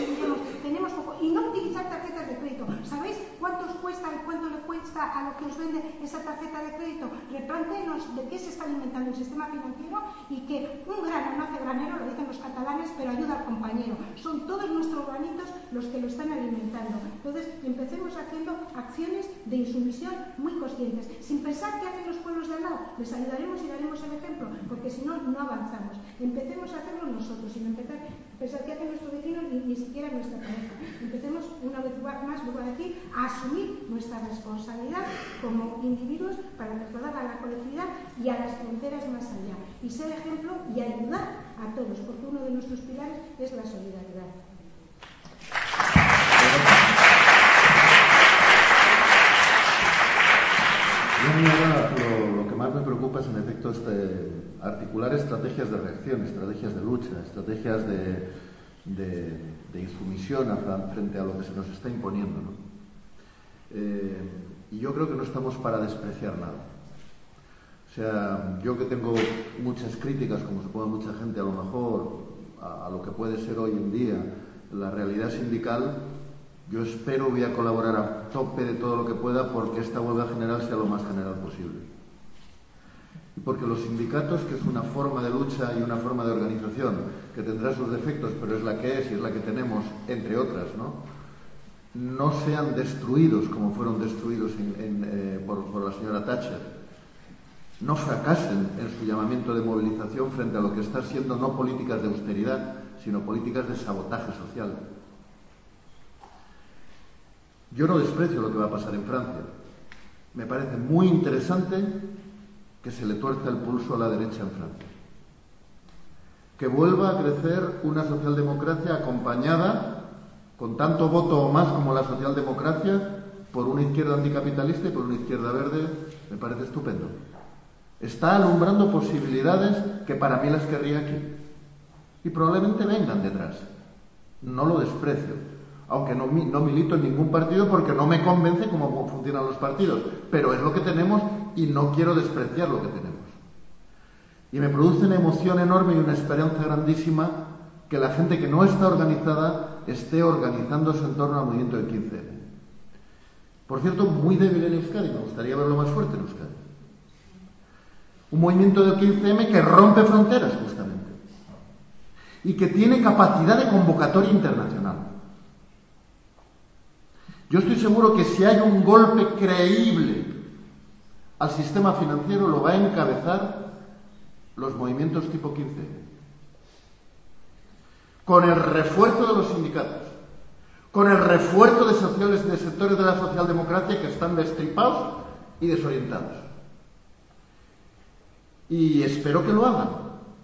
[SPEAKER 4] Tenemos poco. Y no utilizar tarjetas de crédito. ¿Sabéis cuánto os cuesta y cuánto le cuesta a lo que os vende esa tarjeta de crédito? Replanteenos de qué se está alimentando el sistema financiero y que un grano no hace granero, lo dicen los catalanes, pero ayuda al compañero. Son todos nuestros granitos los que lo están alimentando. Entonces, empecemos haciendo acciones de insumisión muy conscientes, sin pensar qué hacen los pueblos de al lado. Les ayudaremos y daremos el ejemplo, porque si no, no avanzamos. Empecemos a hacerlo nosotros, sin empezar pensar que hace nuestro vecino ni, ni siquiera nuestra pareja. Empecemos una vez más, vuelvo a decir, a asumir nuestra responsabilidad como individuos para trasladar a la colectividad y a las fronteras más allá. Y ser ejemplo y ayudar a todos, porque uno de nuestros pilares es la solidaridad.
[SPEAKER 3] lo, lo, que más me preocupa es en efecto este, articular estrategias de reacción, estrategias de lucha, estrategias de, de, insumisión frente a lo que se nos está imponiendo. Eh, y yo creo que no estamos para despreciar nada. O sea, yo que tengo muchas críticas, como supone mucha gente a lo mejor, a, a, lo que puede ser hoy en día la realidad sindical, yo espero voy a colaborar a tope de todo lo que pueda porque esta huelga general sea lo más general posible. Porque los sindicatos, que es una forma de lucha y una forma de organización que tendrá sus defectos, pero es la que es y es la que tenemos, entre otras, ¿no? no sean destruidos como fueron destruidos eh, por, por la señora Thatcher, no fracasen en su llamamiento de movilización frente a lo que está siendo no políticas de austeridad, sino políticas de sabotaje social. Yo no desprecio lo que va a pasar en Francia. Me parece muy interesante que se le tuerza el pulso a la derecha en Francia. Que vuelva a crecer una socialdemocracia acompañada con tanto voto o más como la socialdemocracia por una izquierda anticapitalista y por una izquierda verde, me parece estupendo. Está alumbrando posibilidades que para mí las querría aquí. Y probablemente vengan detrás. No lo desprecio. Aunque no, no milito en ningún partido porque no me convence cómo funcionan los partidos. Pero es lo que tenemos y no quiero despreciar lo que tenemos. Y me produce una emoción enorme y una esperanza grandísima que la gente que no está organizada esté organizándose en torno al movimiento del 15M. Por cierto, muy débil en Euskadi, me gustaría verlo más fuerte en Euskadi. Un movimiento del 15M que rompe fronteras, justamente, y que tiene capacidad de convocatoria internacional. Yo estoy seguro que si hay un golpe creíble al sistema financiero lo va a encabezar los movimientos tipo 15, con el refuerzo de los sindicatos, con el refuerzo de, sociales, de sectores de la socialdemocracia que están destripados y desorientados. Y espero que lo hagan,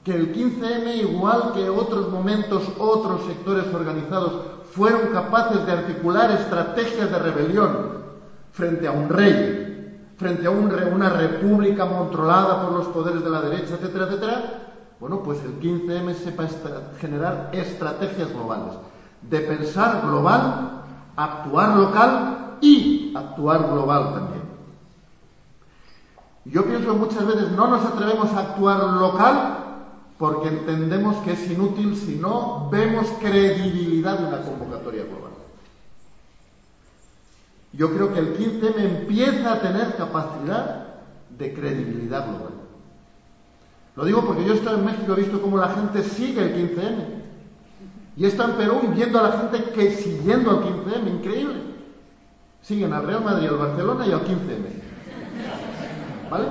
[SPEAKER 3] que el 15M, igual que otros momentos, otros sectores organizados, fueron capaces de articular estrategias de rebelión frente a un rey frente a una república controlada por los poderes de la derecha, etcétera, etcétera, bueno, pues el 15M sepa generar estrategias globales, de pensar global, actuar local y actuar global también. Yo pienso que muchas veces no nos atrevemos a actuar local porque entendemos que es inútil si no vemos credibilidad en la convocatoria global. Yo creo que el 15M empieza a tener capacidad de credibilidad global. Lo digo porque yo he estado en México, he visto cómo la gente sigue el 15M. Y está en Perú viendo a la gente que siguiendo al 15M, increíble. Siguen al Real Madrid, al Barcelona y al 15M. ¿Vale?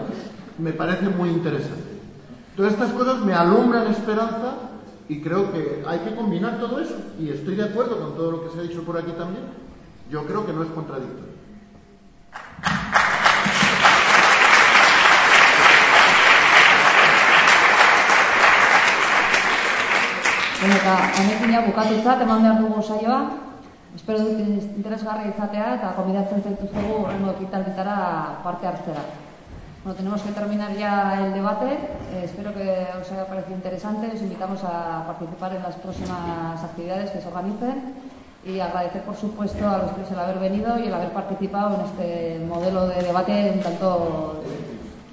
[SPEAKER 3] Me parece muy interesante. Todas estas cosas me alumbran esperanza y creo que hay que combinar todo eso. Y estoy de acuerdo con todo lo que se ha dicho por aquí también. Yo creo que no es contradictorio.
[SPEAKER 11] Eta honekin ja bukatutzat eman behar dugu saioa. Espero dut interesgarri izatea eta konbidatzen zaituzugu horrengo ekitalditara parte hartzera. Bueno, tenemos que terminar ya el debate. Eh, espero que os haya parecido interesante. Os invitamos a participar en las próximas actividades que se organicen y agradecer, por supuesto, a los tres el haber venido y el haber participado en este modelo de debate un tanto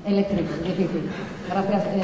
[SPEAKER 11] eléctrico, difícil. Gracias. Eh,